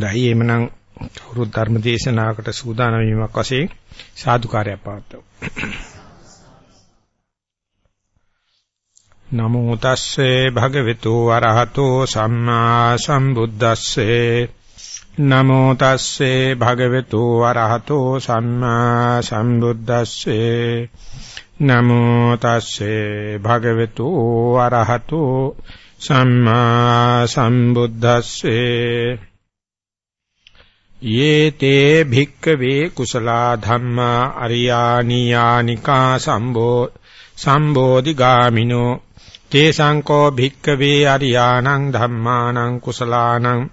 දැයි එමනම් කවුරුත් ධර්ම දේශනාවකට සූදානම් වීමක් වශයෙන් සාදුකාරයක් පවත්වමු. නමෝ තස්සේ භගවතු වරහතෝ සම්මා සම්බුද්දස්සේ. නමෝ තස්සේ භගවතු වරහතෝ සම්මා සම්බුද්දස්සේ. නමෝ තස්සේ භගවතු වරහතෝ සම්මා සම්බුද්දස්සේ. යේතේ භික්කවේ කුසලා ධම්මා අරියානියානිකා සම්බෝ සම්බෝධි ගාමිනෝ තේ සංකෝ භික්කවේ අරියානං ධම්මානං කුසලානං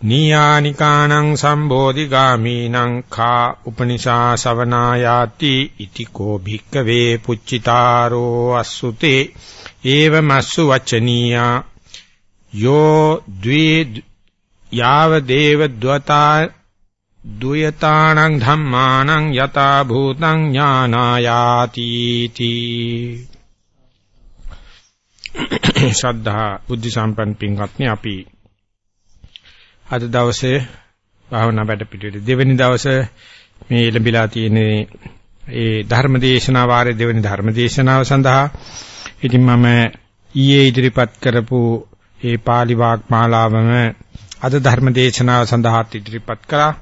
නීයානිකානං සම්බෝධි ගාමීනං khා උපනිෂා සවනායාති ඉතිකෝ භික්කවේ පුච්චිතාරෝ අසුතේ. ඒවමස්සු වචනීයා. යෝ ද්වේ යාව දේව ද්වතා දුයතානං ධම්මානං යතා භූතං ඥානායාති තී. ශ්‍රද්ධා බුද්ධ සම්පන්න පින්වත්නි අපි අද දවසේ භාවනා වැඩ පිළිවෙල දෙවෙනි දවසේ මේ ලැබිලා තියෙන ඒ ධර්මදේශනා වාරයේ දෙවෙනි ධර්මදේශනාව සඳහා ඉතින් මම ඊයේ ඉදිරිපත් කරපු ඒ pāli වාග්මාලාවම අද ධර්ම දේශනාව සඳහා ඉදිරිපත් කළා.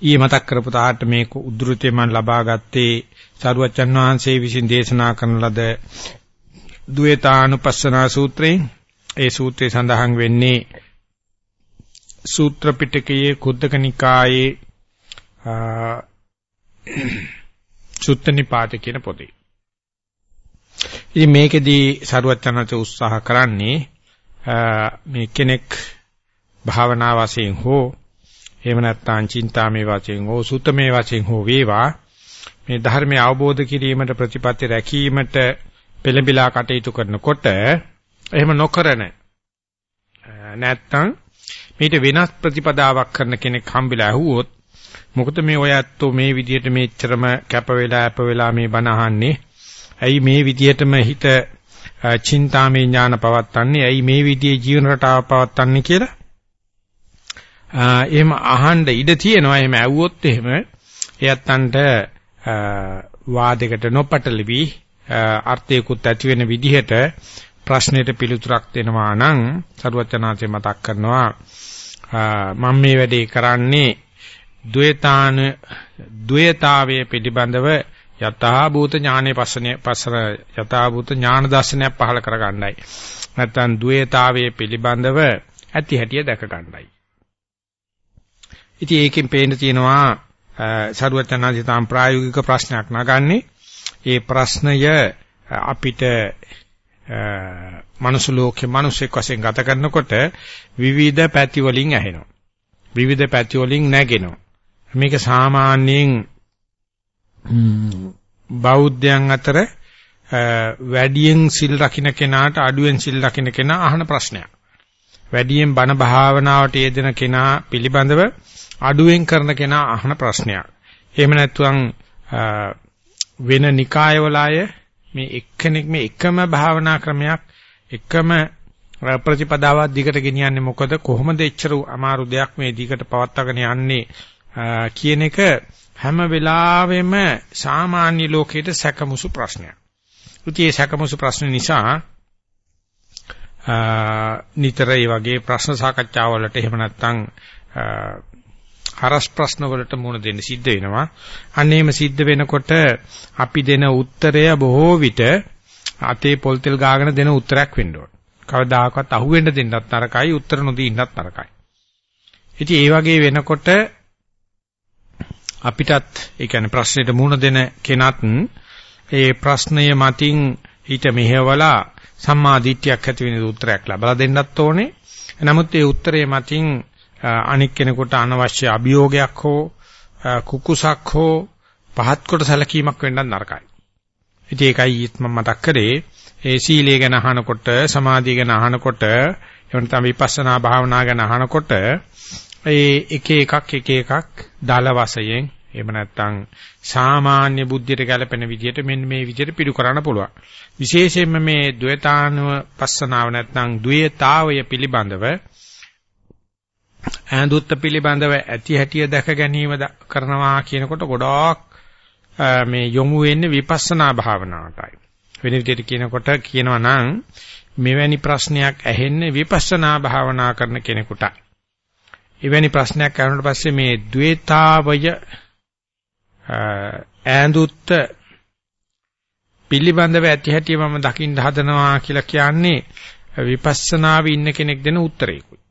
ඊයේ මතක් කරපු තාට මේක උද්ෘතය මම ලබා ගත්තේ සරුවච්චන් වහන්සේ විසින් දේශනා කරන ලද ද්වේතානුපස්සනා සූත්‍රයෙන් ඒ සූත්‍රය සඳහන් වෙන්නේ සූත්‍ර පිටකයේ කුද්දක නිකායේ සුත්ත නිපාත කියන පොතේ. ඉතින් මේකෙදී සරුවච්චන්වහන්සේ උත්සාහ කරන්නේ මේ කෙනෙක් භාවනා වශයෙන් හෝ එහෙම නැත්නම් චින්තාමේ වශයෙන් හෝ සුතමේ වශයෙන් හෝ වේවා. මේ ධර්මය අවබෝධ කිරීමට ප්‍රතිපත්ති රැකීමට පෙළඹිලා කටයුතු කරනකොට එහෙම නොකරන නැත්නම් මේට වෙනස් ප්‍රතිපදාවක් කරන කෙනෙක් හම්බෙලා ඇහුවොත් මොකද මේ ඔය ඇත්තෝ මේ විදිහට මේච්චරම කැප වෙලා අප වෙලා මේ බණ අහන්නේ? ඇයි මේ විදිහටම හිත චින්තාමේ ඥාන පවත්තන්නේ ඇයි මේ විදිහේ ජීවන රටාව පවත්තන්නේ කියලා? එහෙම අහන්න ඉඩ තියෙනවා. එහෙම ඇව්වොත් එහෙම එයත්න්ට වාදයකට නොපටලවි. අර්ථයකුත් ඇති වෙන විදිහට ප්‍රශ්නෙට පිළිතුරක් දෙනවා නම් සරුවචනාංශය මතක් කරනවා. මම මේ වැඩේ කරන්නේ ද්වේතාන ද්වේතාවයේ පිළිබඳව යථා භූත ඥානේ පස්සනේ පස්සර යථා භූත ඥාන දර්ශනයක් පහල කර ගන්නයි නැත්නම් ද්වේතාවයේ පිළිබඳව ඇති හැටිය දැක ගන්නයි. ඉතින් ඒකෙන් පේන්න තියෙනවා සරුවචනාදී තාම ප්‍රායෝගික ප්‍රශ්නයක් නගන්නේ. ඒ ප්‍රශ්නය අපිට මනුස්ස ලෝකේ මිනිසෙක් වශයෙන් ගත කරනකොට විවිධ පැති වලින් ඇහෙනවා. විවිධ පැති වලින් නැගෙනවා. මේක සාමාන්‍යයෙන් බෞද්ධයන් අතර වැඩියෙන් සිල් රකින්න කෙනාට අඩුවෙන් සිල් රකින්න කෙනා අහන ප්‍රශ්නයක්. වැඩියෙන් බණ භාවනාවට යෙදෙන කෙනා පිළිබඳව අඩුවෙන් කරන කෙනා අහන ප්‍රශ්නයක්. එහෙම නැත්නම් වෙන නිකායවල අය මේ එක්කෙනෙක් මේ එකම භාවනා ක්‍රමයක් එකම ප්‍රතිපදාවක් දිගට ගෙනියන්නේ මොකද කොහොමද එච්චර අමාරු දෙයක් මේ දිගට පවත්වාගෙන යන්නේ කියන එක හැම වෙලාවෙම සාමාන්‍ය ලෝකයේ සැකමුසු ප්‍රශ්නයක්. ඉතින් මේ සැකමුසු ප්‍රශ්න නිසා නිතර මේ වගේ ප්‍රශ්න සාකච්ඡාවලට එහෙම නැත්නම් හරස් ප්‍රශ්න වලට මුහුණ දෙන්න සිද්ධ වෙනවා. අන්න එහෙම සිද්ධ වෙනකොට අපි දෙන උත්තරය බොහෝ විට අතේ පොල් තෙල් ගාගෙන දෙන උත්තරයක් වෙන්න ඕන. කවදාකවත් අහුවෙන්න දෙන්නත් තරකයි උත්තර නොදී ඉන්නත් තරකයි. ඉතින් ඒ වගේ වෙනකොට අපිටත් ඒ කියන්නේ ප්‍රශ්නෙට මුහුණ දෙන කෙනත් ඒ ප්‍රශ්නය මතින් හිත මෙහෙवला සම්මා දිට්ඨියක් ඇති වෙන උත්තරයක් ලබා දෙන්නත් ඕනේ. නමුත් ඒ උත්තරේ මතින් අනික් කෙනෙකුට අනවශ්‍ය අභියෝගයක් හෝ කුකුසක් හෝ පහත් කොට සැලකීමක් වෙන්නත් නරකයි. ඉතින් ඒකයි මම මතක් කරේ ඒ සීලය ගැන අහනකොට සමාධිය ගැන අහනකොට එවන තමයි විපස්සනා භාවනා ගැන අහනකොට ඒ එක එකක් එක එකක් දාල වශයෙන් එහෙම නැත්නම් සාමාන්‍ය බුද්ධියට ගැලපෙන විදිහට මෙන්න මේ විදිහට පිළි කරන්න පුළුවන්. විශේෂයෙන්ම මේ ද්වේතානුව පස්සනාව නැත්නම් ද්වේතාවය පිළිබඳව ඈඳුත්ත පිළිබඳව ඇති හැටිය දැක ගැනීම කරනවා කියනකොට ගොඩාක් මේ යොමු වෙන්නේ විපස්සනා භාවනාවටයි. වෙන විදිහට කියනකොට කියනවා නම් මෙවැනි ප්‍රශ්නයක් ඇහෙන්නේ විපස්සනා භාවනා කරන කෙනෙකුට. එවැනි ප්‍රශ්නයක් අහනකොට පස්සේ මේ द्वේතාවය ඈඳුත්ත පිළිබඳව ඇති හැටි මම දකින්න හදනවා කියලා කියන්නේ විපස්සනාවේ ඉන්න කෙනෙක් දෙන උත්තරයකුයි.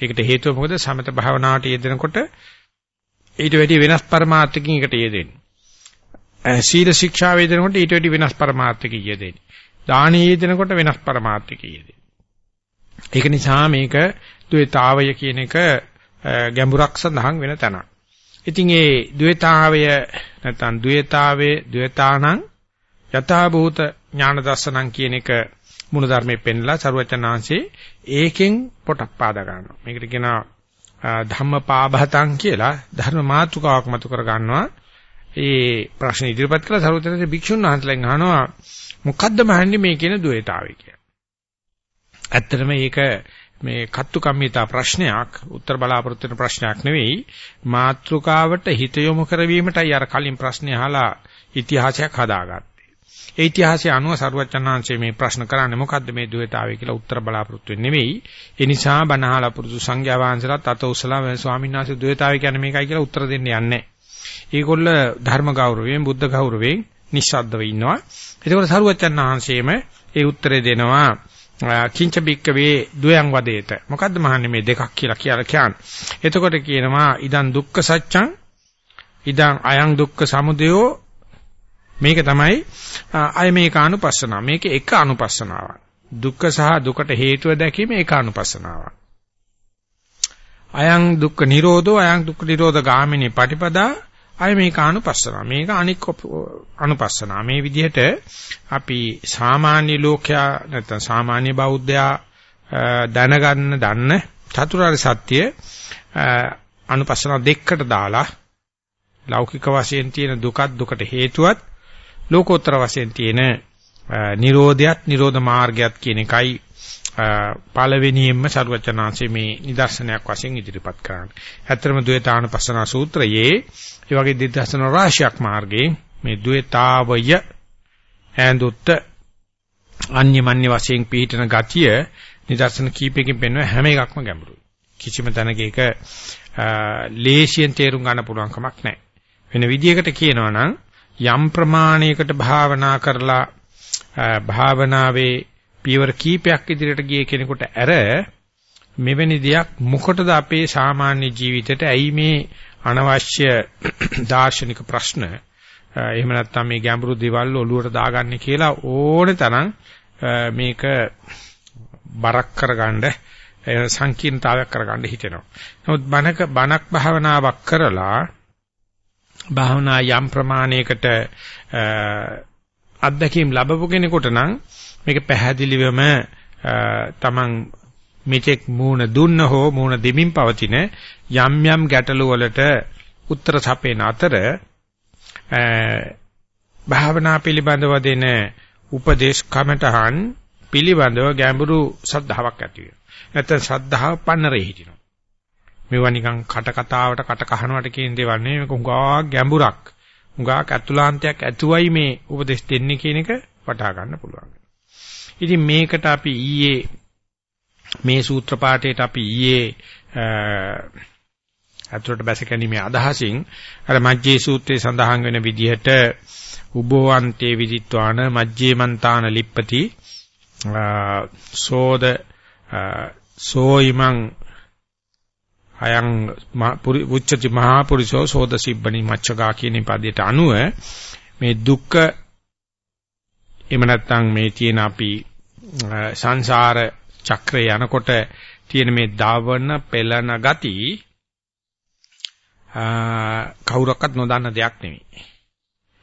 ඒකට හේතුව මොකද? සමත භාවනාවට යෙදෙනකොට ඊට වැඩි වෙනස් පරමාර්ථකින් එකට යෙදෙන්නේ. සීල ශික්ෂා වේදෙනකොට ඊට වැඩි වෙනස් පරමාර්ථකින් යෙදෙන්නේ. දානීය යෙදෙනකොට වෙනස් පරමාර්ථකින් යෙදෙන්නේ. ඒක නිසා මේක ද්වේතාවය කියන එක ගැඹුරක් සඳහන් වෙන තැනක්. ඉතින් ඒ ද්වේතාවය නැත්නම් ද්වේතාවේ ද්වේතානං යථාභූත ඥාන දර්ශනං කියන එක මුණු ධර්මයේ පෙන්ලා සරුවචනාංශේ ඒකෙන් පොටක් පාදා ගන්නවා. මේකට කියනවා ධම්මපාභතං කියලා ධර්ම මාතෘකාවක් මතු කර ගන්නවා. ඒ ප්‍රශ්න ඉදිරිපත් කළ සරුවචනාංශේ භික්ෂුන් වහන්සේලාගෙන් අහනවා මොකද්ද මහන්නේ මේ කියන ද්වේතාවය කියලා. ඇත්තටම මේක මේ කත්තු කම්මිතා ප්‍රශ්නයක් උත්තර බලාපොරොත්තු වෙන ප්‍රශ්නයක් නෙවෙයි මාත්‍රිකාවට හිත යොමු කරවීමටයි අර කලින් ප්‍රශ්නේ අහලා ඉතිහාසයක් හදාගත්තා. ඒ ඉතිහාසය අනුව සරුවචනාංශයේ මේ ප්‍රශ්න කරන්නේ මොකද්ද මේ ද්වේතාවය කියලා උත්තර බලාපොරොත්තු වෙන්නේ නෙවෙයි. ඒ නිසා බණහලා පුරුදු සංඝයා වහන්සේලාත් අත උසලා ස්වාමීන් වහන්සේ ද්වේතාවය කියන්නේ මේකයි කියලා උත්තර දෙන්න යන්නේ. ඒගොල්ල ධර්ම ගෞරවයෙන් බුද්ධ ගෞරවයෙන් නිස්සද්දව ඉන්නවා. ඒකෝර සරුවචනාංශයේම ඒ උත්තරේ දෙනවා කිංච බික්කවේ ද්වයං වදේත. මොකද්ද මහන්නේ මේ දෙකක් කියලා කියලා කියන්නේ. එතකොට කියනවා ඉදන් දුක්ඛ සත්‍යං ඉදන් අයං දුක්ඛ සමුදයෝ මේක තමයි අය මේක අනුපස්සනාව. මේක එක අනුපස්සනාවක්. දුක්ඛ සහ දුකට හේතුව දැකීම ඒක අනුපස්සනාවක්. අයං දුක්ඛ නිරෝධෝ අයං දුක්ඛ නිරෝධ ගාමිනී පටිපදා අය මේක අනුපස්සනාව. මේක අනික් අනුපස්සනාව. මේ විදිහට අපි සාමාන්‍ය ලෝකයා නැත්නම් සාමාන්‍ය බෞද්ධයා දැනගන්න දන්න චතුරාර්ය සත්‍ය අනුපස්සනාව දෙකකට දාලා ලෞකික වශයෙන් තියෙන දුකත් දුකට හේතුවත් ලෝකෝත්තර වශයෙන් තියෙන නිරෝධයත් නිරෝධ මාර්ගයත් කියන එකයි පළවෙනියෙන්ම සරුවචනාංශයේ මේ නිදර්ශනයක් වශයෙන් ඉදිරිපත් කරන්නේ. ඇත්තටම ද්වේතානුපස්සන සූත්‍රයේ ඒ වගේ නිදර්ශන රාශියක් මාර්ගයේ මේ ද්වේතාවය ඇඳුත් අන්‍යමන්‍ය වශයෙන් පිළිටන ගතිය නිදර්ශන කීපයකින් පෙන්වන හැම එකක්ම ගැඹුරුයි. කිසිම තැනක ඒක ලේසියෙන් තේරුම් ගන්න පුළුවන් කමක් නැහැ. වෙන විදිහකට කියනවා නම් යම් ප්‍රමාණයකට භාවනා කරලා භාවනාවේ පියවර කීපයක් ඉදිරියට ගිය කෙනෙකුට ඇර මෙවැනි දෙයක් මොකටද අපේ සාමාන්‍ය ජීවිතයට ඇයි මේ අනවශ්‍ය දාර්ශනික ප්‍රශ්න එහෙම නැත්නම් මේ ගැඹුරු දේවල් ඔලුවට දාගන්නේ කියලා ඕනේ තරම් මේක බරක් කරගන්න සංකීර්ණතාවයක් කරගන්න හිතෙනවා. නමුත් බණක බණක් භාවනාවක් කරලා භාවනා යම් ප්‍රමාණයකට අත්දැකීම් ලැබපු කෙනෙකුට නම් මේක පැහැදිලිවම තමන් මෙතෙක් මූණ දුන්න හෝ මූණ දෙමින් පවතින යම් යම් ගැටලු වලට උත්තර සපේන අතර භාවනා පිළිබඳව දෙන උපදේශ කමටහන් පිළිබඳව ගැඹුරු සද්ධාාවක් ඇති වෙනවා. නැත්නම් ශ්‍රද්ධාව පන්නරේ හිටිනවා. මේවා නිකන් කට කතාවට කට කහනවට කියන දේවල් නෙවෙයි මේක උඟා ගැඹුරක්. උඟා ඇතුළාන්තයක් ඇතුවයි මේ උපදෙස් දෙන්නේ කියන එක වටහා ගන්න පුළුවන්. ඉතින් මේකට අපි ඊයේ මේ සූත්‍ර පාඨයට අපි ඊයේ අතුරට බැස ගැනීමේ අදහසින් අර මජ්ජේ සූත්‍රයේ සඳහන් වෙන විදිහට උබෝවන්තේ විදිත්වාන මජ්ජේ මන්තාන ලිප්පති සෝද සෝයිමං අයං උච්චති මහා පුරිසෝ සෝද සිබ්බනි මච්චගා කියන පදයට අනුව මේ දුක්ඛ එහෙම නැත්නම් මේ තියෙන අපි සංසාර චක්‍රය යනකොට තියෙන මේ දවන පෙළන ගති කවුරක්වත් නොදන්න දෙයක් නෙවෙයි.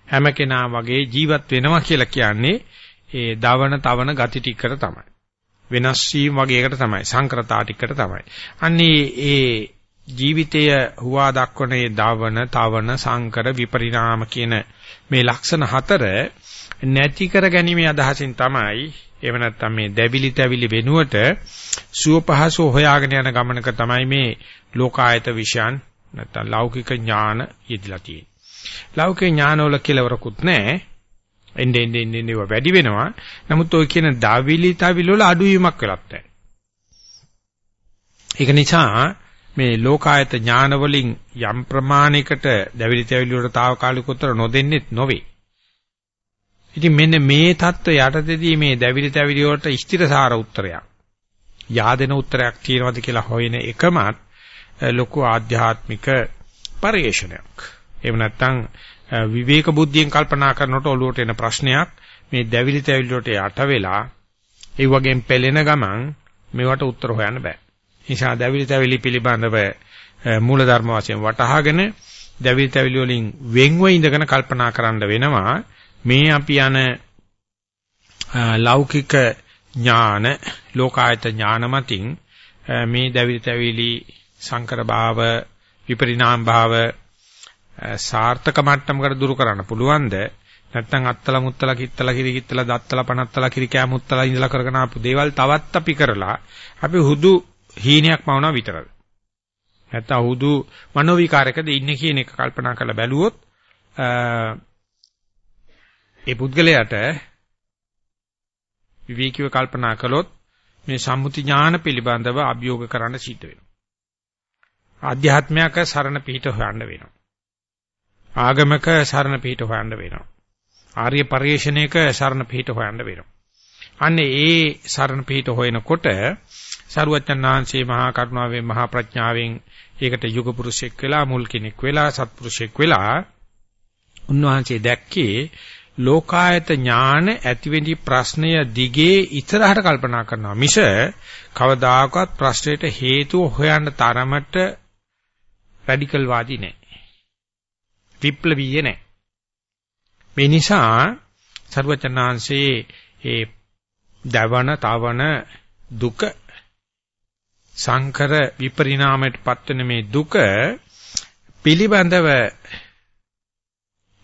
හැම කෙනා වගේ ජීවත් වෙනවා කියලා කියන්නේ ඒ දවන තවන ගති ටිකට තමයි. වෙනස් වීම වගේ එකට තමයි සංක්‍රතා ටිකට තමයි. අන්නේ ඒ ජීවිතය හුවා දක්වන ඒ දවන, තවන, සංකර, විපරිණාම කියන මේ ලක්ෂණ හතර නැති කර ගැනීමේ අදහසින් තමයි එහෙම නැත්නම් මේ දැවිලි තැවිලි වෙනුවට සුව පහසු හොයාගෙන යන ගමනක තමයි මේ ලෝකායත විෂයන් නැත්නම් ලෞකික ඥාන යෙදලා තියෙන්නේ. ලෞකික ඥානවල කෙලවරකුත් නැහැ. එන්නේ එන්නේ එන්නේ වැඩි වෙනවා. නමුත් ඔය කියන දවිලි තවිල වල අඩුවීමක් වෙලත් නැහැ. ඒක නිසා මේ ලෝකායත ඥාන වලින් යම් ප්‍රමාණයකට දවිලි තවිල වලට తాවකාලික උත්තර නොදෙන්නෙත් නොවේ. ඉතින් මෙන්න මේ தত্ত্ব යටතේදී මේ දවිලි තවිල වලට ස්ථිරසාර උත්තරයක් yaadena උත්තරයක් තියෙනවද කියලා හොයන එකමත් ලොකු ආධ්‍යාත්මික පරිශ්‍රණයක්. එහෙම නැත්නම් විවේක බුද්ධියෙන් කල්පනා කරනකොට ඔළුවට එන ප්‍රශ්නයක් මේ දැවිලි තැවිලි වලට යට වෙලා ඒ වගේම පෙළෙන ගමන් මේවට උත්තර හොයන්න බෑ. නිසා දැවිලි තැවිලි පිළිබඳව මූලධර්ම වශයෙන් වටහාගෙන දැවිලි තැවිලි වලින් වෙන්ව ඉඳගෙන කල්පනා කරන්න වෙනවා මේ අපි යන ලෞකික ඥාන ලෝකායත ඥාන මතින් මේ දැවිලි තැවිලි සංකර භාව විපරිණාම භාව සාර්ථක මට්ටමකට දුරු කරන්න පුළුවන්ද නැත්නම් අත්තල මුත්තල කිත්තල කිරි කිත්තල දත්තල පනත්තල කිරි කෑ මුත්තල ඉඳලා කරගෙන ආපු දේවල් තවත් අපි කරලා අපි හුදු හීනයක් මවනවා විතරද නැත්නම් හුදු මනෝ විකාරයකද ඉන්නේ කියන එක කල්පනා කරලා බැලුවොත් ඒ පුද්ගලයාට විවේකීව කල්පනා කළොත් මේ සම්මුති ඥාන පිළිබඳව අභියෝග කරන්න සිද්ධ වෙනවා. ආධ්‍යාත්මයක සරණ පිහිට හොයන්න වෙනවා. ආගමක සරණ පිහිට හොයන්න වෙනවා. ආර්ය පරිශ්‍රණයක සරණ පිහිට හොයන්න වෙනවා. අන්නේ ඒ සරණ පිහිට හොයනකොට සරුවච්චන් වහන්සේ මහා කරුණාවෙන් මහා ප්‍රඥාවෙන් ඒකට යුග පුරුෂෙක් වෙලා මුල් කෙනෙක් වෙලා සත්පුරුෂෙක් වෙලා උන්වහන්සේ දැක්කේ ලෝකායත ඥාන ඇතිවෙදි ප්‍රශ්නය දිගේ ඉතරහට කල්පනා කරනවා මිස කවදාකවත් ප්‍රශ්නයට හේතුව හොයන්න තරමට රැඩිකල් වාදී නැහැ. විප්ලවීය නැහැ. මේ නිසා සර්වචනාංශයේ ඒ දවන තවන දුක සංකර විපරිණාමයට පත්වෙන මේ දුක පිළිබඳව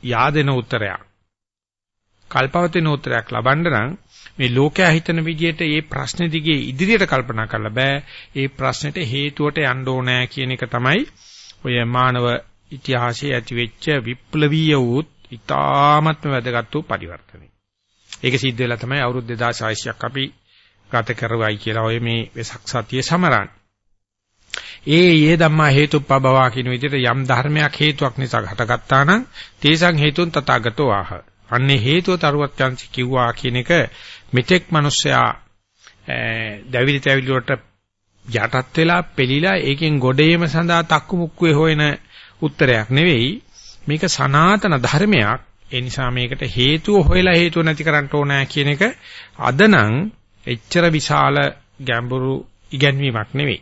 yaadena උත්තරයක් කල්පවතින උත්තරයක් ලබන්න නම් මේ ලෝකයා හිතන විදිහට මේ ප්‍රශ්න දිගේ ඉදිරියට කල්පනා කරලා බෑ. ඒ ප්‍රශ්නෙට හේතුවට යන්න ඕනෑ කියන එක තමයි ඔය මානව ඉතිහාසයේ ඇතිවෙච්ච විප්ලවීය වූත් ඉතාමත්ම වැදගත් වූ පරිවර්තනය. ඒක සිද්ධ වෙලා තමයි අවුරුදු 2600ක් අපි ගත කරුවයි කියලා ඔය මේ වෙසක් සතියේ සමරන්නේ. ඒ යේ ධම්මා හේතුප්පබවා කියන විදිහට යම් ධර්මයක් හේතුවක් නිසා හටගත්තා නම් තේසං හේතුන් තථාගතෝ ආහ. අන්නේ හේතුව තරුවත් chance කිව්වා කියන එක මෙතෙක් මිනිස්සයා දැවිලි තැවිලි වලට යටත් වෙලා පෙළිලා ඒකෙන් ගොඩේම සඳහා තක්කු මුක්කුවේ හොයන උත්තරයක් නෙවෙයි. මේක සනාතන ධර්මයක්. ඒ නිසා මේකට හේතුව හොයලා හේතුව නැති කරන්න ඕනෑ කියන එක අදනම් එච්චර විශාල ගැඹුරු ඉගැන්වීමක් නෙවෙයි.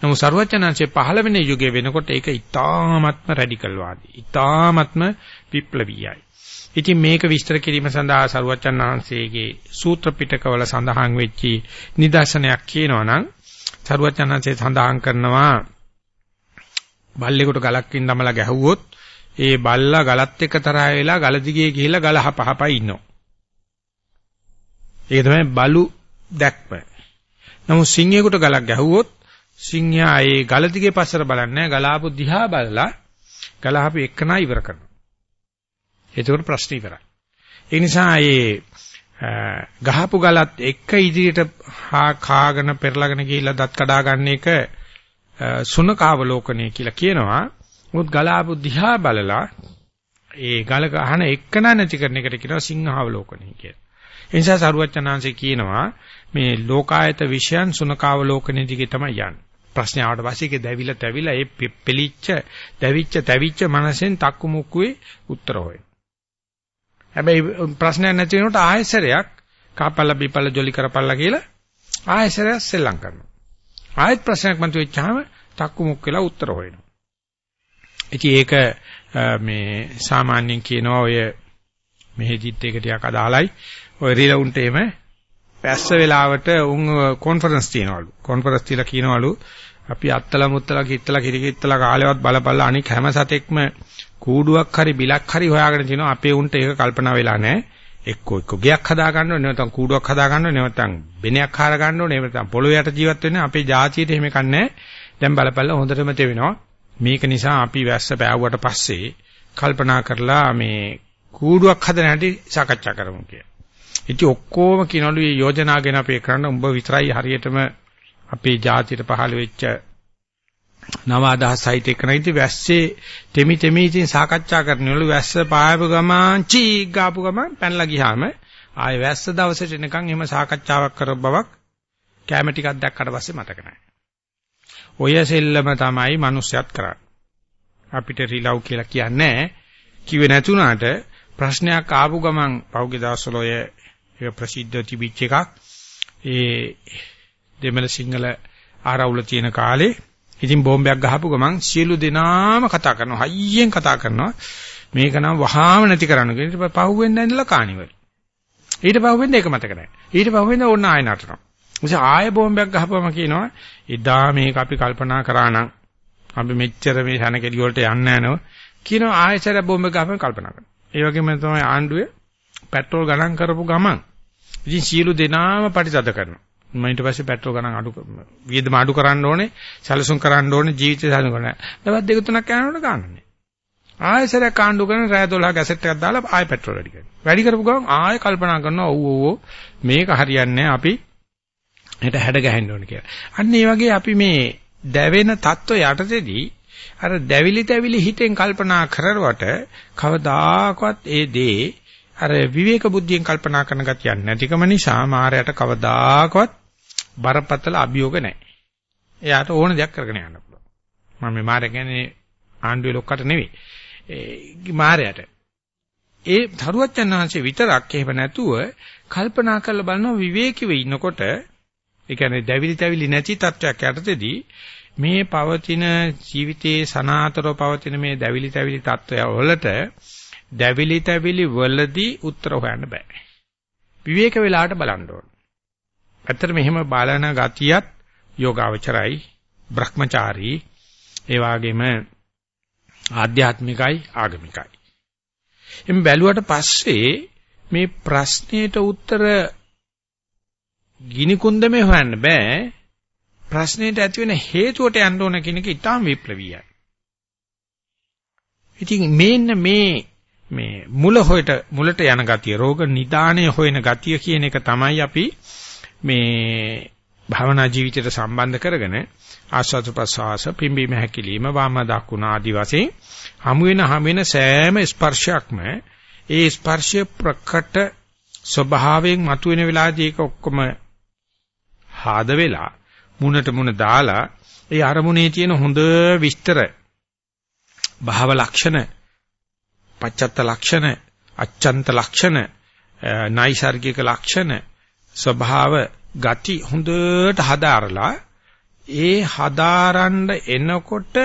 නමුත් ਸਰවඥාන්සේ 15 වෙනි යුගයේ වෙනකොට ඒක ඉතාමත්ම රැඩිකල් වාදී. ඉතාමත්ම විප්ලවීයයි. ඉතින් මේක විස්තර කිරීම සඳහා ਸਰවඥාන්සේගේ සූත්‍ර පිටකවල සඳහන් වෙච්ච නිදර්ශනයක් කියනවනම් ਸਰවඥාන්සේ සඳහන් කරනවා බල්ලෙකුට ගලක් වින්දමලා ගැහුවොත් ඒ බල්ලා ගලත් එක්ක තරහ වෙලා ගල දිගේ ගිහිල්ලා ගල හපහපයි ඉන්නවා. ඒක තමයි බලු දැක්ම. නමුත් සිංහයෙකුට ගලක් ගැහුවොත් සිංහයා ඒ ගල දිගේ පස්සට බලන්නේ ගලාපු දිහා බලලා ගලහපු එක්කනා ඉවර කරනවා. එතකොට ප්‍රශ්න ඉවරයි. ඒ නිසා මේ ගහපු ගලත් එක්ක ඉදිරියට කාගෙන පෙරලාගෙන ගිහිල්ලා දත් කඩා ගන්න එක සුනකාවලෝකනය කියලා කියනවා. මුත් ගලාපු දිහා බලලා ඒ ගල ගහන එක්කන නැති කරන එකට කියනවා සිංහාවලෝකනය කියලා. ඒ නිසා සරුවචනාංශේ කියනවා මේ ලෝකායත විෂයන් සුනකාවලෝකනය දිගේ තමයි යන්නේ. ප්‍රශ්න ආවට පස්සේ ඒක දැවිලා තැවිලා ඒ පෙලිච්ච දැවිච්ච තැවිච්ච මනසෙන් තක්කු මුක්කුවේ උත්තර හොයන. හැබැයි ප්‍රශ්නයක් නැති වෙනකොට ආයෙසරයක් කාපල්ලා බීපල්ලා ජොලි කරපල්ලා කියලා ආයෙසරයක් සෙල්ලම් කරනවා. ආයෙත් ප්‍රශ්නයක් මතුවෙච්චාම තක්කු මුක් වෙලා උත්තර හොයනවා. ඉතින් ඒක මේ සාමාන්‍යයෙන් කියනවා ඔය මෙහෙදිත් ඒක ටිකක් අදාළයි. ඔය රිලවුන්ට එම පැස්ස වෙලාවට උන් කොන්ෆරන්ස් තියනවලු. කොන්ෆරන්ස් තියලා කියනවලු අපි අත්තල මුත්තල කිත්තල කිරිකිත්තල කාලෙවත් බලපල්ලා අනික හැම සතෙක්ම කූඩුවක් හරි බිලක් හරි හොයාගෙන තිනවා අපේ උන්ට ඒක කල්පනා වෙලා නැහැ. එක්ක එක්ක ගයක් හදා ගන්න ඕනේ නැත්නම් කූඩුවක් හදා ගන්න ඕනේ නැත්නම් බෙනයක් හාර ගන්න ඕනේ නැත්නම් පොළොව යට ජීවත් වෙන්න අපේ ජාතියට එහෙම කන්නේ දැන් බලපල්ලා හොඳටම තේවෙනවා මේක නිසා අපි වැස්ස පෑවුවට පස්සේ කල්පනා කරලා මේ කූඩුවක් හදන හැටි සාකච්ඡා කරමු කියලා. ඉතින් ඔක්කොම කියනවලු මේ යෝජනා ගැන අපි කරන්න උඹ විතරයි හරියටම අපේ ජාතියට පහළ වෙච්ච නව අදහස් සහිත එකන ඉතින් වැස්සේ තෙමි තෙමි ඉතින් සාකච්ඡා කරනවලු වැස්ස පායපු ගමන් චී ගාපු ගමන් පැනලා ගියාම ආයෙ වැස්ස දවසට එනකන් එහෙම සාකච්ඡාවක් කර බවක් කැම ටිකක් දැක්කට පස්සේ මතක නැහැ. ඔය සෙල්ලම තමයි මිනිස්සුත් කරන්නේ. අපිට රිලව් කියලා කියන්නේ කිව්වේ නැතුණාට ප්‍රශ්නයක් ආපු ගමන් පෞගේ දවස්වල ඔය ඒක ප්‍රසිද්ධ තිබිච්ච එකක්. ඒ දෙමළ සිංහල ආරවුල තියෙන කාලේ ඉතින් බෝම්බයක් ගහපු ගමන් සියලු දෙනාම කතා කරනවා. හයියෙන් කතා කරනවා. මේක නම් වහාම නැති කරන්න කියලා. ඊට පස්සේ පහුවෙන්ද ඉඳලා කානිවල්. ඊට පහුවෙන්ද ඒක මතක නැහැ. ඊට පහුවෙන්ද ඕන්න ආය නටනවා. ඉතින් ආය බෝම්බයක් ගහපුවම කියනවා එදා මේක අපි කල්පනා කරා නම් අපි මෙච්චර මේ සනකෙඩි වලට යන්නේ නැනව කියනවා ආයසර බෝම්බ ගහපම කල්පනා කරනවා. ඒ වගේම තමයි ආණ්ඩුවේ පෙට්‍රෝල් ගණන් කරපු ගමන් ඉතින් සියලු දෙනාම ප්‍රතිසද කරනවා. මම ඊට පස්සේ පෙට්‍රල් ගණන් අඩු වියදම අඩු කරන්න ඕනේ සැලසුම් කරන්න ඕනේ ජීවිතය සැලසුම් කරන්න. දවස් දෙක තුනක් යනකොට ගන්නනේ. ආයෙ සරයක් කාණ්ඩු කරන රෑ 12 ගැසට් එකක් දාලා ආයෙ පෙට්‍රල් වැඩි කරනවා. වැඩි කරපු ගමන් ආයෙ කල්පනා කරනවා ඔව් ඔව් මේක හරියන්නේ අපි හිට හැඩ ගහන්න ඕනේ කියලා. අන්න ඒ වගේ අපි මේ දැවෙන தত্ত্ব යටතේදී අර දැවිලි තැවිලි හිතෙන් කල්පනා කරරවට කවදාකවත් ඒ දේ අර විවේක බුද්ධියෙන් කල්පනා කරන ගතියක් නැතිකම නිසා මායයට කවදාකවත් බරපතල අභියෝග නැහැ. එයාට ඕන දෙයක් කරගෙන යන්න පුළුවන්. මම මේ මාරය කියන්නේ ආණ්ඩුවේ ලොක්කට නෙවෙයි. ඒ මාරයට. ඒ තරුවච්චන් වහන්සේ විතරක් එහෙම නැතුව කල්පනා කරලා බලනවා විවේකීව ඉන්නකොට ඒ කියන්නේ දැවිලි තැවිලි නැති තත්වයක් යටතේදී මේ පවතින ජීවිතයේ සනාතරව පවතින මේ දැවිලි තැවිලි තත්වය වලට දැවිලි තැවිලි වලදී උත්තර හොයන්න බෑ. විවේක වෙලාවට බලන්න ඕන. ඇත්තට මෙහෙම බලන ගතියත් යෝගාවචරයි, භ්‍රමචාරී, ඒ වගේම ආධ්‍යාත්මිකයි, ආගමිකයි. එම් බැලුවට පස්සේ මේ ප්‍රශ්නෙට උත්තර ගිනි කුන්දමේ හොයන්න බෑ. ප්‍රශ්නෙට ඇති වෙන හේතුවට යන්න ඕන කියන එක ඊටාම් විප්ලවීයයි. ඉතින් මේන්න මේ මේ මුල හොයට මුලට යන ගතිය රෝග නිදාණය හොයන ගතිය කියන එක තමයි අපි මේ භවනා ජීවිතයට සම්බන්ධ කරගෙන ආස්වාද ප්‍රසවාස පිම්බීම හැකිලිම වාම දකුණ ආදි වශයෙන් හමු වෙන හමු වෙන සෑම ස්පර්ශයක්ම ඒ ස්පර්ශය ප්‍රකට ස්වභාවයෙන් මතුවෙන වෙලාවදී ඒක ඔක්කොම හාද වෙලා මුණට මුණ දාලා ඒ අරමුණේ තියෙන හොඳ විස්තර භාව ලක්ෂණ පච්චත්ත ලක්ෂණ අච්ඡන්ත ලක්ෂණ නයිසાર્ගික ලක්ෂණ ස්වභාව ගති හොඳට හදාරලා ඒ හදාරන්න එනකොට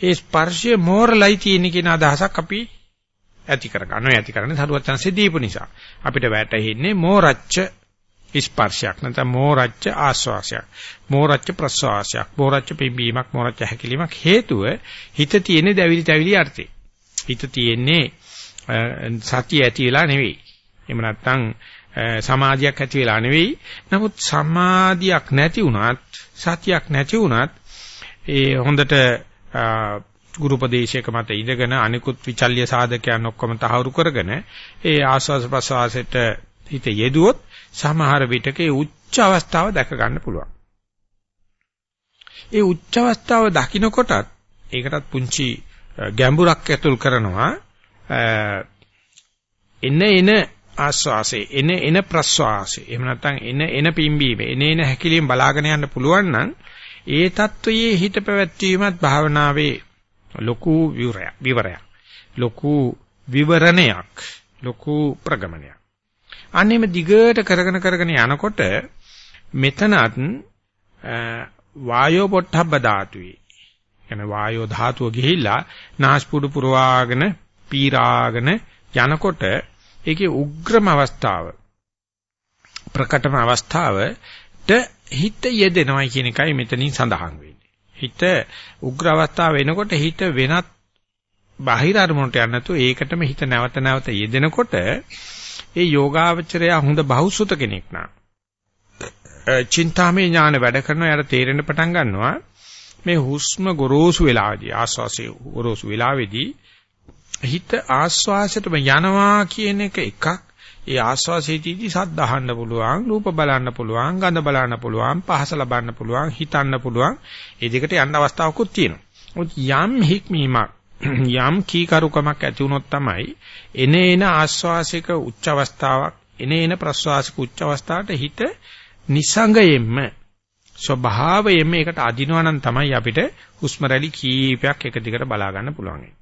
ඒ ස්පර්ශය මෝරලයි තියෙන කියන අදහසක් අපි ඇති කර ගන්නවා ඇති කරන්නේ සරුවත් chance දීපු නිසා. අපිට වැටෙන්නේ මෝරච්ච ස්පර්ශයක් නැත්නම් මෝරච්ච ආස්වාසයක්. මෝරච්ච ප්‍රස්වාසයක්. මෝරච්ච පිම්බීමක් මෝරච්ච හැකිලීමක් හේතුව හිත තියෙන දැවිලි තැවිලි අර්ථේ හිත තියෙන්නේ සතිය ඇති වෙලා නෙවෙයි. එහෙම නැත්නම් සමාධියක් ඇති වෙලා නෙවෙයි නමුත් සමාධියක් නැති වුණත් සතියක් නැති වුණත් ඒ හොඳට ගුරුපදේශයක මත ඉඳගෙන අනිකුත් විචල්්‍ය සාධකයන් ඔක්කොම තහවුරු කරගෙන ඒ ආස්වාස ප්‍රසවාසයට හිත යෙදුවොත් සමහර විටක ඒ උච්ච අවස්ථාව දැක ගන්න පුළුවන්. ඒ උච්ච අවස්ථාව දකින්නකොටත් ඒකටත් පුංචි ගැඹුරක් ඇතුල් කරනවා එන එන ආස්වාසේ එන එන ප්‍රස්වාසේ. එහෙම නැත්නම් එන එන පිම්බීම එන එන හැකිලෙන් බලාගෙන යන්න පුළුවන් නම් ඒ తত্ত্বයේ හිත පැවැත්වීමත් භාවනාවේ ලොකු විවරයක් විවරයක්. ලොකු විවරණයක් ලොකු ප්‍රගමනයක්. අන්නේම දිගට කරගෙන කරගෙන යනකොට මෙතනත් වායෝ පොට්ටබ්බ ධාතුවේ එන වායෝ ධාතුව ගිහිල්ලා නාස්පුඩු පුරවාගෙන පීරාගෙන යනකොට ඒකේ උග්‍රම අවස්ථාව ප්‍රකටම අවස්ථාවට හිත යෙදෙනවයි කියන එකයි මෙතනින් සඳහන් වෙන්නේ. හිත උග්‍ර අවස්ථාව වෙනකොට හිත වෙනත් බාහිර අරමුණට යන්නේ නැතුව ඒකටම හිත නැවත නැවත යෙදෙනකොට ඒ යෝගාවචරය හොඳ බහුසුත කෙනෙක් නා. චින්තාමය ඥාන වැඩ කරනවා යාට තේරෙන්න පටන් ගන්නවා මේ හුස්ම ගොරෝසු වෙලාවේදී ආස්වාසයේ ගොරෝසු වෙලාවේදී හිත ආස්වාසයටම යනවා කියන එක එකක්. ඒ ආස්වාසයේදී සද්ද අහන්න පුළුවන් රූප බලන්න පුළුවන් ගඳ බලන්න පුළුවන් පහස ලබන්න පුළුවන් හිතන්න පුළුවන්. ඒ දෙකට යන්න අවස්ථාවකුත් තියෙනවා. යම් හික්මීමක් යම් කීකරුකමක් ඇති වුණොත් තමයි එන එන ආස්වාසික උච්ච අවස්ථාවක් එන එන ප්‍රස්වාසික උච්ච අවස්ථාවට හිත නිසංගයෙන්ම ස්වභාවයෙන්ම ඒකට අදිනවා නම් තමයි අපිට හුස්ම රැලි කීපයක් එක දිගට බලා ගන්න පුළුවන්.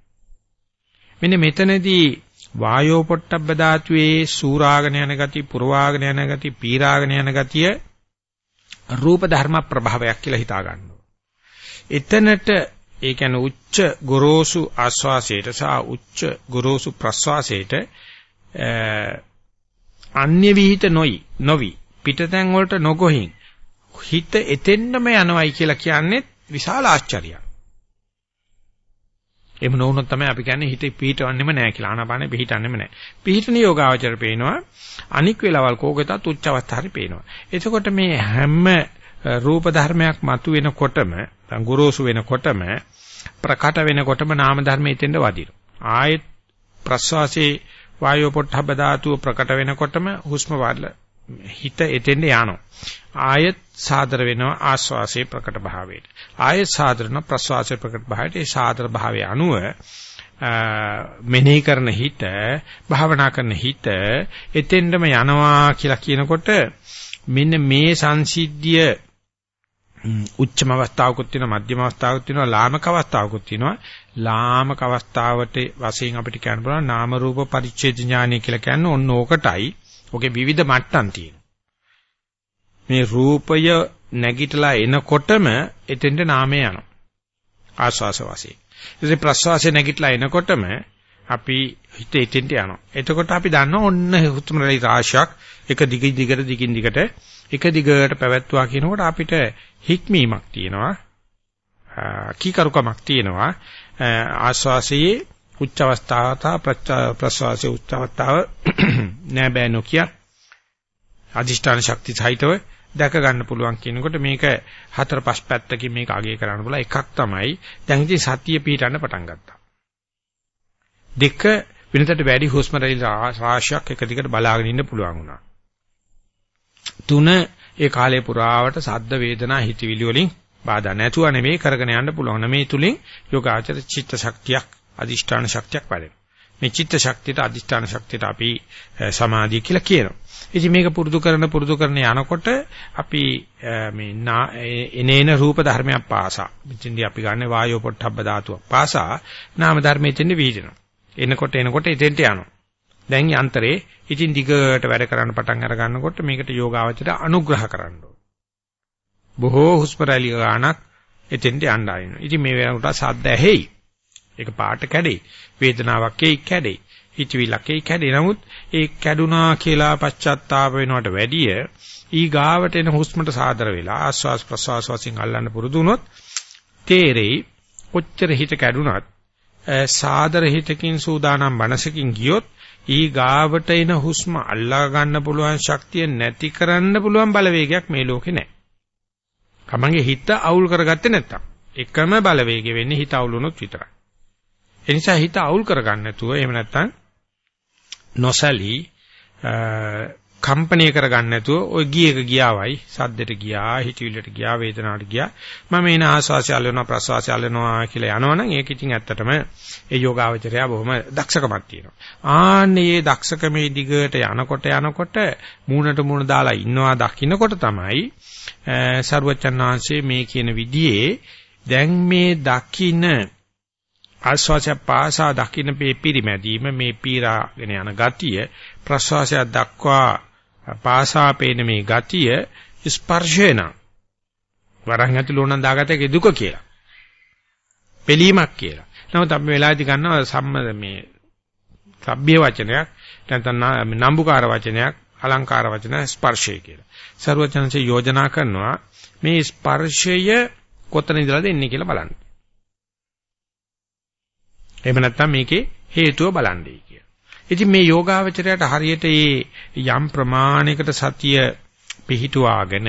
මෙන්න මෙතනදී වායෝ පොට්ටබ්බ ධාතුවේ සූරාගෙන යන ගතිය, පුරවාගෙන යන ගතිය, පීරාගෙන යන ගතිය රූප ධර්ම ප්‍රභාවයක් කියලා හිතා ගන්නවා. එතනට ඒ කියන්නේ උච්ච ගොරෝසු ආස්වාසයට සහ උච්ච ගොරෝසු ප්‍රස්වාසයට අන්‍ය විහිිත නොයි නොවි පිටතෙන් වලට නොගොහින් හිත එතෙන්නම යනවයි කියලා කියන්නේ විශාල ආශ්චර්යයක්. එහෙම නොවුනොත් තමයි අපි කියන්නේ හිතේ පිහිටවන්නෙම නැහැ කියලා. ආනාපානෙ පිහිටන්නෙම නැහැ. පිහිටන යෝගාවචර පේනවා අනික් වෙලාවල් කෝකෙතත් උච්ච අවස්ථාවේ පේනවා. එතකොට මේ හැම රූප ධර්මයක් මතු වෙනකොටම ගුරුසු වෙනකොටම ප්‍රකට වෙනකොටම නාම ධර්ම එතෙන්ද වදිනවා. ආයෙත් ප්‍රස්වාසයේ වායෝ පොට්ටබ්බ ධාතුව ප්‍රකට වෙනකොටම හුස්ම වාඩල හිත එතෙන්ද යනවා. ආයෙත් සාදර වෙනවා ආස්වාසේ ප්‍රකට භාවයට. ආයෙත් සාදරන ප්‍රස්වාසයේ ප්‍රකට භාවයට ඒ සාදර භාවය අනුව මෙනෙහි කරන හිත භාවනා කරන හිත එතෙන්ටම යනවා කියලා කියනකොට මෙන්න මේ සංසිද්ධිය උච්චම අවස්ථාවකුත් තියෙනවා මධ්‍යම අවස්ථාවකුත් තියෙනවා ලාමක අවස්ථාවකුත් තියෙනවා ලාමක අවස්ථාවට වශයෙන් අපිට කියන්න පුළුවන් නාම රූප පරිච්ඡේද ඥානය කියලා කියන්නේ ඔන්න ඕකටයි ඔකේ විවිධ මට්ටම් තියෙනවා. මේ රූපය නැගිටලා එනකොටම එතෙන්ට නාමය යනවා. ආස්වාස වාසිය. ඉතින් ප්‍රස්වාසය නැගිටලා එනකොටම අපි හිත එතෙන්ට යනවා. එතකොට අපි දන්නවා ඔන්න හුස්ම රැලි රාශියක් එක දිග දිගට දිගින් දිගට එක දිගට පැවැත්වුවා කියනකොට අපිට හික්මීමක් තියෙනවා. කීකරුකමක් තියෙනවා. ආස්වාසයේ උච්ච අවස්ථාව ප්‍රස්වාසයේ උච්ච අවස්ථාව නෑ බෑ නොකිය අධිෂ්ඨාන ශක්ති සහිතව දැක ගන්න පුළුවන් කියනකොට මේක හතර පහ පැත්තකින් මේක අගය කරන්න පුළුවන් එකක් තමයි දැන් ඉතින් සතිය පිටන්න පටන් ගත්තා දෙක වෙනතට වැඩි හුස්ම රැලි රාශියක් එක දිගට බලාගෙන ඉන්න පුළුවන් වුණා තුන ඒ කාලේ පුරාවට සද්ද වේදනා හිතවිලි වලින් බාධා නැතුව නෙමෙයි කරගෙන යන්න පුළුවන් මේ තුලින් යෝගාචර චිත්ත ශක්තියක් අදිෂ්ඨාන ශක්තියක් වැඩෙනවා. මේ චිත්ත ශක්තියට අදිෂ්ඨාන ශක්තියට අපි සමාධිය කියලා කියනවා. ඉතින් මේක පුරුදු කරන පුරුදු කරන යනකොට අපි මේ එනේන රූප ධර්මයක් පාසා. මෙතෙන්දී අපි ගන්න වායෝ පොට්ටබ්බ ධාතුව පාසා නාම ධර්මයේ තෙන්ද වීදිනවා. එනකොට එනකොට එතෙන්ට යනවා. දැන් යන්ත්‍රේ ඉතින් දිගට වැඩ කරන්න පටන් අර ගන්නකොට මේකට යෝගාවචර අනුග්‍රහ කරන්න බොහෝ හුස්ම රැලි ගානක් එතෙන්ට යන්න ආරිනවා. ඉතින් මේ වෙනකොට සද්ද ඇහෙයි. ඒක පාට කැඩේ. වේදනාවක් එයි කැඩේ. හිතවිලක් එයි කැඩේ. නමුත් ඒ කැඩුනා කියලා පශ්චාත්තාප වෙනවට වැඩිය ඊ ගාවට එන හුස්මට සාදර වෙලා ආස්වාස් ප්‍රස්වාස් වශයෙන් අල්ලන්න පුරුදු වුණොත් තේරෙයි කොච්චර හිත කැඩුනත් සාදර හිතකින් සූදානම් මනසකින් ගියොත් ඊ ගාවට එන හුස්ම අල්ලා ගන්න පුළුවන් ශක්තිය නැති කරන්න පුළුවන් බලවේගයක් මේ ලෝකේ නැහැ. කමංගේ හිත අවුල් කරගත්තේ නැත්තම් එකම බලවේගය වෙන්නේ හිත අවුල් වුණොත් විතරයි. ඒ නිසා හිත අවුල් කරගන්න නැතුව එහෙම නැත්නම් නොසලී කම්පණය කරගන්න නැතුව ওই ගියක ගියාවයි සද්දෙට ගියා හිතවිල්ලට ගියා වේදනාවට ගියා. මම එන ආස්වාසය අල්ලනවා ප්‍රසවාසය අල්ලනවා කියලා යනවනම් ඒක ඉතින් ඇත්තටම ඒ යෝගාවචරය බොහොම දක්ෂකමක් තියෙනවා. ආන්නේ මේ දක්ෂකමේ දිගට යනකොට යනකොට මූණට මූණ දාලා ඉන්නවා දකින්නකොට තමයි සරුවචන් වහන්සේ මේ කියන විදිහේ දැන් මේ දකින්න ආස්වාසය පාසා දකින්න මේ පිරිමැදීම මේ පීරාගෙන යන ගතිය ප්‍රස්වාසය දක්වා පාසා පේන මේ ගතිය ස්පර්ශේන වරහන් ඇතුළේ ඕනනම් දාගත හැකි දුක කියලා. පෙලීමක් කියලා. නමුත් අපි වෙලාදී ගන්නවා සම්මද මේ සබ්බ්‍ය වචනයක් නැත්නම් නම්බුකාර වචනයක් අලංකාර වචන ස්පර්ශය කියලා. ਸਰවචනසේ යෝජනා කරනවා මේ ස්පර්ශය කොතන ඉඳලාද එන්නේ කියලා බලන්න. එහෙම නැත්නම් මේකේ හේතුව බලන්නයි කිය. ඉතින් මේ යෝගාවචරයට හරියට මේ යම් ප්‍රමාණයකට සතිය පිහිටුවාගෙන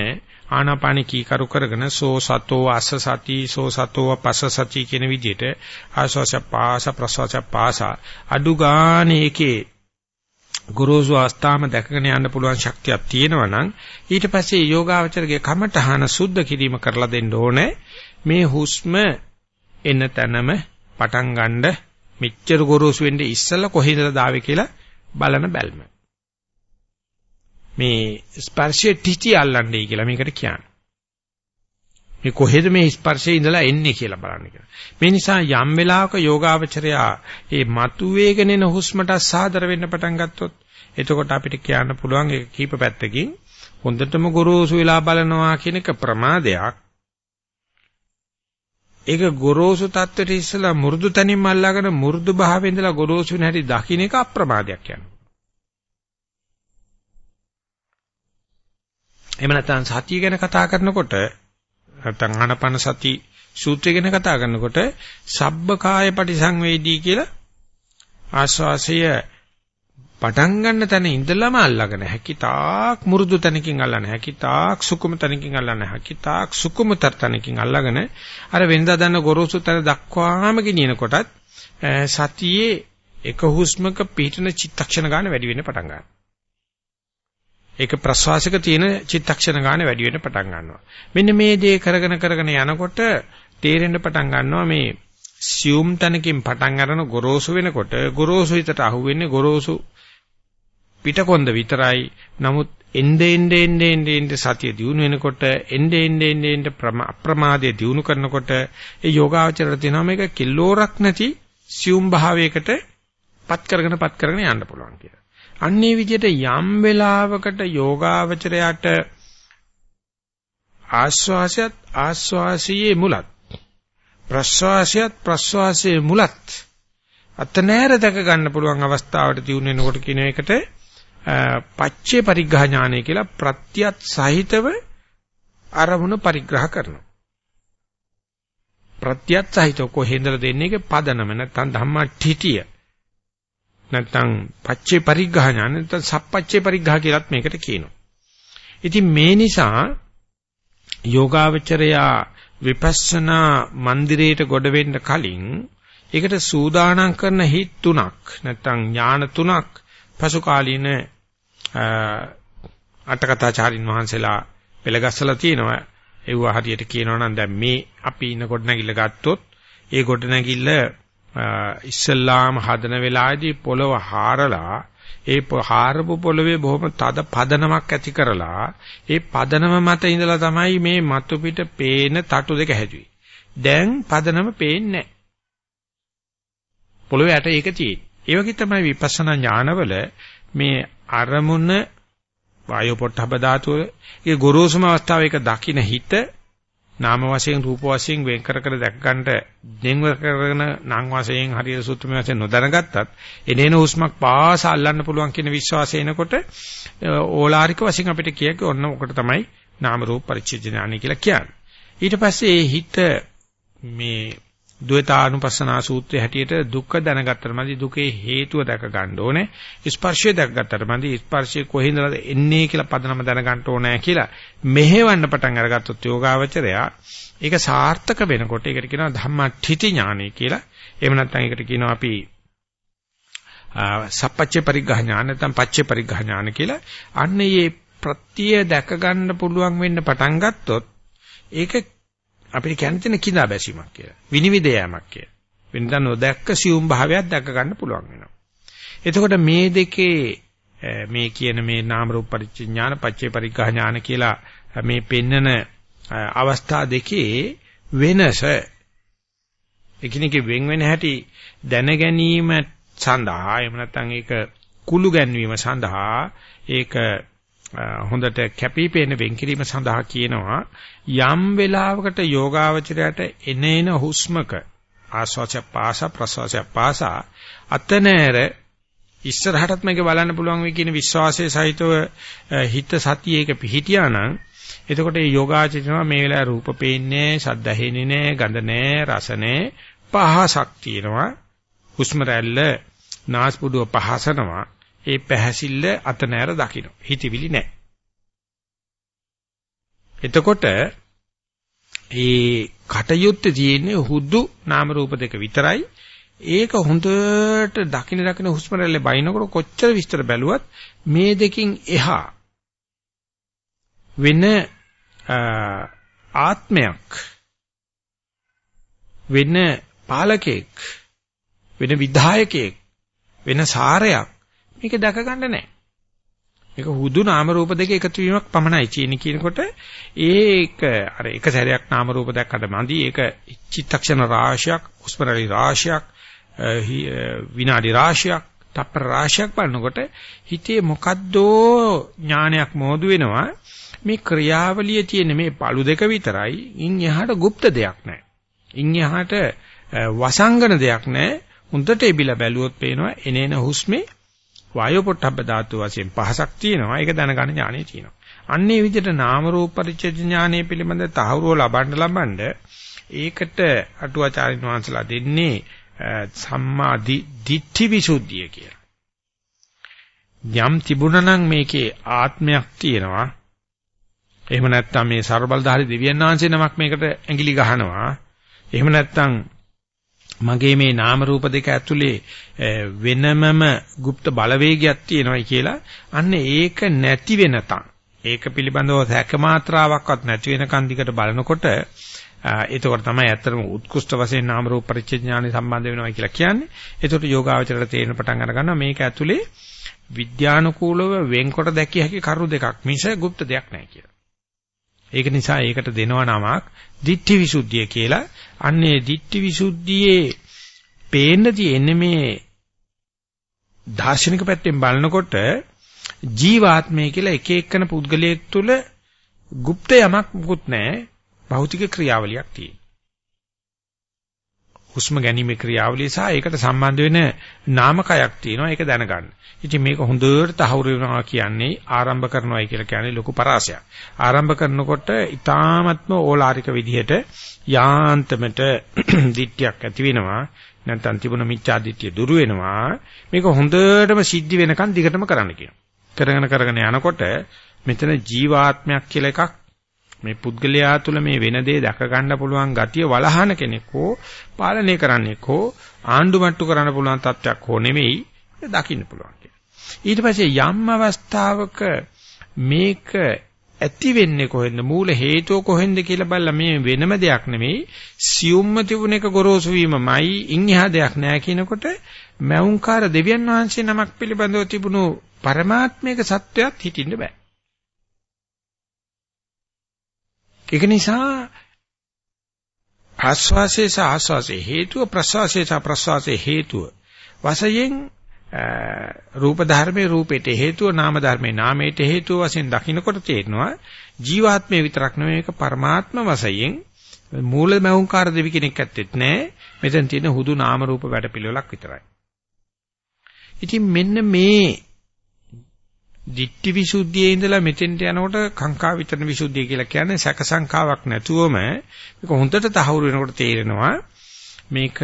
ආනාපාන කීකරු කරගෙන සෝ සතෝ අස්ස සති සෝ සතෝ පස්ස සති කියන විදිහට ආශ්වාස පාස ප්‍රශ්වාස පාස අඩු ගානේකේ ගුරුසු අවස්ථාවම දැකගෙන යන්න පුළුවන් ශක්තියක් තියෙනවා නම් ඊට පස්සේ යෝගාවචරගේ කමඨහන සුද්ධ කිරීම කරලා දෙන්න ඕනේ මේ හුස්ම එන තැනම පටන් ගන්න මෙච්චර ගොරෝසු වෙන්නේ ඉස්සලා කොහේද දාවේ කියලා බලන බැල්ම. මේ ස්පර්ශයේ ටිටි අල්ලන්නේ කියලා මේකට කියන්නේ. මේ කොහෙද මේ ස්පර්ශයේ ඉඳලා එන්නේ කියලා බලන්න කියලා. මේ නිසා යම් වෙලාවක යෝගාවචරයා මේ මතුවේගෙන එන හුස්මට සාදර වෙන්න පටන් ගත්තොත් එතකොට අපිට කියන්න පුළුවන් ඒක කීප පැත්තකින් හොඳටම ගොරෝසු වෙලා බලනවා කියන එක ප්‍රමාදයක්. ඒක ගොරෝසු තත්ත්වයට ඉස්සලා මෘදු තනින්ම අල්ලාගෙන මෘදු භාවයේ ඉඳලා ගොරෝසු වෙන හැටි දකින්න එක අප්‍රමාදයක් යනවා. එහෙම නැත්නම් සතිය ගැන කතා කරනකොට නැත්නම් ආනපන සති සූත්‍රය ගැන කතා කරනකොට සබ්බකාය පටිසංවේදී කියලා ආස්වාසය පටන් ගන්න තැන ඉඳලම අල්ලගෙන හැකිතාක් මුරුදු තැනකින් අල්ලන හැකිතාක් සුකුම තැනකින් අල්ලන හැකිතාක් සුකුමතර තැනකින් අල්ලගෙන අර වෙනදා දන්න ගොරෝසු තැන දක්වාම ගෙනියනකොටත් සතියේ එක හුස්මක පිටින චිත්තක්ෂණ ගන්න වැඩි වෙන්න පටන් ගන්නවා. ඒක ප්‍රශ්වාසක තියෙන චිත්තක්ෂණ ගන්න වැඩි වෙන්න පටන් ගන්නවා. මෙන්න මේ දේ කරගෙන කරගෙන යනකොට තේරෙන්න පටන් ගන්නවා මේ සියුම් තැනකින් පටන් අරන ගොරෝසු වෙනකොට ගොරෝසු හිතට අහුවෙන්නේ ගොරෝසු පිටකොන්ද විතරයි. නමුත් එnde ende ende ende ende සතිය දිනු වෙනකොට එnde ende ende ende අප්‍රමාදයේ දිනු කරනකොට ඒ යෝගාචරයට තියෙනවා මේක කිල්ලෝරක් නැති සියුම් භාවයකට පත් කරගෙන පත් කරගෙන යන්න පුළුවන් කියලා. අන්නේ විදිහට යම් වෙලාවකට යෝගාවචරයට ආස්වාසයත් ආස්වාසියේ මුලත් ප්‍රස්වාසයත් ප්‍රස්වාසයේ මුලත් අතනෑර දැක ගන්න පුළුවන් අවස්ථාවට තියුණු වෙනකොට කියන එකට පච්චේ පරිග්‍රහ ඥානය කියලා ප්‍රත්‍යත් සහිතව අරමුණ පරිග්‍රහ කරනවා. ප්‍රත්‍යත් සහිතව කොහෙන්දද දෙන්නේ ඒක පදනම නැත්නම් ධම්මා ඨිතිය. නැත්නම් පච්චේ පරිග්‍රහ ඥාන නැත්නම් සප්පච්චේ පරිග්‍රහ කියලාත් මේකට කියනවා. ඉතින් මේ නිසා යෝගාවචරයා විපස්සනා මන්දිරයට ගොඩ වෙන්න කලින් ඒකට සූදානම් කරන හිත් තුනක් නැත්නම් ඥාන තුනක් පසු කාලීන අටකථාචාරින් වහන්සේලා පෙළගස්සලා තියෙනවා. ඒව හරියට කියනවා නම් දැන් මේ අපි ඉන්න ගොඩනැගිල්ල ගත්තොත් ඒ ගොඩනැගිල්ල ඉස්සල්ලාම හදන වෙලාවේදී පොළව හාරලා ඒ හාරපු පොළවේ බොහොම තද පදනමක් ඇති කරලා ඒ පදනම මත ඉඳලා තමයි මේ මතු පිට පේන තටු දෙක හැදුවේ. දැන් පදනම පේන්නේ නැහැ. පොළවේ යට ඒක තියෙන්නේ. ඒ වගේ තමයි විපස්සනා ඥානවල මේ අරමුණ වායෝ පොට්ටබ ධාතුව. ඒ ගොරෝසුම අවස්ථාව එක දකින්න හිත නාම වශයෙන් රූප වශයෙන් වෙන් කර කර දැක ගන්නට දෙන්ව කරගෙන නම් වශයෙන් හරිය සූත්‍රමය වශයෙන් නොදැනගත්තත් එනේන හුස්මක් පාස අල්ලන්න පුළුවන් කියන විශ්වාසය එනකොට ඕලාරික වශයෙන් අපිට කියක ඔන්න ඔකට තමයි නාම රූප පරිච්ඡේදනානි කියලා කියන්නේ. ඊට පස්සේ ඒ හිත මේ ද්වේතානුපස්සනා සූත්‍රයේ හැටියට දුක්ඛ දැනගත්තට මදි දුකේ හේතුව දැක ගන්න ඕනේ. ස්පර්ශය දැක ගත්තට මදි ස්පර්ශය කොහේඳලාද එන්නේ කියලා පදනම දැනගන්න ඕනේ කියලා මෙහෙවන්න පටන් අරගත්තොත් යෝගාවචරයා ඒක සාර්ථක වෙනකොට ඒකට කියනවා ධම්මඨිති ඥානය කියලා. එහෙම නැත්නම් ඒකට කියනවා අපි සප්පච්චේ පරිග්‍රහ ඥාන නැත්නම් පච්චේ පරිග්‍රහ ඥාන කියලා. අන්න මේ ප්‍රත්‍ය දැක ගන්න පුළුවන් වෙන්න පටන් ගත්තොත් ඒක අපිට කියන්න තියෙන කිඳා බැසීමක් කියලා. විනිවිද යෑමක් කියලා. වෙනදා නොදැක්ක සියුම් භාවයක් දැක ගන්න පුළුවන් වෙනවා. එතකොට මේ දෙකේ මේ කියන මේ නාම රූප පරිච්ඡඥාන පච්චේ පරිග්‍රහ ඥාන කියලා මේ පෙන්නන අවස්ථා දෙකේ වෙනස එකිනෙක වෙන් වෙන හැටි දැන ගැනීම සඳහා එහෙම නැත්නම් ඒක කුළු ගැන්වීම සඳහා ඒක හොඳට කැපිපේන වෙන්කිරීම සඳහා කියනවා යම් වෙලාවකට යෝගාවචරයට එනේන හුස්මක ආස්වාසය පාස ප්‍රසවාසය පාස අතනෑර ඉස්සරහටත් මේක බලන්න පුළුවන් වෙයි කියන විශ්වාසයේ සහිතව හිත සතියේක පිහිටියා නම් එතකොට මේ යෝගාචරණ මේ වෙලාවේ රූප පේන්නේ ශබ්ද ඇහෙන්නේ නැහැ ගඳ නැහැ රස නැහැ පහසක් තියෙනවා හුස්ම රැල්ල නාස්පුඩුව පහසනවා. ඒ පැහැසිල්ල අත නෑර දකින්න. හිතවිලි නෑ. එතකොට ඒ කටයුත්තේ තියෙන්නේ හුදු නාම රූප දෙක විතරයි. ඒක හොඳට දකින දකින හුස්ම රැල්ලේ බයිනකොට කොච්චර විස්තර බැලුවත් මේ දෙකින් එහා වෙන ආත්මයක් වෙන පාලකෙක් වෙන විධායකයෙක් වෙන සාරයක් මේක දැක ගන්න නැහැ. මේක හුදු නාම රූප දෙක එකතු වීමක් පමණයි චීනි කියනකොට ඒක අර එක සැරයක් නාම රූප දැක්කට මදි ඒක චිත්තක්ෂණ රාශියක් උස්පරලි රාශියක් විනාඩි රාශියක් තප්පර රාශියක් බලනකොට හිතේ මොකද්දෝ ඥානයක් මෝදු වෙනවා මේ ක්‍රියාවලියේ තියෙන මේ පළු දෙක විතරයි ඉන් එහාට গুপ্ত දෙයක් නැහැ. ඉන් එහාට වසංගන දෙයක් නැහැ. හොඳට එබිලා බැලුවොත් පේනවා එනේන හුස්මේ වායෝ පොට්ටබ්බ ධාතු වශයෙන් පහසක් තියෙනවා. ඒක දැනගන්න ඥානෙ තියෙනවා. අන්නේ විදිහට නාම රූප පරිච්ඡේද ඥානෙ පිළිබඳ තහවුරුව ලබන්න ලබන්න ඒකට අටුවාචාරින් වහන්සලා දෙන්නේ සම්මා දිට්ඨි විසුද්ධිය කියලා. යම් තිබුණා නම් මේකේ ආත්මයක් තියෙනවා එහෙම නැත්නම් මේ ਸਰබලධාරි දෙවියන් වහන්සේ නමක් මේකට ඇඟිලි ගහනවා. එහෙම නැත්නම් මගේ මේ නාම රූප දෙක ඇතුලේ වෙනමම গুপ্ত බලවේගයක් තියෙනවායි කියලා අන්න ඒක නැති වෙනතන් ඒක පිළිබඳව සැක මාත්‍රාවක්වත් නැති වෙනකන් දිකට බලනකොට ඒතකොට තමයි ඇත්තටම උත්කෘෂ්ඨ වශයෙන් නාම රූප පරිච්ඡේඥානෙ සම්බන්ධ වෙනවා කියලා කියන්නේ. ඒතකොට යෝගාවචරයට තේරෙන පටන් අර ගන්නවා මේක ඇතුලේ විද්‍යානුකූලව වෙන්කොට දැකිය හැකි කරු දෙකක් මිස গুপ্ত දෙයක් නැහැ කියලා. ඒක නිසා ඒකට දෙනවා නමක් ditthi visuddhiය කියලා. අන්නේ ditthi visuddhiයේ පේන්න තියෙන්නේ මේ දාර්ශනික පැත්තෙන් බලනකොට ජීවාත්මය කියලා එක එක්කන පුද්ගලයෙක් තුළ গুপ্ত යමක් මුකුත් නැහැ. භෞතික ක්‍රියාවලියක් තියෙනවා. හුස්ම ගැනීමේ ක්‍රියාවලිය සහ ඒකට සම්බන්ධ වෙන නාමකයක් තියෙනවා ඒක දැනගන්න. ඉතින් මේක හොඳට තහවුරු වෙනවා කියන්නේ ආරම්භ කරනවායි කියලා කියන්නේ ලොකු පරාසයක්. ආරම්භ කරනකොට ඊ타ත්ම ඕලාරික විදිහට යාන්තමට දිට්ඨියක් ඇති වෙනවා. නැත්නම් තිබුණ මිච්ඡා දිට්ඨිය දුරු වෙනවා. මේක හොඳටම සිද්ධි වෙනකන් දිගටම කරන්න කියනවා. කරගෙන කරගෙන යනකොට මෙතන ජීවාත්මයක් කියලා එකක් මේ පුද්ගලයා තුළ මේ වෙන දේ දැක ගන්න පුළුවන් ගතිය වලහන කෙනෙක් හෝ පාලනය කරන්නෙක් හෝ ආණ්ඩු මට්ටු කරන්න පුළුවන් තත්ත්වයක් හෝ නෙමෙයි දකින්න පුළුවන් ඊට පස්සේ යම් අවස්ථාවක මේක ඇති වෙන්නේ කොහෙන්ද මූල හේතුව කොහෙන්ද කියලා බලලා මේ වෙනම දෙයක් නෙමෙයි. සියුම්ම තිබුණ එක ගොරෝසු වීමමයි. ඉන් එහා දෙයක් නෑ කියනකොට මෞංකාර දෙවියන් වහන්සේ නමක් පිළිබඳව තිබුණු පරමාත්මික සත්‍යයක් හිටින්න බෑ. ඒක නිසා ආස්වාසේ සහ ආස්වාසේ හේතුව ප්‍රසවාසේ සහ ප්‍රසවාසේ හේතුව වශයෙන් රූප ධර්මයේ රූපේට හේතුව නාම ධර්මයේ නාමයට හේතුව වශයෙන් දකින්නකොට තේරෙනවා ජීවාත්මය විතරක් නෙවෙයි ඒක පරමාත්ම වශයෙන් මූල මෞංකාර දෙවි කෙනෙක් ඇත්තෙත් නෑ. මෙතන තියෙන හුදු නාම රූප වැඩ පිළිවෙලක් විතරයි. ඉතින් මෙන්න මේ දිට්ඨි විසුද්ධියේ ඉඳලා මෙතෙන්ට යනකොට කාංකා විතරන විසුද්ධිය කියලා කියන්නේ සැක සංකාවක් නැතුවම මේක හොඳට තහවුරු වෙනකොට තේරෙනවා මේක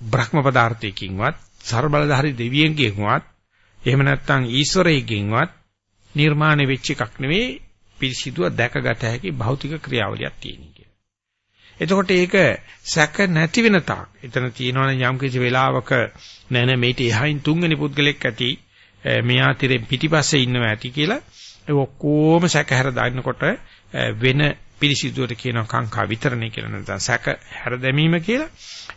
බ්‍රහ්ම පදාර්ථයකින්වත් ਸਰබලධාරි දෙවියන්ගෙන්වත් එහෙම නැත්නම් ඊශ්වරයෙක්ගෙන්වත් නිර්මාණය වෙච්ච එකක් නෙවෙයි පිරිසිදුව දැකගත හැකි භෞතික ක්‍රියාවලියක් තියෙන එක. එතකොට ඒක සැක නැති වෙන තාක් එතන තියෙනවනේ යම් කිසි වෙලාවක නෑ නෑ මේට එහයින් තුන්වෙනි පුද්ගලෙක් ඇති මෙයා තිරෙන් පිටිපස්සේ ඉන්නවා ඇති කියලා ඒ ඔක්කොම සැකහැර දාන්නකොට වෙන පිරිසිදුවට කියනවා කාංකා විතරණේ කියලා නැත්නම් සැක හැර දැමීම කියලා.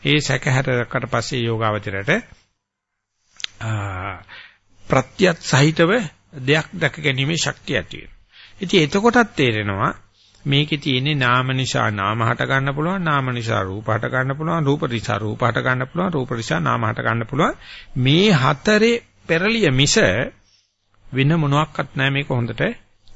ඒ සැක හැරකට පස්සේ යෝගාවචරයට ප්‍රත්‍යත් සහිතව දෙයක් දැක ගැනීමේ ශක්තිය ඇති වෙනවා. ඉතින් එතකොටත් තේරෙනවා මේකේ තියෙන්නේ නාම නිසා නාම හට ගන්න පුළුවන් නාම නිසා රූප හට ගන්න පුළුවන් රූප නිසා රූප හට ගන්න පුළුවන් රූප නිසා නාම හට ගන්න පුළුවන් මේ හතරේ පෙරලිය මිස වෙන මොනවත් නැහැ මේක හොඳට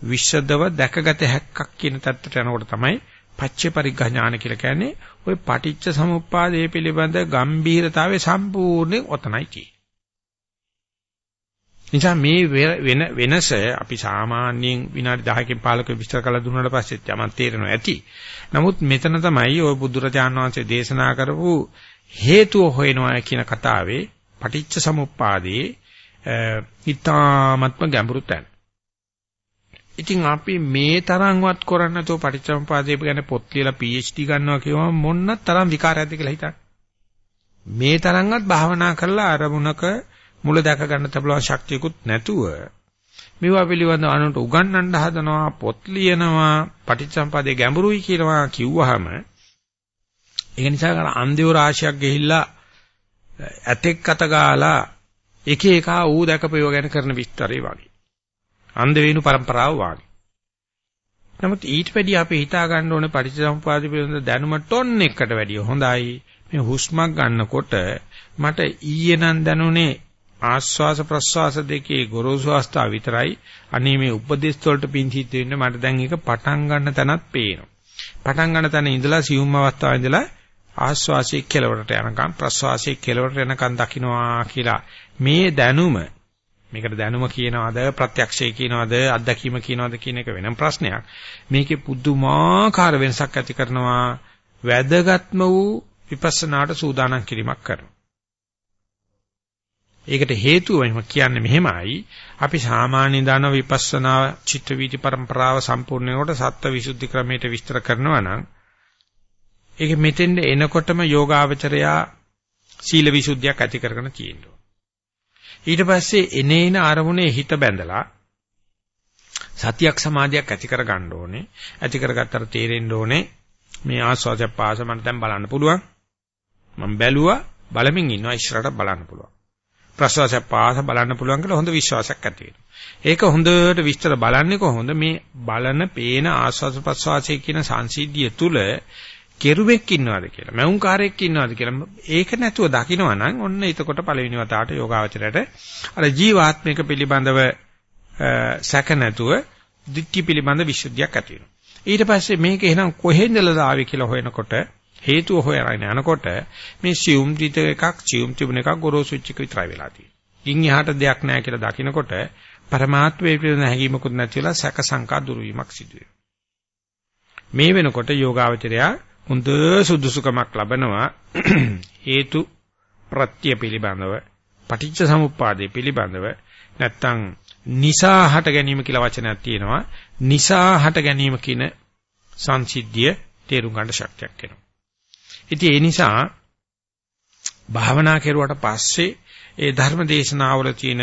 විශ්දව දැකගත හැක්කක් කියන තත්ත්වයට යනකොට තමයි පච්චේ පරිග්ඝ ඥාන කියලා කියන්නේ ওই පටිච්ච සමුප්පාදයේ පිළිබඳ ගම්භීරතාවය සම්පූර්ණයෙන් ඔතනයි තියෙන්නේ. නිසා මේ වෙන වෙනස අපි සාමාන්‍යයෙන් විනාඩි 10කින් 15කින් විස්තර කළ දුන්නාට පස්සෙත් යමන් තේරෙනවා ඇති. නමුත් මෙතන තමයි ওই බුදුරජාණන් වහන්සේ දේශනා කරපු හේතුව හොයනවා කියන කතාවේ පටිච්ච සමුප්පාදේ ඊ타ත්ම ගැඹුරු තැන. ඉතින් අපි මේ තරම්වත් කරන්නේ නැතුව පටිච්චසමුපාදේ ගැන පොත් ලියලා PhD ගන්නවා කියවම මොන්න තරම් විකාරයක්ද කියලා හිතන්න. මේ තරම්වත් භාවනා කරලා අරමුණක මුල දැක ගන්න තබලව ශක්තියකුත් නැතුව මේවා පිළිබඳව අනුන්ට උගන්වන්න හදනවා පොත් ලියනවා පටිච්චසමුපාදේ ගැඹුරුයි කියලා කිව්වහම ඒක නිසා කර අන්දියෝ රාශියක් ගිහිල්ලා ඇතෙක් අත ගාලා එක එක ඌ දැකපේව ගැන කරන විස්තරේ වගේ. අන්ධ වේණු પરම්පරාව වාගේ. නමුත් ඊට වැඩි අපි හිතා ගන්න ඕනේ පටිච්චසමුපාද පිළිබඳ දැනුම ටොන් එකකට වැඩිය හොඳයි. මේ හුස්මක් ගන්නකොට මට ඊයේ නම් දැනුනේ ආස්වාස ප්‍රස්වාස දෙකේ ගොරෝසු අවස්ථාව විතරයි. අනේ මේ උපදේශ වලට පිංචිත් වෙන්න මට දැන් ඒක පටන් ගන්න තැනත් පේනවා. පටන් ගන්න තැන ඉඳලා සියුම් අවස්ථාවේ ඉඳලා ආස්වාසයේ කෙලවරට යනකම් ප්‍රස්වාසයේ කෙලවරට යනකම් දකින්නවා කියලා මේ දැනුම මේකට දැනුම කියනවාද ප්‍රත්‍යක්ෂය කියනවාද අත්දැකීම කියනවාද කියන එක වෙනම ප්‍රශ්නයක්. මේකේ පුදුමාකාර වෙනසක් ඇති කරනවා වැදගත්ම වූ විපස්සනාට සූදානම් කිරීමක් කරනවා. ඒකට හේතුව එහෙම කියන්නේ මෙහෙමයි අපි සාමාන්‍ය දාන විපස්සනා චිත්ත වීති પરම්පරාව සම්පූර්ණයට සත්ත්ව විසුද්ධි ක්‍රමයට විස්තර කරනවා නම් ඒක මෙතෙන්ද එනකොටම යෝගාවචරයා සීල විසුද්ධියක් ඇති කරගෙන තියෙනවා. ඊට පස්සේ එනේන අරමුණේ හිත බැඳලා සතියක් සමාධියක් ඇති කර ගන්න ඕනේ. ඇති කරගත්තට තේරෙන්න ඕනේ මේ ආස්වාදය පාස මට දැන් බලන්න පුළුවන්. මම බැලුවා බලමින් ඉන්නවා ඉස්සරහට බලන්න පුළුවන්. ප්‍රසවාසය පාස බලන්න පුළුවන් කියලා හොඳ විශ්වාසයක් ඇති ඒක හොඳට විස්තර බලන්නේ කොහොමද මේ බලන පේන ආස්වාද ප්‍රසවාසයේ කියන සංසිද්ධිය තුල කෙරුවෙක් ඉන්නවද කියලා මෞංකාරයෙක් ඉන්නවද කියලා ඒක නැතුව දකිනවා නම් ඔන්න එතකොට පළවෙනි වතාවට යෝගාවචරයට අර ජීවාත්මික පිළිබඳව සැක නැතුව දික්ටි පිළිබඳ විශ්ුද්ධියක් ඇති වෙනවා ඊට පස්සේ මේක එහෙනම් කොහෙන්දලද ආවේ කියලා හොයනකොට හේතුව හොයන යනකොට මේ සියුම් දිත එකක් සියුම් තිබුණ එකක් ගොරෝසු වෙච්ච එක විතරයි වෙලා තියෙන්නේ. ඉන් එහාට දෙයක් නැහැ කියලා දකිනකොට පරමාත්මයේ පිළිබඳ හැඟීමකුත් නැතිවලා සැක සංකා දුරු වීමක් සිදු මේ වෙනකොට යෝගාවචරයා හොඳ සුදුසුකමක් ලබනවා. හේතු ප්‍රත්‍ය පිළිබඳව පටිච්ච සමුප්පාදේ පිළිබඳව නැත්තම් නිසා හට ගැනීම කියලා වචනයක් තියෙනවා. නිසා හට ගැනීම කියන සංසිද්ධිය තේරුම් ගන්න ශක්තියක් එනවා. ඉතින් ඒ නිසා භාවනා කෙරුවට පස්සේ ඒ ධර්ම දේශනාවල තියෙන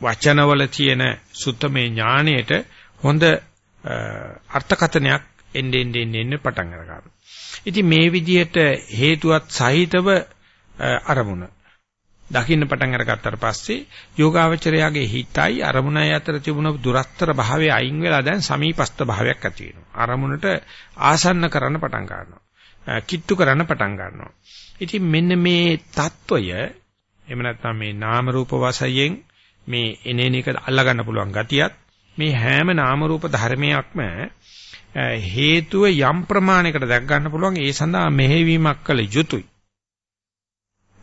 වචනවල තියෙන සුත්තමේ ඥාණයට හොඳ අර්ථකථනයක් එන්න එන්න එන්න පටන් ගන්නවා. ඉතින් මේ විදිහට හේතුවත් සහිතව අරමුණ දකින්න පටන් අරගත්තාට පස්සේ යෝගාවචරයාගේ හිතයි අරමුණයි අතර තිබුණ දුරස්තර භාවය අයින් වෙලා දැන් සමීපස්ත භාවයක් ඇති වෙනවා. අරමුණට ආසන්න කරන්න පටන් ගන්නවා. කිට්ටු කරන්න පටන් ගන්නවා. ඉතින් මෙන්න මේ తত্ত্বය එහෙම නැත්නම් මේ නාම රූප වශයෙන් මේ එනේන එක අල්ලා ගන්න පුළුවන් ගතියත් මේ හැම නාම රූප ධර්මයක්ම හේතුව යම් ප්‍රමාණයකට දැක් ගන්න පුළුවන් ඒ සඳහා මෙහෙවීමක් කළ යුතුයි.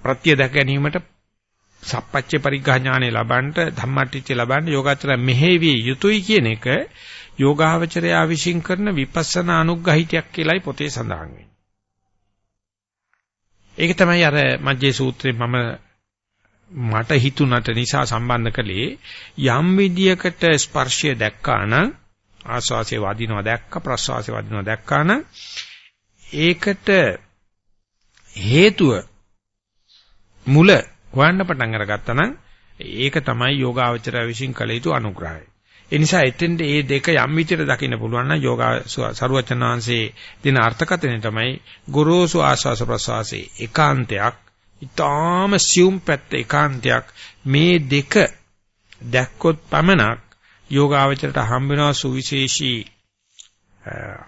ප්‍රත්‍ය දැක ගැනීමට සප්පච්චේ පරිග්‍රහ ඥානෙ ලබන්නට ධම්මටිච්ච ලබන්න යෝගාචරය මෙහෙවිය යුතුයි කියන එක යෝගාවචරයා විශ්ින් කරන විපස්සනා අනුග්‍රහිතයක් කියලායි පොතේ සඳහන් වෙන්නේ. ඒක තමයි අර මජ්ජේ සූත්‍රයේ මම මට හිතුණට නිසා සම්බන්ධ කළේ යම් විදියකට ස්පර්ශය දැක්කා නම් ආස්වාසේ වදිනවා දැක්ක ප්‍රස්වාසේ වදිනවා දැක්කා නම් ඒකට හේතුව මුල හොයන්න පටන් අරගත්තා නම් ඒක තමයි යෝගාවචරය විශ්ින් කළ යුතු අනුග්‍රහය. ඒ නිසා එතෙන්ද මේ දෙක යම් විදිහට දකින්න පුළුවන් නම් යෝගා සරුවචනාංශේ දෙන අර්ථකථනය තමයි ගොරෝසු ආස්වාස ප්‍රසවාසයේ ඒකාන්තයක් ඊටාම සියුම් පැත්ත ඒකාන්තයක් මේ දෙක දැක්කොත් පමණක් යෝගාවචරයට හම්බ වෙනවා සුවිශේෂී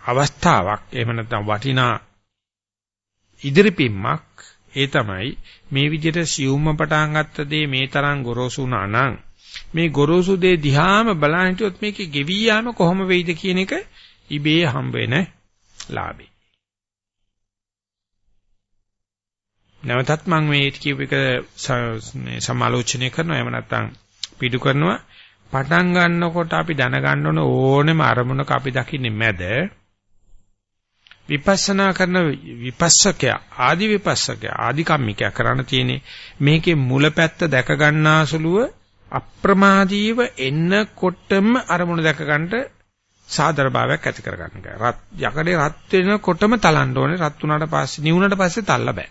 අවස්ථාවක්. එහෙම නැත්නම් වටිනා ඉදිරිපින්මක් ඒ තමයි මේ විදිහට සියුම්ම පටන් ගත්ත දේ මේ තරම් ගොරෝසු වුණා නම් මේ ගොරෝසු දේ දිහාම බලන හිටියොත් මේකේ ගෙවි යාම කොහොම වෙයිද කියන එක ඉබේ හම්බ වෙන ලාභේ. නැවතත් මම මේ කියප එක සමාලෝචනය කරනවා. එහෙම නැත්නම් පිටු කරනවා. පටන් ගන්නකොට අපි දැනගන්න ඕන ඕනෙම අරමුණක අපි දකින්නේ මැද විපස්සනා කරන විපස්සකයා ආදි විපස්සකයා ආදි කම්මිකයා කරන්න තියෙන්නේ මේකේ මුලපැත්ත දැක ගන්නාසුලුව අප්‍රමාදීව එන්නකොටම අරමුණ දැක ගන්නට සාදර භාවයක් ඇති කර ගන්න එක. රත් යකඩේ රත් වෙනකොටම තලන්න ඕනේ. රත් වුණාට පස්සේ නිවුණාට පස්සේ තල්ල බෑ.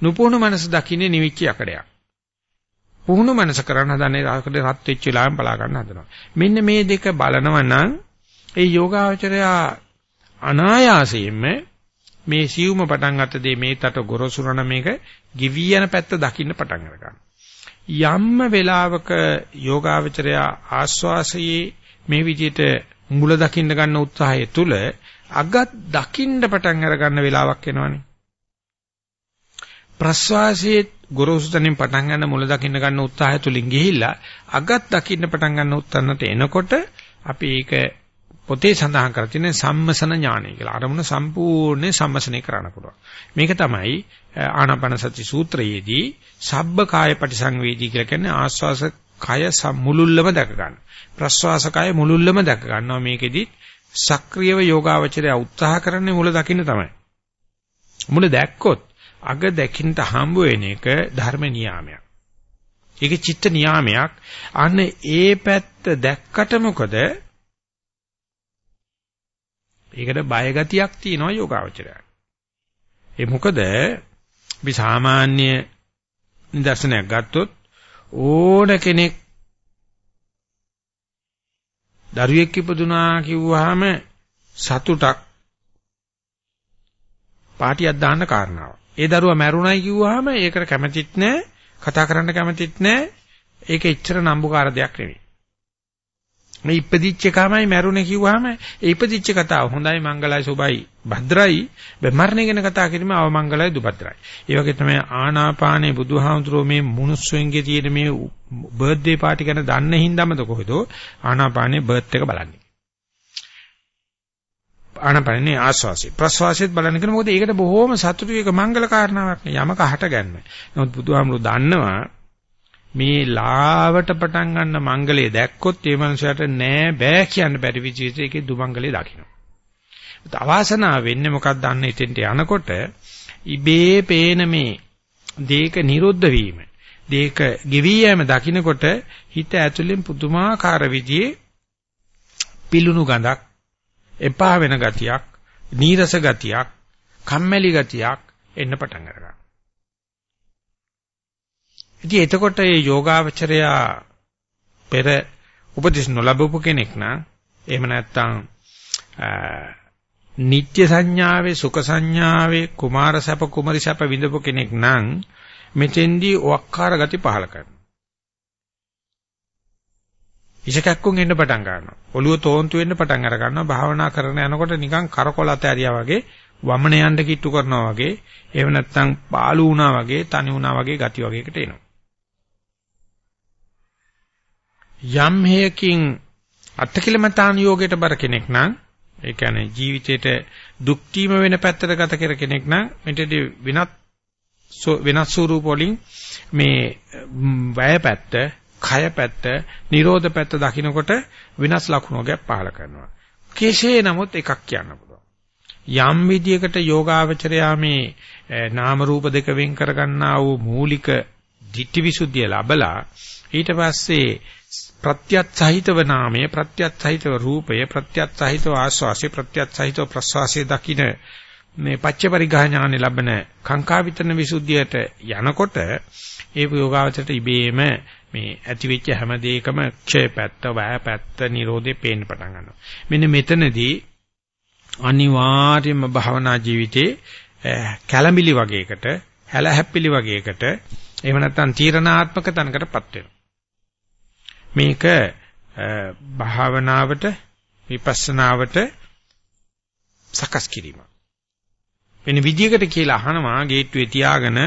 නුපුහුණු මනස දකින්නේ නිවිච්ච යකඩයක්. පුහුණු මනස කරන්න හදන්නේ යකඩේ රත් වෙච්ච වෙලාවෙන් බලා ගන්න හදනවා. මෙන්න මේ දෙක බලනවා නම් ඒ යෝගාවචරයා අනායාසයෙන්ම මේ සියුම පටන් ගන්නදී මේ තට ගොරසුරන මේක ගිවි යන පැත්ත දකින්න පටන් ගන්නවා. යම්ම වෙලාවක යෝගාවචරයා ආස්වාසයේ මේ විදිහට මුල දකින්න ගන්න උත්සාහය තුල අගත් දකින්න පටන් අර ගන්න වෙලාවක් එනවනේ. ප්‍රස්වාසයේ ගොරෝසු තනින් පටන් ගන්න මුල දකින්න ගන්න උත්සාහය තුලින් ගිහිල්ලා අගත් දකින්න පටන් ගන්න උත්සන්නට එනකොට අපි ඒක පොතේ සඳහන් කර තියෙන සම්මසන ඥානය කියලා. අරමුණ සම්පූර්ණ සම්මසනය කරන්න පුළුවන්. මේක තමයි ආනාපාන සති සූත්‍රයේදී සබ්බ කාය පටිසංවේදී කියලා කියන්නේ ආස්වාස කය මුලුල්ලම දැක ගන්න. ප්‍රස්වාස කය මුලුල්ලම දැක ගන්නවා මේකෙදි සක්‍රියව යෝගාවචරය උත්සාහ කරන්නේ මුල දකින්න තමයි. මුල දැක්කොත් අග දැකින්ට හම්බ වෙන එක ධර්ම නියාමයක්. ඒක චිත්ත නියාමයක්. අන්න ඒ පැත්ත දැක්කට මොකද? ඒකට බය ගතියක් තියෙනවා යෝගාවචරය. ඒ මොකද අපි සාමාන්‍ය නිදර්ශනයක් ගත්තොත් ඕන කෙනෙක් දරුවෙක් ඉපදුනා කිව්වහම සතුටක් පාටියක් දාන්න කාරණාවක්. ඒ දරුවා මැරුණයි කිව්වහම ඒකට කැමතිත් නැහැ, කතා කරන්න කැමතිත් නැහැ. ඒක එච්චර නම්බුකාර දෙයක් නෙවෙයි. මේ ඉපදිච්ච එකමයි මැරුණේ කිව්වහම ඒ ඉපදිච්ච කතාව හොඳයි මංගලයි සුබයි භද්‍රයි මරණය ගැන කතා කිරීම අවමංගලයි දුබද්‍රයි. ඒ වගේ තමයි ආනාපානේ බුදුහාමුදුරුවෝ මේ මුනුස්සුන්ගේ තියෙන මේ බර්ත්ඩේ පාටි ගැන දන්න හින්දාමද කොහෙද ආනාපානේ බර්ත් එක බලන්නේ. ආනාපානේ ආස්වාසිය ප්‍රස්වාසියත් බලන්න කියන මොකද ඒකට බොහොම සතුටු එක මංගල කාරණාවක් නේ යමක හට ගන්න. නමුත් බුදුහාමුදුරුවෝ දන්නවා මේ ලාවට පටන් ගන්න මංගලයේ දැක්කොත් ඒ මනුස්සයාට නෑ බෑ කියන්න බැරි විදිහට ඒකේ දුමංගලයේ දකින්න. අවාසනාව වෙන්නේ මොකක්ද දන්න ඉතින්ට යනකොට ඉබේ පේන මේ දේක නිරුද්ධ වීම දේක ගෙවි යෑම දකින්නකොට හිත ඇතුලෙන් පුදුමාකාර විදිහේ පිලුණු ගඳක් එපා වෙන ගතියක් නීරස ගතියක් කම්මැලි ගතියක් එන්න පටන් ගන්නවා ඉතින් එතකොට මේ යෝගාවචරයා පෙර උපදෙස් නොලබපු කෙනෙක් නම් එහෙම නැත්නම් නিত্য සංඥාවේ සුඛ සංඥාවේ කුමාර සැප කුමරි සැප විඳපු කෙනෙක් නම් මෙතෙන්දී වක්කාර ගති පහල කරනවා. ඉෂකක්කුන් එන්න පටන් ගන්නවා. ඔළුව තෝන්තු වෙන්න පටන් අර ගන්නවා. භාවනා කරන යනකොට නිකන් කරකොල අතෑරියා වගේ වමන යන්න කිට්ටු කරනවා වගේ එහෙම නැත්නම් පාළු වුණා වගේ තනි වුණා වගේ ගති වගේකට එනවා. යම් හේයකින් අත්කිලමතාන යෝගයට බර කෙනෙක් නම් ඒ කියන්නේ ජීවිතේට දුක් තීම වෙන පැත්තට ගත කර කෙනෙක් නම් මෙතනදී වෙනත් වෙනස් ස්වරූප වලින් මේ වැය පැත්ත, කය පැත්ත, නිරෝධ පැත්ත දකින්නකොට වෙනස් ලක්ෂණ වර්ගයක් පහල කරනවා. කෙසේ නමුත් එකක් කියන්න පුළුවන්. යම් විදියකට යෝගාවචරයා මේ නාම රූප දෙක වෙන් කරගන්නා වූ මූලික ditthිවිසුද්ධිය ලැබලා ඊට පස්සේ ප්‍රත්‍යත් සහිතව නාමය ප්‍රත්‍යත් සහිතව රූපය ප්‍රත්‍යත් සහිතව ආස්වාසය ප්‍රත්‍යත් සහිතව ප්‍රස්වාසය දකින මේ පච්චපරිග්‍රහ ඥානෙ ලැබෙන කාංකා විතරන විසුද්ධියට යනකොට ඒ යෝගාවචරයට ඉබේම මේ ඇතිවෙච්ච හැම දෙයකම ක්ෂය පැත්ත වැය පැත්ත නිරෝධේ පේන්න පටන් ගන්නවා මෙන්න මෙතනදී අනිවාර්යයෙන්ම භවනා ජීවිතේ කැළඹිලි වගේකට හැල හැප්පිලි වගේකට එහෙම නැත්නම් තීරණාත්මක තනකටපත් වෙනවා මේක භාවනාවට විපස්සනාවට සකස් කිරීම. වෙන විදියකට කියලා අහනවා ගේට්ටුවේ තියාගෙන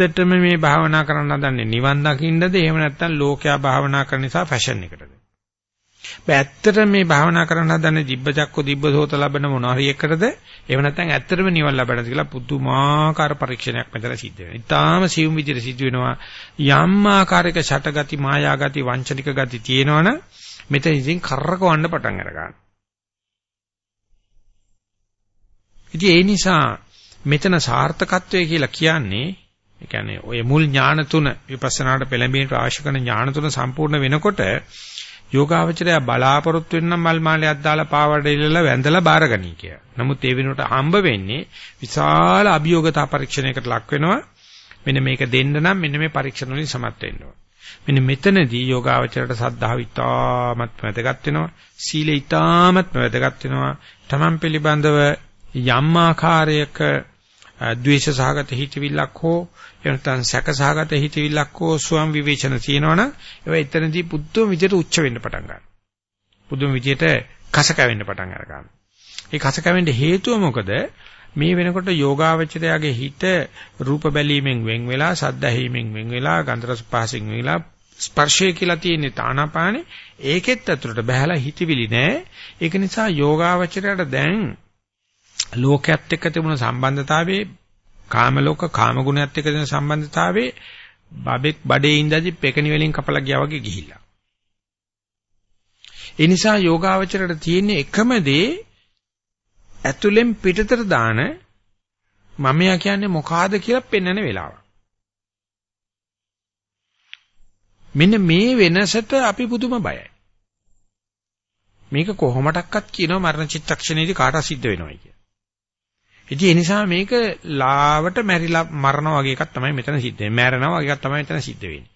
ඇත්තටම මේ භාවනා කරන්න හදන්නේ නිවන් දකින්නද එහෙම නැත්නම් ලෝකයා භාවනා කරන නිසා ෆැෂන් එකටද? ඇත්තටම මේ භාවනා කරන්න හදන්නේ දිබ්බචක්ක දිබ්බසෝත ලබන මොන හරි එකකටද? එහෙම නැත්නම් ඇත්තටම නිවන් ලබනද කියලා පුදුමාකාර පරීක්ෂණයක් මෙතන සිද්ධ වෙනවා. ඊටාම සියුම් විදිහට සිද්ධ වෙනවා. යම් ආකාරයක ෂටගති, මායාගති, වංචනික ගති තියෙනවනම් මෙතන ඉතින් කරකවන්න පටන් අරගන්නවා. ඉතින් ඒ නිසා මෙතන සාර්ථකත්වය කියලා කියන්නේ ඒ කියන්නේ ඔය මුල් ඥාන තුන විපස්සනාට පෙළඹීමට අවශ්‍ය කරන ඥාන තුන සම්පූර්ණ වෙනකොට යෝගාවචරය බලාපොරොත්තු වෙන්නම් මල් මාලයක් දාලා පාවඩ ඉල්ලලා වැඳලා බාරගනී කිය. නමුත් ඒ වෙනුවට හම්බ වෙන්නේ විශාල අභියෝගතා පරීක්ෂණයකට ලක් වෙනවා. මෙන්න මේක දෙන්න නම් මෙන්න මේ පරීක්ෂණ වලින් සමත් වෙන්න ඕන. මෙන්න මෙතනදී යෝගාවචරයට සද්ධාව ඉතාමත් වැදගත් වෙනවා. සීලය ඉතාමත් වැදගත් වෙනවා. තමන් පිළිබඳව යම් ආකාරයක ද්වේෂ සහගත හිතවිල්ලක් හෝ එනතන් සැක සහගත හිතවිල්ලක් හෝ ස්වම් විවේචන තියෙනවනම් ඒවා එතනදී පුදුම විදිහට උච්ච වෙන්න පටන් ගන්නවා. පුදුම විදිහට කස කැවෙන්න පටන් අර ගන්නවා. ඒ කස කැවෙන්න හේතුව මොකද? මේ වෙනකොට යෝගාවචරයාගේ හිත රූප බැලීමෙන් වෙන් වෙලා සද්ද ඇහිීමෙන් වෙන් වෙලා ගන්ධ රස පහසින් වෙන් වෙලා ස්පර්ශය කියලා තියෙන තානාපානේ ඒකෙත් ඇතුළට බහැලා හිතවිලි නෑ ඒක නිසා යෝගාවචරයට දැන් ලෝකයක් එක්ක තිබුණ සම්බන්ධතාවයේ කාම ලෝක කාම ගුණයත් එක්ක තියෙන සම්බන්ධතාවයේ බබෙක් බඩේ ඉඳදී පෙකණි වලින් කපලා ගියා වගේ ගිහිල්ලා. ඒ නිසා යෝගාවචරයට තියෙන එකම දේ ඇතුලෙන් පිටතට දාන මමයා කියන්නේ මොකාද කියලා පෙන්වන වෙලාව. මෙන්න මේ වෙනසට අපි පුදුම බයයි. මේක කොහොමඩක්වත් කියනවා මරණ චිත්තක්ෂණයේදී කාට සිද්ධ වෙනවයි කියලා. ඉතින් ඒ නිසා මේක ලාවට මැරිලා මරනවා වගේ එකක් තමයි මෙතන සිද්ධ වෙන්නේ. මැරෙනවා වගේ එකක් තමයි මෙතන සිද්ධ වෙන්නේ.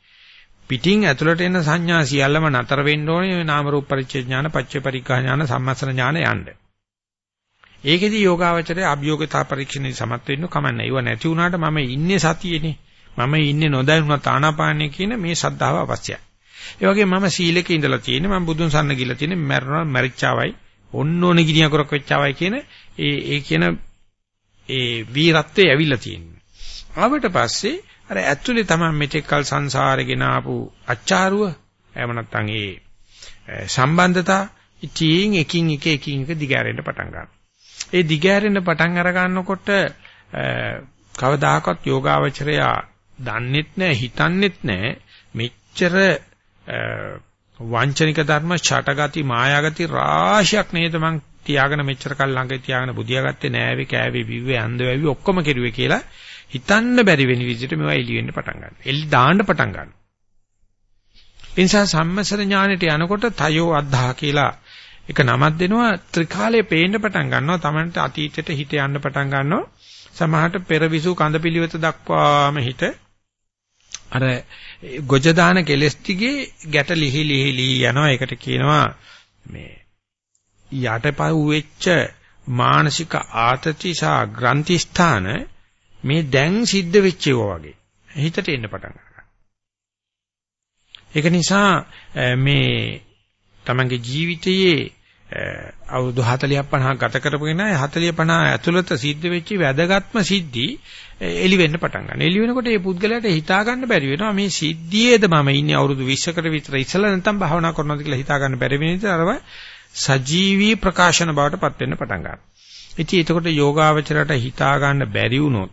පිටින් ඇතුළට එන සංඥා සියල්ලම නතර වෙන්න ඕනේ නාම රූප පරිච්ඡේ ඥාන, පච්චේ පරික්ඛා ඥාන, සම්මස්සන ඥාන යන්න. ඒකෙදි යෝගාවචරයේ අභියෝගතා පරීක්ෂණේ සමත් වෙන්න කමන්නේ. ඒව නැති වුණාට මම ඉන්නේ සතියේනේ. මම ඉන්නේ නොදැනුණ තානාපාන්නේ කියන මේ ශ්‍රද්ධාව අවශ්‍යයි. ඒ වගේ මම සීලක ඉඳලා තියෙන්නේ මම බුදුන් සන්න ගිලා තියෙන්නේ මරණ මරිච්චාවයි ඔන්න ඕනේ ගිනිය කරක් වෙච්චාවයි කියන ඒ ඒ කියන ඒ වීරත්වයේ ඇවිල්ලා තියෙන්නේ. ආවට පස්සේ අර ඇතුලේ තමයි මෙතෙක් කල සංසාරේ ආපු අච්චාරුව එහෙම නැත්නම් ඒ සම්බන්ධතා ඉතින් එකින් එක එකින් එක දිගහැරෙන්න පටන් ගන්නවා. ඒ දිගහැරෙන්න පටන් අර ගන්නකොට කවදාකවත් යෝගාවචරයා දන්නෙත් නැහැ හිතන්නෙත් නැහැ මෙච්චර වංචනික ධර්ම ඡටගති මායාගති රාශියක් නේද මං තියාගෙන මෙච්චර කල් ළඟ තියාගෙන බුදියාගත්තේ නෑවේ කෑවේ බිව්වේ අන්ද වැවි ඔක්කොම කෙරුවේ කියලා හිතන්න බැරි වෙන විදිහට මේවා එළි වෙන්න පටන් ගන්නවා. එළි දාන්න පටන් ගන්නවා. ඒ නිසා සම්මසර ඥානෙට යනකොට තයෝ අද්ධා කියලා එක නමක් දෙනවා ත්‍රිකාලයේ පේන්න පටන් ගන්නවා. Tamanට අතීතයට හිත යන්න පටන් ගන්නවා. සමහරට පෙරවිසු කඳපිලිවෙත දක්වාම හිත අර ගොජ දාන කෙලස් ටිගේ ගැට ලිහි ලිහි ලිහි යනවා. ඒකට කියනවා මේ යටපහුව වෙච්ච මානසික ආතති සහ ග්‍රන්ථි ස්ථාන මේ දැන් සිද්ධ වෙච්ච ඒවා වගේ හිතට එන්න පටන් ගන්නවා. ඒක නිසා මේ තමන්ගේ ජීවිතයේ අවුරුදු 40 50 ගත කරපගෙන 40 50 ඇතුළත සිද්ධ වෙච්ච වැදගත්ම සිද්ධි එලි වෙන්න පටන් ගන්නවා. එලි වෙනකොට මේ පුද්ගලයාට හිතා ගන්න බැරි වෙනවා මේ සිද්ධියේද මම ඉන්නේ අවුරුදු 20කට විතර ඉස්සලා නැත්නම් භාවනා කරනවාද කියලා හිතා ගන්න බැරි වෙන විදිහට අරව සජීවී ප්‍රකාශන බවට පත් වෙන්න පටන් ගන්නවා. ඉතින් එතකොට යෝගාවචරයට හිතා ගන්න බැරි වුණොත්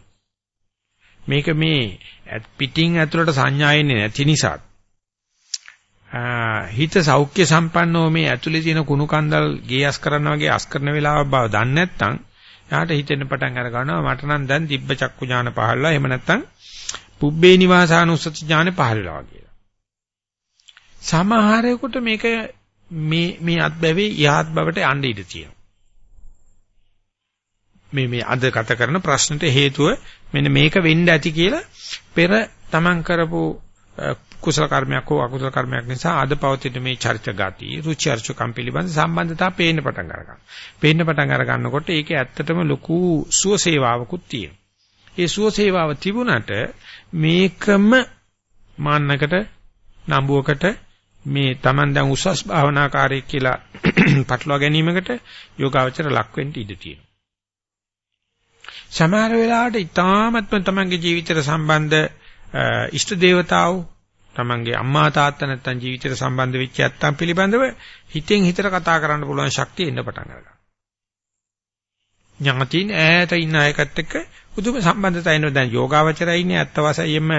මේක මේ පිටින් ඇතුළට සංඥා එන්නේ නැති නිසා හිත සෞඛ්‍ය සම්පන්නව මේ ඇතුලේ තියෙන කුණු කන්දල් ගේයස් කරන වගේ අස් කරන වෙලාවක් බව දන්නේ නැත්නම් එයාට හිතෙන්න පටන් අර ගන්නවා මට නම් දැන් දිබ්බ චක්කු ඥාන පහළලා එහෙම නැත්නම් පුබ්බේ නිවාසානුස්සති ඥාන පහළලා කියලා. සමහරෙකුට මේක මේ මේ අත්බැවේ යහත් බවට යන්න ඉඩ තියෙනවා. මේ මේ අද ගත කරන ප්‍රශ්නට හේතුව මෙන්න මේක වෙන්න ඇති කියලා පෙර තමන් කරපු කුසල කර්මයක් හෝ අකුසල කර්මයක් නිසා අද පවතින මේ චරිත ගති රුචි අරුචිකම් පිළිබඳ සම්බන්ධතාව පේන්න පටන් ගන්නවා. පේන්න පටන් අර ගන්නකොට ඒකේ ඇත්තටම ලොකු සුවසේවාවකුත් තියෙනවා. ඒ සුවසේවාව තිබුණට මේකම මාන්නකට නම්බුවකට මේ Taman දැන් උසස් භාවනාකාරයෙක් කියලා පටලවා ගැනීමකට යෝගාවචර ලක් වෙන්න ඉඩ තියෙනවා. සමහර වෙලාවට ඊ타මත්ම Tamanගේ ජීවිතයට සම්බන්ධ ඉෂ්ට දේවතාවෝ Tamanගේ අම්මා තාත්තා නැත්තම් ජීවිතයට සම්බන්ධ වෙච්ච ඇත්තන් පිළිබඳව හිතෙන් හිතට කතා කරන්න පුළුවන් ශක්තිය එන්න පටන් ගන්නවා. ඥාතින් ඈත ඉන්න අයකත් එක්ක පුදුම සම්බන්ධතාවය එනවා. දැන් යෝගාවචරය ඉන්නේ ඇත්ත වශයෙන්ම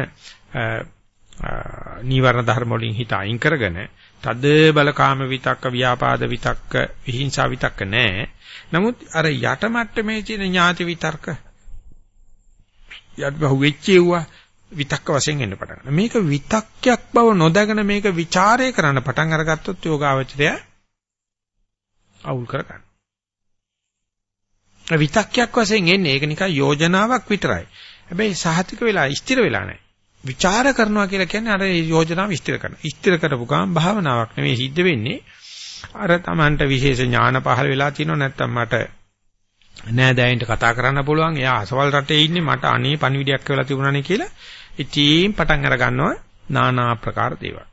නීවරණ ධර්ම වලින් හිත අයින් කරගෙන තද බලකාම විතක්ක, ව්‍යාපාද විතක්ක, විහිංසා විතක්ක නැහැ. නමුත් අර යට මට්ටමේ තියෙන ඥාති විතර්ක යත් බහුව වෙච්චේවා විතක්ක වශයෙන් එන්න පටන් ගන්නවා. මේක විතක්කයක් බව නොදැගෙන මේක ਵਿਚාරය කරන්න පටන් අරගත්තොත් යෝගාවචරය අවුල් කර ගන්න. විතක්කයක් වශයෙන් එන්නේ ඒක නිකන් යෝජනාවක් විතරයි. හැබැයි සහතික වෙලා ස්ථිර වෙලා නැහැ. විචාර කරනවා කියලා කියන්නේ අර යෝජනාව ස්ථිර කරනවා. ස්ථිර කරපු ගමන් භාවනාවක් නෙවෙයි සිද්ධ වෙන්නේ. අර Tamanට විශේෂ ඥාන පහළ වෙලා තියෙනව නැත්තම් මට නෑදෑයින්ට කතා කරන්න පුළුවන්. එයා අසවල් රටේ ඉන්නේ මට අනේ පණිවිඩයක් වෙලා තිබුණානේ කියලා. ඉතින් පටන් අර ගන්නවා নানা ආකාර දේවල්.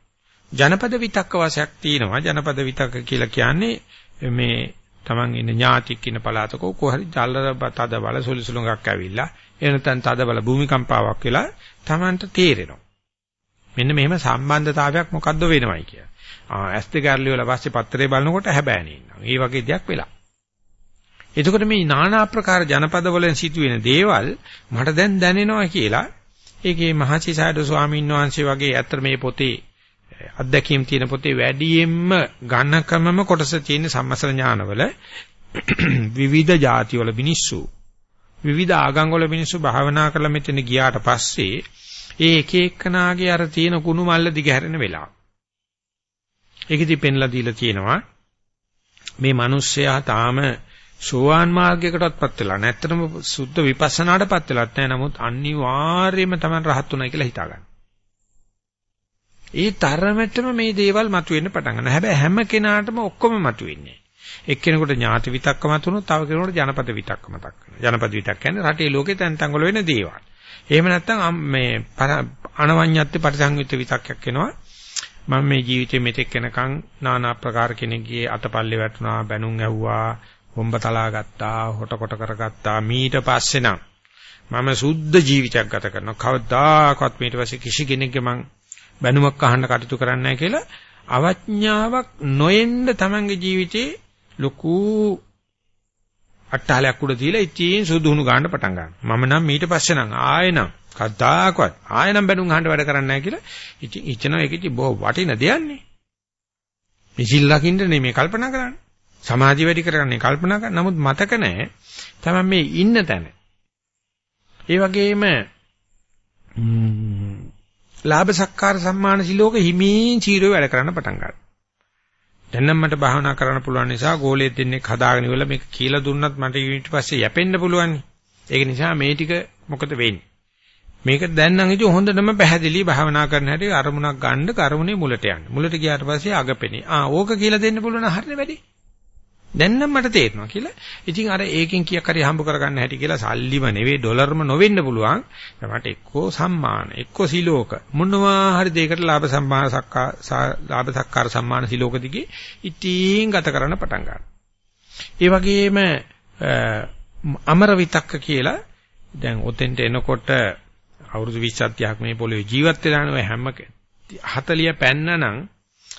ජනපද විතක්ක වශයක් තියෙනවා. ජනපද විතක්ක කියලා කියන්නේ මේ Taman ඉන්න ඥාතික් ඉන්න පළාතක කොහරි ජලර තද බල සුලිසුලඟක් ඇවිල්ලා එනතන් තද බල භූමිකම්පාවක් වෙලා Tamanට තේරෙනවා. මෙන්න මෙහෙම සම්බන්ධතාවයක් මොකද්ද වෙනවයි කිය. ආ ඇස් දෙක ඇරලි වල පස්සේ පත්‍රේ බලනකොට හැබෑනේ ඉන්නවා. මේ වගේ දෙයක් වෙලා. එතකොට මේ নানা ආකාර ජනපද වලින් සිදුවෙන දේවල් මට දැන් දැනෙනවා කියලා ඒකේ මහසිසාරද ස්වාමීන් වහන්සේ වගේ අතර මේ පොතේ අත්දැකීම් තියෙන පොතේ වැඩියෙන්ම ඝනකමම කොටස තියෙන සම්මසල ඥානවල විවිධ ಜಾති වල මිනිස්සු විවිධ ආගම් වල මිනිස්සු භාවනා කරලා මෙතන ගියාට පස්සේ ඒ එක එක්කනාගේ අර තියෙන කුණු මල්ල දිගහැරෙන වෙලාව. ඒකෙදි පෙන්ලා දීලා තියෙනවා මේ මිනිස්සයා තාම සෝවාන් මාර්ගයකටත්පත් වෙලා නැත්තරම සුද්ධ විපස්සනාටපත් වෙලත් නැහැ. නමුත් අනිවාර්යයෙන්ම Taman රහත් උනායි කියලා හිතා ගන්න. ඒ තරමටම මේ දේවල් මතුවෙන්න පටන් ගන්නවා. හැබැයි හැම කෙනාටම ඔක්කොම මතුවෙන්නේ එක්කෙනෙකුට ඥාති විතක්ක මතුනොත් තව කෙනෙකුට ජනපද විතක්ක මතක් වෙනවා. ජනපද විතක්ක කියන්නේ රටේ ලෝකේ තැන් තැන් වල වෙන දේවල්. එහෙම නැත්නම් මේ අනවඤ්ඤත්ති පරිසංයුක්ත විතක්කයක් එනවා. මම මේ ජීවිතේ මෙතෙක් වෙනකන් নানা ආකාර කෙනෙක්ගේ අතපල්ලේ වැටුණා, බැනුම් ඇව්වා, හොම්බ තලා ගත්තා, හොට කොට කරගත්තා. මීට පස්සේ නම් මම සුද්ධ ජීවිතයක් ගත කරනවා. කවදාකවත් මීට පස්සේ කිසි කෙනෙක්ගේ මං බැනුමක් අහන්න කටයුතු කරන්නේ නැහැ කියලා අවඥාවක් නොයෙන්න තමන්ගේ ජීවිතේ ලොකු අට්ටාලයක් උඩ තියලා ඉතින් සුදුහුණු ගන්න පටන් ගන්නවා. මම නම් ඊට පස්සේ නම් ආයෙ නම් කද්දාකවත් ආයෙ නම් බැනුම් අහන්න වැඩ කරන්නේ නැහැ කියලා ඉතින් ඉතන ඒකෙදි බොහොම වටින දෙයක්නේ. මේ සිල් ලකින්න නෙමෙයි කල්පනා කරන්නේ. සමාධිය වැඩි කරගන්නේ කල්පනා කරන නමුත් මතක නැහැ තමයි මේ ඉන්න තැන. ඒ වගේම ලාභ සක්කාර සම්මාන සිලෝක හිමීන් චීරෝ වැඩ කරන්න පටන් ගන්නවා. දැන් නම් මට භාවනා කරන්න පුළුවන් නිසා ගෝලයේ දෙන්නේ හදාගෙන ඉවල මේක කියලා දුන්නත් මට ඊට පස්සේ යැපෙන්න පුළුවන්. ඒක නිසා මේ ටික මොකද වෙන්නේ? මේක දැන් නම් ඉතින් හොඳටම පැහැදිලි භාවනා කරන හැටි අරමුණක් ගන්න කර්මුනේ මුලට යන්න. මුලට ගියාට පස්සේ අගපෙනේ. ආ ඕක කියලා දෙන්න පුළුවන් හරිනේ වැඩි. දැන් නම් මට තේරෙනවා කියලා. ඉතින් අර ඒකෙන් කීයක් හරි හම්බ කරගන්න හැටි කියලා සල්ලිම නෙවෙයි ඩොලර්ම නොවෙන්න පුළුවන්. මට එක්කෝ සම්මාන, එක්කෝ සිලෝක මොනවා හරි දෙයකට ලාභ සම්මාන සක්කා ලාභ සක්කාර සම්මාන සිලෝක දිගේ ඉතින් ගත කරන්න පටන් ගන්නවා. ඒ වගේම අමර විතක්ක කියලා දැන් ඔතෙන්ට එනකොට අවුරුදු 20ක් 30ක් මේ පොළවේ ජීවත් වෙලා යන හැම 40 පැන්න නම්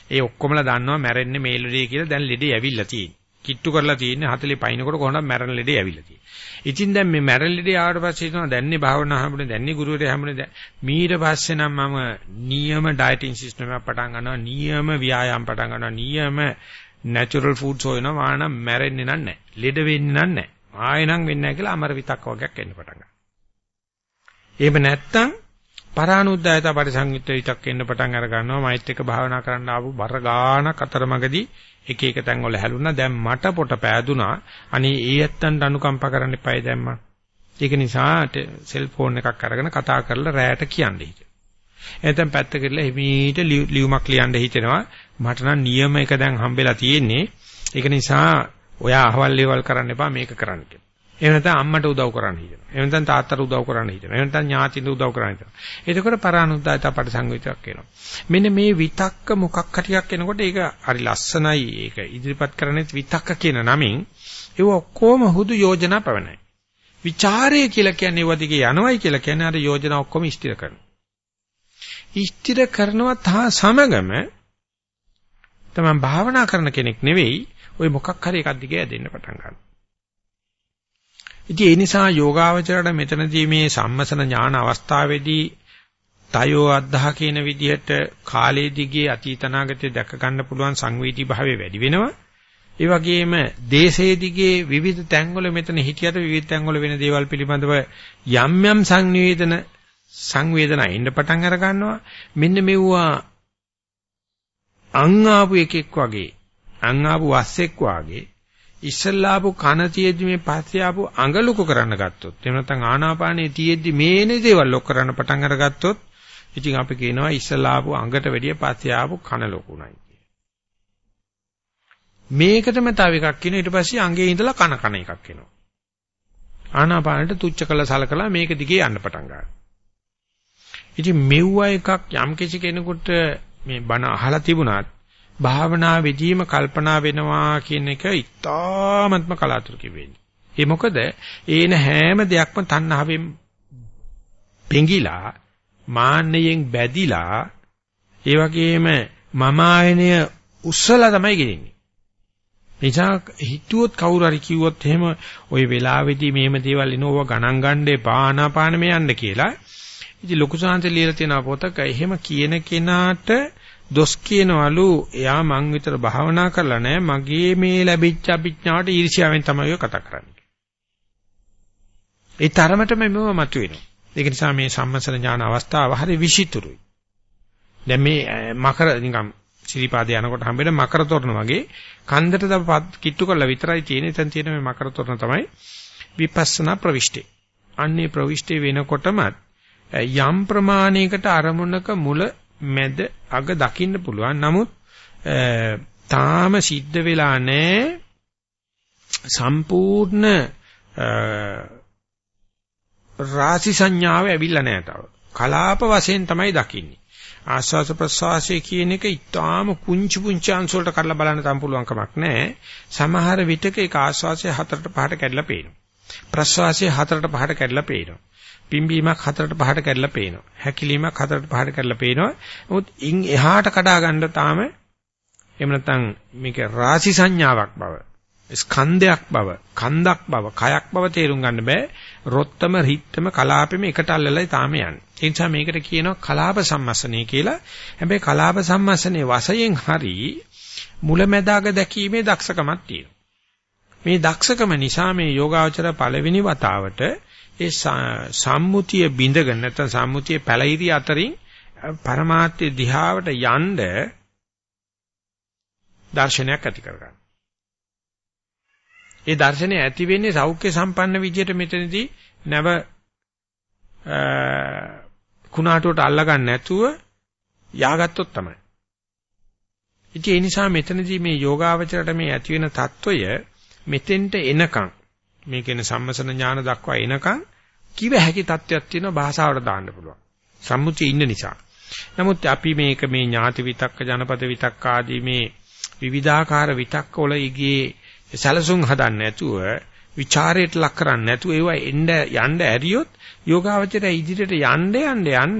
ඒ ඔක්කොමලා දන්නවා මැරෙන්නේ මේ ලෙඩේ කියලා දැන් ලෙඩේ ඇවිල්ලා තියෙන්නේ. කිට්ටු කරලා තියෙන්නේ 40 පයින්කොට කොහොමද මැරෙන ලෙඩේ ඇවිල්ලා තියෙන්නේ. ඉතින් දැන් මේ මැරෙන ලෙඩේ ආවට පස්සේ හිතනවා දැන්නේ භාවනා හැමුනේ දැන්නේ ගුරුවරයා හැමුනේ මීට පස්සේ නම් මම නියම ඩයටින් සිස්ටම් එකක් පටන් ගන්නවා නියම ව්‍යායාම පටන් ගන්නවා නියම නැචරල් ෆුඩ්ස් හොයනවා මානම් මැරෙන්නේ නැහැ. ලෙඩ වෙන්නේ නැහැ. ආයෙ නම් වෙන්නේ නැහැ කියලා අමර විතක් වගේක් එන්න පටන් ගන්නවා. එහෙම නැත්තම් පරානුද්යත පරිසංයුක්ත විතක් එන්න පටන් අර ගන්නවා මෛත් එක භාවනා කරන්න ආපු බර ගානක් අතරමඟදී එක එක තැන් වල හැලුණා. දැන් මට පොට පෑදුනා. අනේ ඒ ඇත්තන්ට අනුකම්පා කරන්න එපායි දැම්මා. ඒක නිසා සෙල්ෆෝන් එකක් අරගෙන කතා කරලා රැයට කියන්න හිතේ එතෙන් පැත්ත කරලා හිමීට ලියුමක් ලියන්න හිතෙනවා. මට නම් නියම එක දැන් හම්බෙලා තියෙන්නේ. ඒක නිසා ඔයා අහවල් ලේවල් කරන්න එපා මේක කරන්න කියලා. එහෙම නැත්නම් අම්මට උදව් කරන්න හිතනවා. එහෙම නැත්නම් තාත්තට උදව් කරන්න හිතනවා. එහෙම නැත්නම් ඥාතින්ට උදව් කරන්න හිතනවා. එතකොට පරානුද්දායත පරිසංවිතයක් එනවා. මෙන්න මේ විතක්ක මොකක් හටියක් එනකොට ඒක හරි ලස්සනයි. ඒක ඉදිරිපත් කරන්නේ විතක්ක කියන නමින් ඒව ඔක්කොම හුදු යෝජනා පවණයි. ਵਿਚාරය කියලා කියන්නේ ඒව දිගේ යනවයි කියලා කියන්නේ අර යෝජනා ඔක්කොම ස්ථිර කරනවා. ස්ථිර කරනවත් හා සමගම තමන් භාවනා කරන කෙනෙක් නෙවෙයි ඔය මොකක් හරි එකක් දිගේ ඇදෙන්න පටන් ගන්නවා. ඉතින් ඒ නිසා යෝගාවචරයට මෙතනදී මේ සම්මසන ඥාන අවස්ථාවේදී තයෝ අද්දහ කියන විදිහට කාලයේ දිගේ අතීතනාගතේ දැක ගන්න පුළුවන් සංවේදී භාවය වැඩි වෙනවා. ඒ වගේම දේශයේ දිගේ විවිධ තැන්වල මෙතන හිටියට විවිධ තැන්වල වෙන දේවල් පිළිබඳව යම් යම් සංනිවේදන සංවේදනා එන්න පටන් අර ගන්නවා. මෙන්න මෙවුවා අං ආපු එකෙක් වගේ අං ආපු වස්සෙක් වගේ ඉස්සල්ලාපු කන තියෙද්දි මේ පස්සේ ආපු අඟ ලොකු කරන්න ගත්තොත් එහෙම නැත්නම් ආනාපානයේ තියෙද්දි මේනේ දේවල් ලොක් කරන්න පටන් අරගත්තොත් ඉතින් අපි කියනවා ඉස්සල්ලාපු අඟට වැඩිය පස්සේ ආපු කන ලොකුණයි මේකටම තව එකක් කියන ඊට පස්සේ අඟේ ඉඳලා කන කන එකක් එනවා. ආනාපානට තුච්ච කළ සලකලා මේක දිගේ යන්න පටන් ගන්නවා. ඉතින් මෙව්වා එකක් යම් කිසි කෙනෙකුට මේ බණ අහලා තිබුණත් භාවනා විදීම කල්පනා වෙනවා කියන එක ඉතාමත්ම කලාතුරකින් වෙන්නේ. ඒ මොකද ඒන හැම දෙයක්ම තණ්හාවෙන් පෙඟිලා මාන්නයෙන් බැදිලා ඒ වගේම මම ආයනය උස්සලා තමයි ගෙනින්නේ. නිසා හිතුවොත් කවුරු හරි කිව්වොත් එහෙම ওই වෙලාවේදී මේම දේවල් එනෝව ගණන් ගන්න එපා ආනාපානෙම යන්න කියලා. ඉතින් ලොකු සාන්ත ලියලා තියෙන පොතක එහෙම කියන කෙනාට දොස් කියනවලු එයා මං විතර භාවනා කරලා නැහැ මගේ මේ ලැබිච්ච අභිඥාවට ඊර්ෂ්‍යාවෙන් තමයි කතා කරන්නේ. ඒ තරමටම මෙව මතුවෙනවා. ඒක නිසා මේ සම්මසන ඥාන අවස්ථාව හරි විචිතුරුයි. දැන් මේ මකර නිකම් ශ්‍රීපාදේ යනකොට හම්බෙන මකර තොරණ වගේ කන්දට දව කිට්ටු කරලා විතරයි තියෙන. එතන තියෙන මේ මකර තොරණ තමයි විපස්සනා ප්‍රවිෂ්ටි. අන්නේ ප්‍රවිෂ්ටි වෙනකොටම යම් ප්‍රමාණයකට අරමුණක මුල මැද අග දකින්න පුළුවන්. නමුත් තාම සිද්ධ වෙලා නැහැ සම්පූර්ණ රාශි සංඥාව ඇවිල්ලා නැහැ තව. කලාප වශයෙන් තමයි දකින්නේ. ආස්වාස ප්‍රසවාසයේ කියන එක ඊටාම කුංචු පුංචි අංශ වලට කරලා බලන්න තම පුළුවන් කමක් නැහැ. සමහර විටක ඒක ආස්වාසයේ හතරට පහට කැඩලා පේනවා. ප්‍රසවාසයේ හතරට පහට කැඩලා පේනවා. පිම්බීමක් හතරට පහට කැඩලා පේනවා. හැකිලීමක් හතරට පහට කැඩලා පේනවා. නමුත් ඉන් එහාට කඩා ගන්න තාම එහෙම නැත්නම් මේක රාශි සංඥාවක් බව, ස්කන්ධයක් බව, කන්දක් බව, කයක් බව තේරුම් ගන්න බෑ. රොත්තම රිත්තම කලාපෙම එකට අල්ලලා තාම යන්නේ. ඒ නිසා මේකට කියනවා කලාප සම්මස්සනේ කියලා. හැබැයි කලාප සම්මස්සනේ වශයෙන් හරි මුලැමැදාග දැකීමේ දක්ෂකමක් තියෙනවා. මේ දක්ෂකම නිසා මේ යෝගාචර පළවෙනි වතාවට ඒ සම්මුතිය බිඳගෙන නැත්නම් සම්මුතිය පැලිරි අතරින් પરමාර්ථය දිහාවට යන්න දර්ශනයක් ඇති කරගන්න. ඒ දර්ශනය ඇති වෙන්නේ සෞඛ්‍ය සම්පන්න විදියට මෙතනදී නැව කුණාටුවට අල්ලගන්න නැතුව යාගත්තොත් තමයි. ඉතින් ඒ නිසා මෙතනදී මේ යෝගාවචරයට මේ ඇති වෙන తত্ত্বය මෙතෙන්ට එනකන් මේ කියන සම්මසන ඥාන දක්වා එනකන් කිව හැකි තත්ත්වයක් තියෙනවා භාෂාවට දාන්න පුළුවන්. සම්මුතිය ඉන්න නිසා. නමුත් අපි මේක මේ ඥාති විතක්ක ජනපද විතක්ක ආදී මේ විවිධාකාර විතක්ක වල ඉගේ සැලසුම් හදන්න නැතුව ਵਿਚාරයට ලක් කරන්න නැතුව ඒවා එන්න යන්න ඇරියොත් යෝගාවචරය ඉදිරියට යන්න යන්න යන්න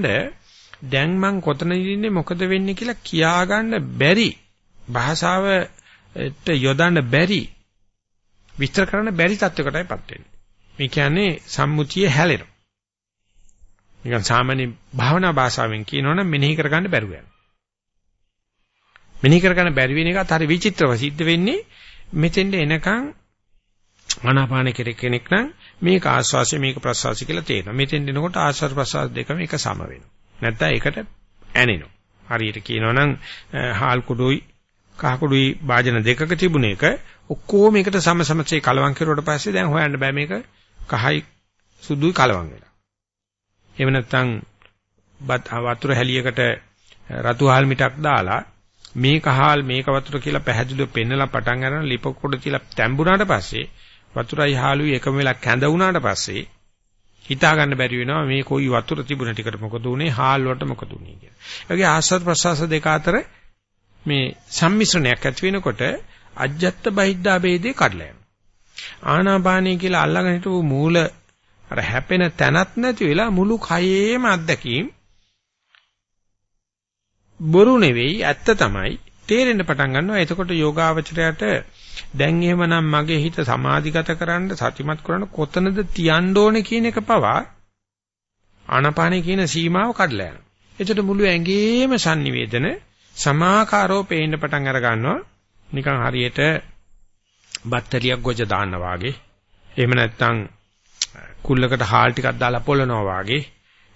දැන් මං කොතනද ඉන්නේ මොකද වෙන්නේ කියලා කියාගන්න බැරි භාෂාවට යොදන්න බැරි විස්තර කරන්න බැරි තත්වයකටයිපත් වෙන්නේ. මේ කියන්නේ සම්මුතිය හැලෙනවා. නිකන් සාමාන්‍ය භාවනා භාෂාවෙන් කියනවනම් මෙනෙහි කරගන්න බැරුව යනවා. මෙනෙහි කරගන්න බැරි වෙන එකත් හරි විචිත්‍රව සිද්ධ වෙන්නේ මෙතෙන්ට එනකන් ආනාපාන කෙනෙක් නම් මේක ආස්වාසිය මේක ප්‍රසවාසිය කියලා තේරෙනවා. මෙතෙන් එනකොට ආස්වාද ප්‍රසවාස දෙකම එක සම වෙනවා. නැත්නම් ඒකට ඇනෙනවා. හරියට කියනවනම් හාල් කුඩුයි කහ කුඩුයි වාදන දෙකක තිබුණ එක ඔක්කොම එකට සම සමසේ කලවම් කරුවට පස්සේ දැන් හොයන්න බෑ මේක කහයි සුදුයි කලවම් වෙලා. එහෙම නැත්නම් වතුර හැලියකට රතු හාල් මිටක් දාලා මේක හාල් මේක වතුර කියලා පැහැදිලිව පෙන්නලා පටන් ගන්න ලිප කොට තියලා තැඹුණාට පස්සේ වතුරයි හාලුයි එකම වෙලා කැඳ වුණාට පස්සේ හිතා ගන්න බැරි වෙනවා මේ කොයි වතුර තිබුණ ටිකට මොකද උනේ හාල් වලට මොකද උනේ කියලා. ඒ වගේ ආස්වාද ප්‍රසවාස දෙක අතර මේ සම්මිශ්‍රණයක් ඇති වෙනකොට අජ්ජත් බහිද්දා ભેදේ කඩලා යනවා. ආනාපානයි කියලා අල්ලගෙන හිටපු මූල අර හැපෙන තැනක් නැති වෙලා මුළු කයේම අත්දැකීම් බොරු නෙවෙයි ඇත්ත තමයි තේරෙන්න පටන් ගන්නවා. එතකොට යෝගාවචරයට දැන් එහෙමනම් මගේ හිත සමාධිගත කරන්න සතිමත් කරන්න කොතනද තියන්න ඕනේ කියන එක පවා ආනාපානයි කියන සීමාව කඩලා යනවා. එතකොට මුළු ඇඟේම sannivedana සමාකාරෝ පේන්න පටන් අර ගන්නවා. නිකන් හරියට බත්තලියක් ගොජ දාන්න වාගේ. එහෙම නැත්නම් කුල්ලකට හාල් ටිකක් දාලා පොළනවා වාගේ.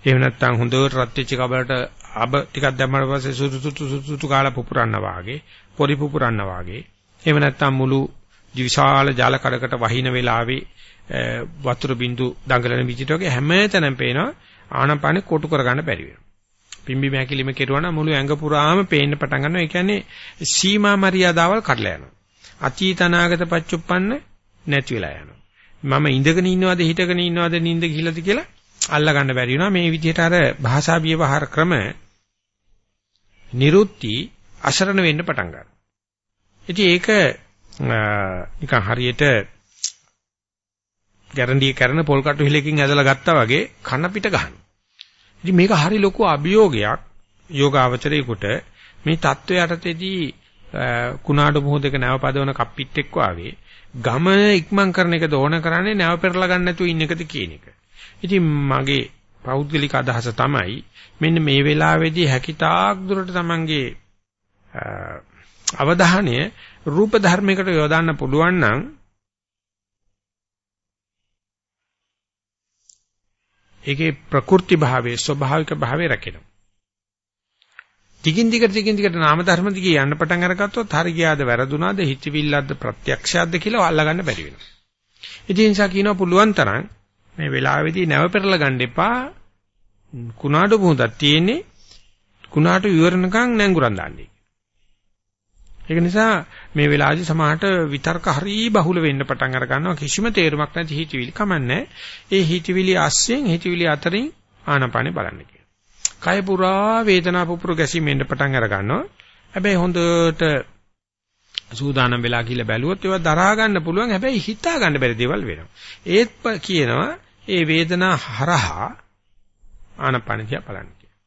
එහෙම නැත්නම් හොඳට රත් වෙච්ච කබලට අබ ටිකක් දැම්මම පස්සේ සුසු සුසු සුසු කාලා පුපුරන්න වාගේ. පොරි පුපුරන්න වාගේ. එහෙම නැත්නම් මුළු විශාල ජල කඩකට වහින වෙලාවේ වතුර බින්දු දඟලන විදිහට වගේ හැමතැනම පේනවා ආනපානෙ කොටු කරගන්න බැරි වෙනවා. පිම්බි මෑකිලිම කෙරුවා නම් මුළු ඇඟ පුරාම පේන්න පටන් ගන්නවා. ඒ කියන්නේ සීමා මරියාදාවල් කඩලා යනවා. අතීත අනාගත පච්චුප්පන්න නැති වෙලා යනවා. මම ඉඳගෙන ඉන්නවද හිටගෙන ඉන්නවද නිින්ද ගිහලාද කියලා අල්ලා ගන්න බැරි වෙනවා. මේ විදිහට අර භාෂා විවහාර ක්‍රම නිරුත්ති අසරණ වෙන්න පටන් ගන්නවා. ඉතින් ඒක නිකන් හරියට ගැරන්ඩිය කරන පොල් කටු හිලකින් ඇදලා ගත්තා වගේ කන පිට ගහනවා. ඉතින් මේක හරි ලොකු අභියෝගයක් යෝගාවචරයේකට මේ தত্ত্বය යටතේදී කුණාඩු මොහොතක නැවපදවන කප්පිටෙක් වාවේ ගමන ඉක්මන් කරන එක දෝන කරන්නේ නැව පෙරලා ගන්න නැතුව ඉන්න එකද කියන එක. ඉතින් මගේ පෞද්ගලික අදහස තමයි මෙන්න මේ වෙලාවේදී හැකිතාක් දුරට තමන්ගේ අවධානය රූප ධර්මයකට යොදන්න පුළුවන් නම් ඒකේ ප්‍රකෘති භාවයේ ස්වභාවික භාවය රැකෙනවා. ටිකින් ටිකට ටිකින් ටිකට නාම ධර්ම දිගේ යන්න පටන් අරගත්තොත් හරි ගියාද වැරදුනාද හිතවිල්ලක්ද ප්‍රත්‍යක්ෂයක්ද කියලා අල්ලගන්න බැරි වෙනවා. ඉතින් නිසා කියනවා පුළුවන් තරම් මේ වෙලාවේදී නැව පෙරලා ගන්න එපා. කුණාටු මුහුදක් තියෙන්නේ කුණාටු ඉවරනකම් නැංගුරන් දාන්නේ. ඒක නිසා මේ වෙලාවේදී සමහරට විතර්ක හරි බහුල වෙන්න පටන් අර ගන්නවා කිසිම තේරුමක් නැති හිතවිලි කමන්නේ. ඒ හිතවිලි ASCII හිතවිලි අතරින් ආනපානෙ බලන්න කියලා. කය පුරා වේදනා පුපුරු ගැසීමෙන් පටන් අර ගන්නවා. හැබැයි හොඳට සූදානම් වෙලා කියලා බැලුවොත් ඒවා දරා ගන්න පුළුවන්. හැබැයි හිතා ගන්න බැරි දේවල් වෙනවා. ඒත් කියනවා ඒ වේදනා හරහා ආනපානෙ දිහා බලන්න කියලා.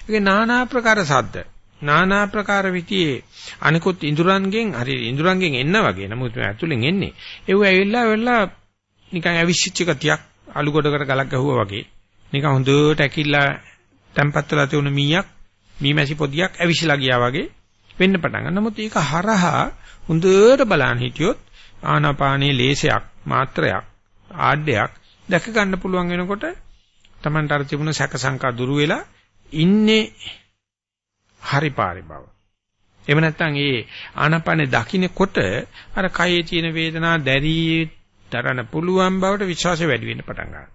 ඒකේ নানা ප්‍රකාර සද්ද নানা ප්‍රකාර විදිහේ අනිකුත් ඉඳුරන්ගෙන් හරි ඉඳුරන්ගෙන් එන්න වගේ. නමුත් මේ ඇතුලෙන් එන්නේ. ඒව ඇවිල්ලා වෙලා නිකන් ඇවිස්සිච්ච ගතියක් අලු ගොඩකට ගලක් ගහුවා වගේ. නිකන් හොඳට ඇකිල්ලා තැම්පත් වෙලා තියුණු මීයක් මීමැසි පොදියක් ඇවිස්සලා ගියා වගේ වෙන්න පටන් ගන්නවා. නමුත් ඒක හරහා හොඳට බලන්න හිටියොත් ආනාපානයේ ලේසයක් මාත්‍රයක් ආඩ්‍යයක් දැක ගන්න පුළුවන් වෙනකොට Tamanට අර තිබුණ සැක සංකා දුරු වෙලා ඉන්නේ හරි පාරේ බව. එහෙම නැත්නම් ඒ ආනාපානේ දකින්නකොට අර කයේ තියෙන වේදනා දැරී තරන පුළුවන් බවට විශ්වාසය වැඩි වෙන්න පටන් ගන්නවා.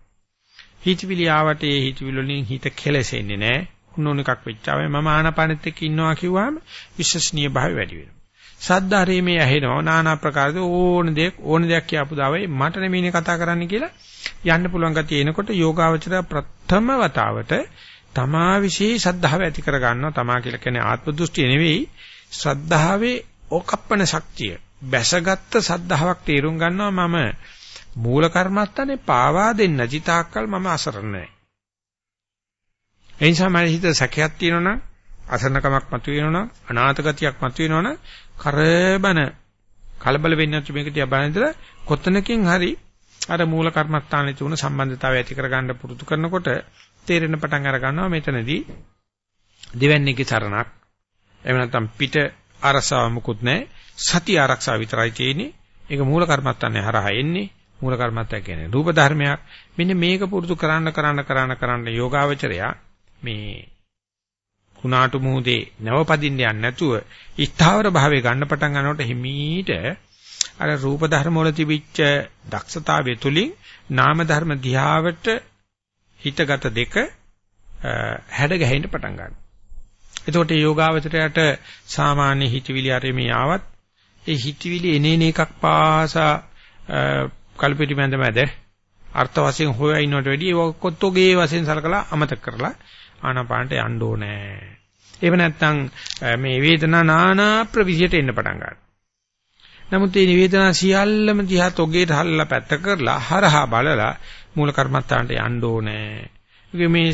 හිතවිලි ආවට ඒ හිතවිලි වලින් හිත කෙලෙසෙන්නේ නැහැ. කුණෝන එකක් වෙච්චාවේ මම ආනාපානෙත් එක්ක ඉන්නවා කිව්වම විශ්වසනීය භාවය වැඩි වෙනවා. සද්දාරීමේ ඇහෙනවා নানা ප්‍රකාරද ඕන දෙයක් ඕන දෙයක් කියපු දාවේ මට නෙමෙයිනේ කතා කරන්න කියලා යන්න පුළුවන් ගතිය එනකොට යෝගාවචර ප්‍රථම වතාවට තමා විශ්ේ ශ්‍රද්ධාව ඇති කර ගන්නවා තමා කියලා කියන්නේ ආත්ම දෘෂ්ටිය නෙවෙයි. ශ්‍රද්ධාවේ ඕකප්පන ශක්තිය. බැසගත්ත ශ්‍රද්ධාවක් තේරුම් ගන්නවා මම. මූල කර්මත්තනේ පාවා දෙන්න ජිතාක්කල් මම අසරණ නැහැ. එනිසා මම හිත සැකයක් තියෙනවනම් අසරණකමක් මතුවෙනවනම් අනාථ ගතියක් මතුවෙනවනම් කරබන කලබල වෙන්නේ නැතු මේක තියා බලනදලා කොතනකින් හරි අර මූල කර්මස්ථානයේ තුන සම්බන්ධතාවය ඇති කරගන්න පුරුදු කරනකොට තේරෙන පටන් අර ගන්නවා මෙතනදී. දෙවන්නේගේ සරණක්. එහෙම නැත්නම් පිට අරසාව මුකුත් නැහැ. සති ආරක්ෂාව විතරයි තියෙන්නේ. ඒක මූල කර්මත්තන්නේ හරහා එන්නේ. මූල කර්මත්තය කියන්නේ රූප ධර්මයක්. මෙන්න මේක පුරුදු කරන්න කරන්න කරන්න කරන්න යෝගාවචරයා මේ කුණාටු මුහුදේ නවපදින්න යන්නේ නැතුව ස්ථාවර භාවයේ ගන්න පටන් ගන්නකොට හිමීට අර රූප ධර්ම වල තිබිච්ච දක්ෂතාවය තුලින් නාම ධර්ම දිහාවට හිතගත දෙක හැඩ ගැහෙන්න පටන් ගන්නවා. එතකොට යෝගාවචරයට සාමාන්‍ය හිතවිලි ආරෙමේ ආවත් ඒ හිතවිලි එනේන එකක් පාසා කල්පිටි මැද මැද අර්ථ වශයෙන් හොයා ඉන්නවට වැඩිය ඒක කොත්තෝගේ වශයෙන් සලකලා අමතක කරලා ආනාපානට යන්න ඕනේ. එහෙම නැත්නම් මේ වේදනා නානා ප්‍රවිධියට එන්න පටන් ගන්නවා. නමුත් මේ නිවේදනා සියල්ලම දිහා තොගේට හල්ලා පැත්ත කරලා හරහා බලලා මූල කර්මත්තාන්ට යන්න ඕනේ. මේ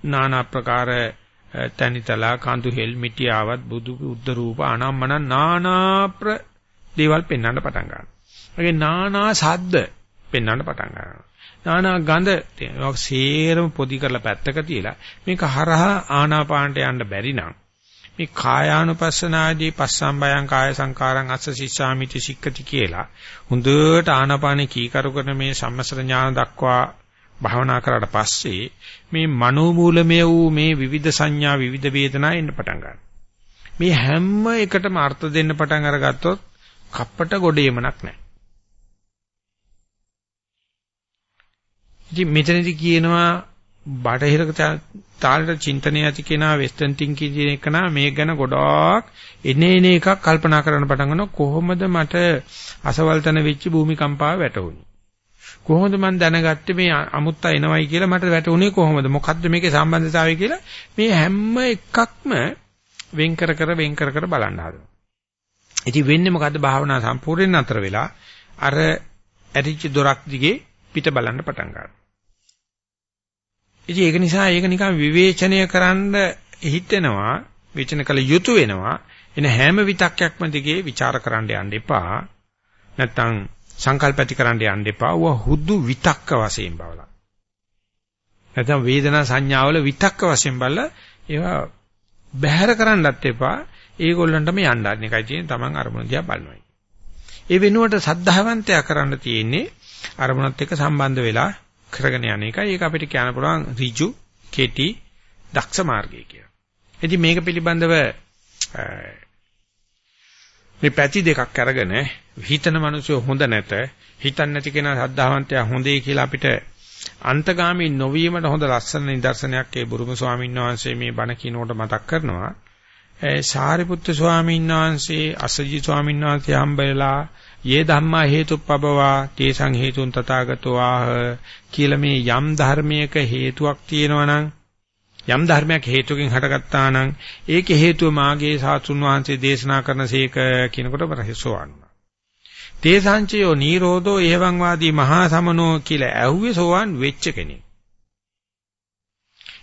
නානා ප්‍රකාර තනිතලා කඳු හෙල් මිටියාවත් බුදු උද්ද රූප අනම්මන නානා ප්‍ර දේවල් පෙන්වන්න පටන් ගන්නවා. ඒගේ නානා සද්ද පෙන්වන්න පටන් ගන්නවා. නානා ගඳ සේරම පොදි කරලා පැත්තක තියලා මේක හරහා ආනාපානට යන්න බැරි නම් මේ කායානුපස්සනාදී පස්සම්බයං කාය සංකාරං අස්ස සිස්සාමිති සික්කති කියලා හොඳට ආනාපානේ කීකරු කරන මේ සම්මසර ඥාන දක්වා භාවනා කරාට පස්සේ මේ මනෝමූලමය වූ මේ විවිධ සංඥා විවිධ වේදනා එන්න පටන් ගන්නවා. මේ හැම එකටම අර්ථ දෙන්න පටන් අරගත්තොත් කප්පට ගොඩේමනක් නැහැ. ඉතින් මෙතනදී කියනවා බටහිර තාලෙට චින්තනය ඇති කෙනා වෙස්ටර්න් තින්කින් කියන එක නා මේක ගැන ගොඩාක් එනේ එන එකක් කල්පනා කරන්න පටන් ගන්නවා. කොහොමද මට අසවල්තන වෙච්ච භූමිකම්පාව වැටුනේ කොහොමද මම දැනගත්තේ මේ අමුත්තා එනවයි කියලා මට වැටුනේ කොහොමද? මොකද්ද මේකේ සම්බන්ධතාවය කියලා මේ හැම එකක්ම වෙන් කර කර වෙන් කර කර බලන්න හදනවා. ඉතින් වෙන්නේ මොකද්ද? භාවනා සම්පූර්ණයෙන් අතර වෙලා අර ඇරිච්ච දොරක් දිගේ පිට බලන්න පටන් ගන්නවා. ඉතින් ඒක නිසා ඒක නිකන් විවේචනය කරන්න හිතෙනවා, විචන කළ යුතු වෙනවා. එන හැම විතක්යක්ම දිගේ ਵਿਚාර කරන්න යන්න එපා. නැත්තම් සංකල්පටි කරන්න යන්න එපා. ඌ හුදු විතක්ක වශයෙන් බලලා. නැත්නම් වේදනා සංඥාවල විතක්ක වශයෙන් බලලා ඒවා බැහැර කරන්නත් එපා. ඒගොල්ලන්ටම යන්න අන්න එකයි තියෙන්නේ Taman අරමුණ දිහා බලනවා. ඒ වෙනුවට සද්ධාවන්තයා කරන්න තියෙන්නේ අරමුණත් එක්ක සම්බන්ධ වෙලා කරගෙන යන එකයි. ඒක අපිට කියන්න පුළුවන් ඍජු, කෙටි, දක්ෂ මාර්ගය කියලා. ඉතින් මේක පිළිබඳව මේ පැති දෙකක් අරගෙන හිතන මිනිස්සු හොඳ නැත, හිතන්නේ නැති කෙනා සද්ධාවන්තයා හොඳයි කියලා අපිට අන්තගාමී නොවීමට හොඳ ලස්සන නිදර්ශනයක් ඒ බුරුම ස්වාමීන් වහන්සේ මේ බණ කියනකොට මතක් කරනවා. ඒ සාරිපුත්තු ස්වාමීන් වහන්සේ අසජි ස්වාමීන් වහන්සේ හම්බෙලා යේ ධම්මා හේතුප්පබවා තේසං හේතුන් තථාගතෝ ආහ කියලා මේ යම් ධර්මයක හේතුවක් තියෙනවා නම් යම් ධර්මයක් හේතුකින් හටගත්තා නම් ඒකේ හේතුව මාගේ සාතුන් වහන්සේ දේශනා කරනසේක කියනකොට රහසෝවන් තේසංචයෝ නිරෝධෝ එවං වාදී මහා සමනෝ කියලා ඇහුවේ සෝවන් වෙච්ච කෙනෙක්.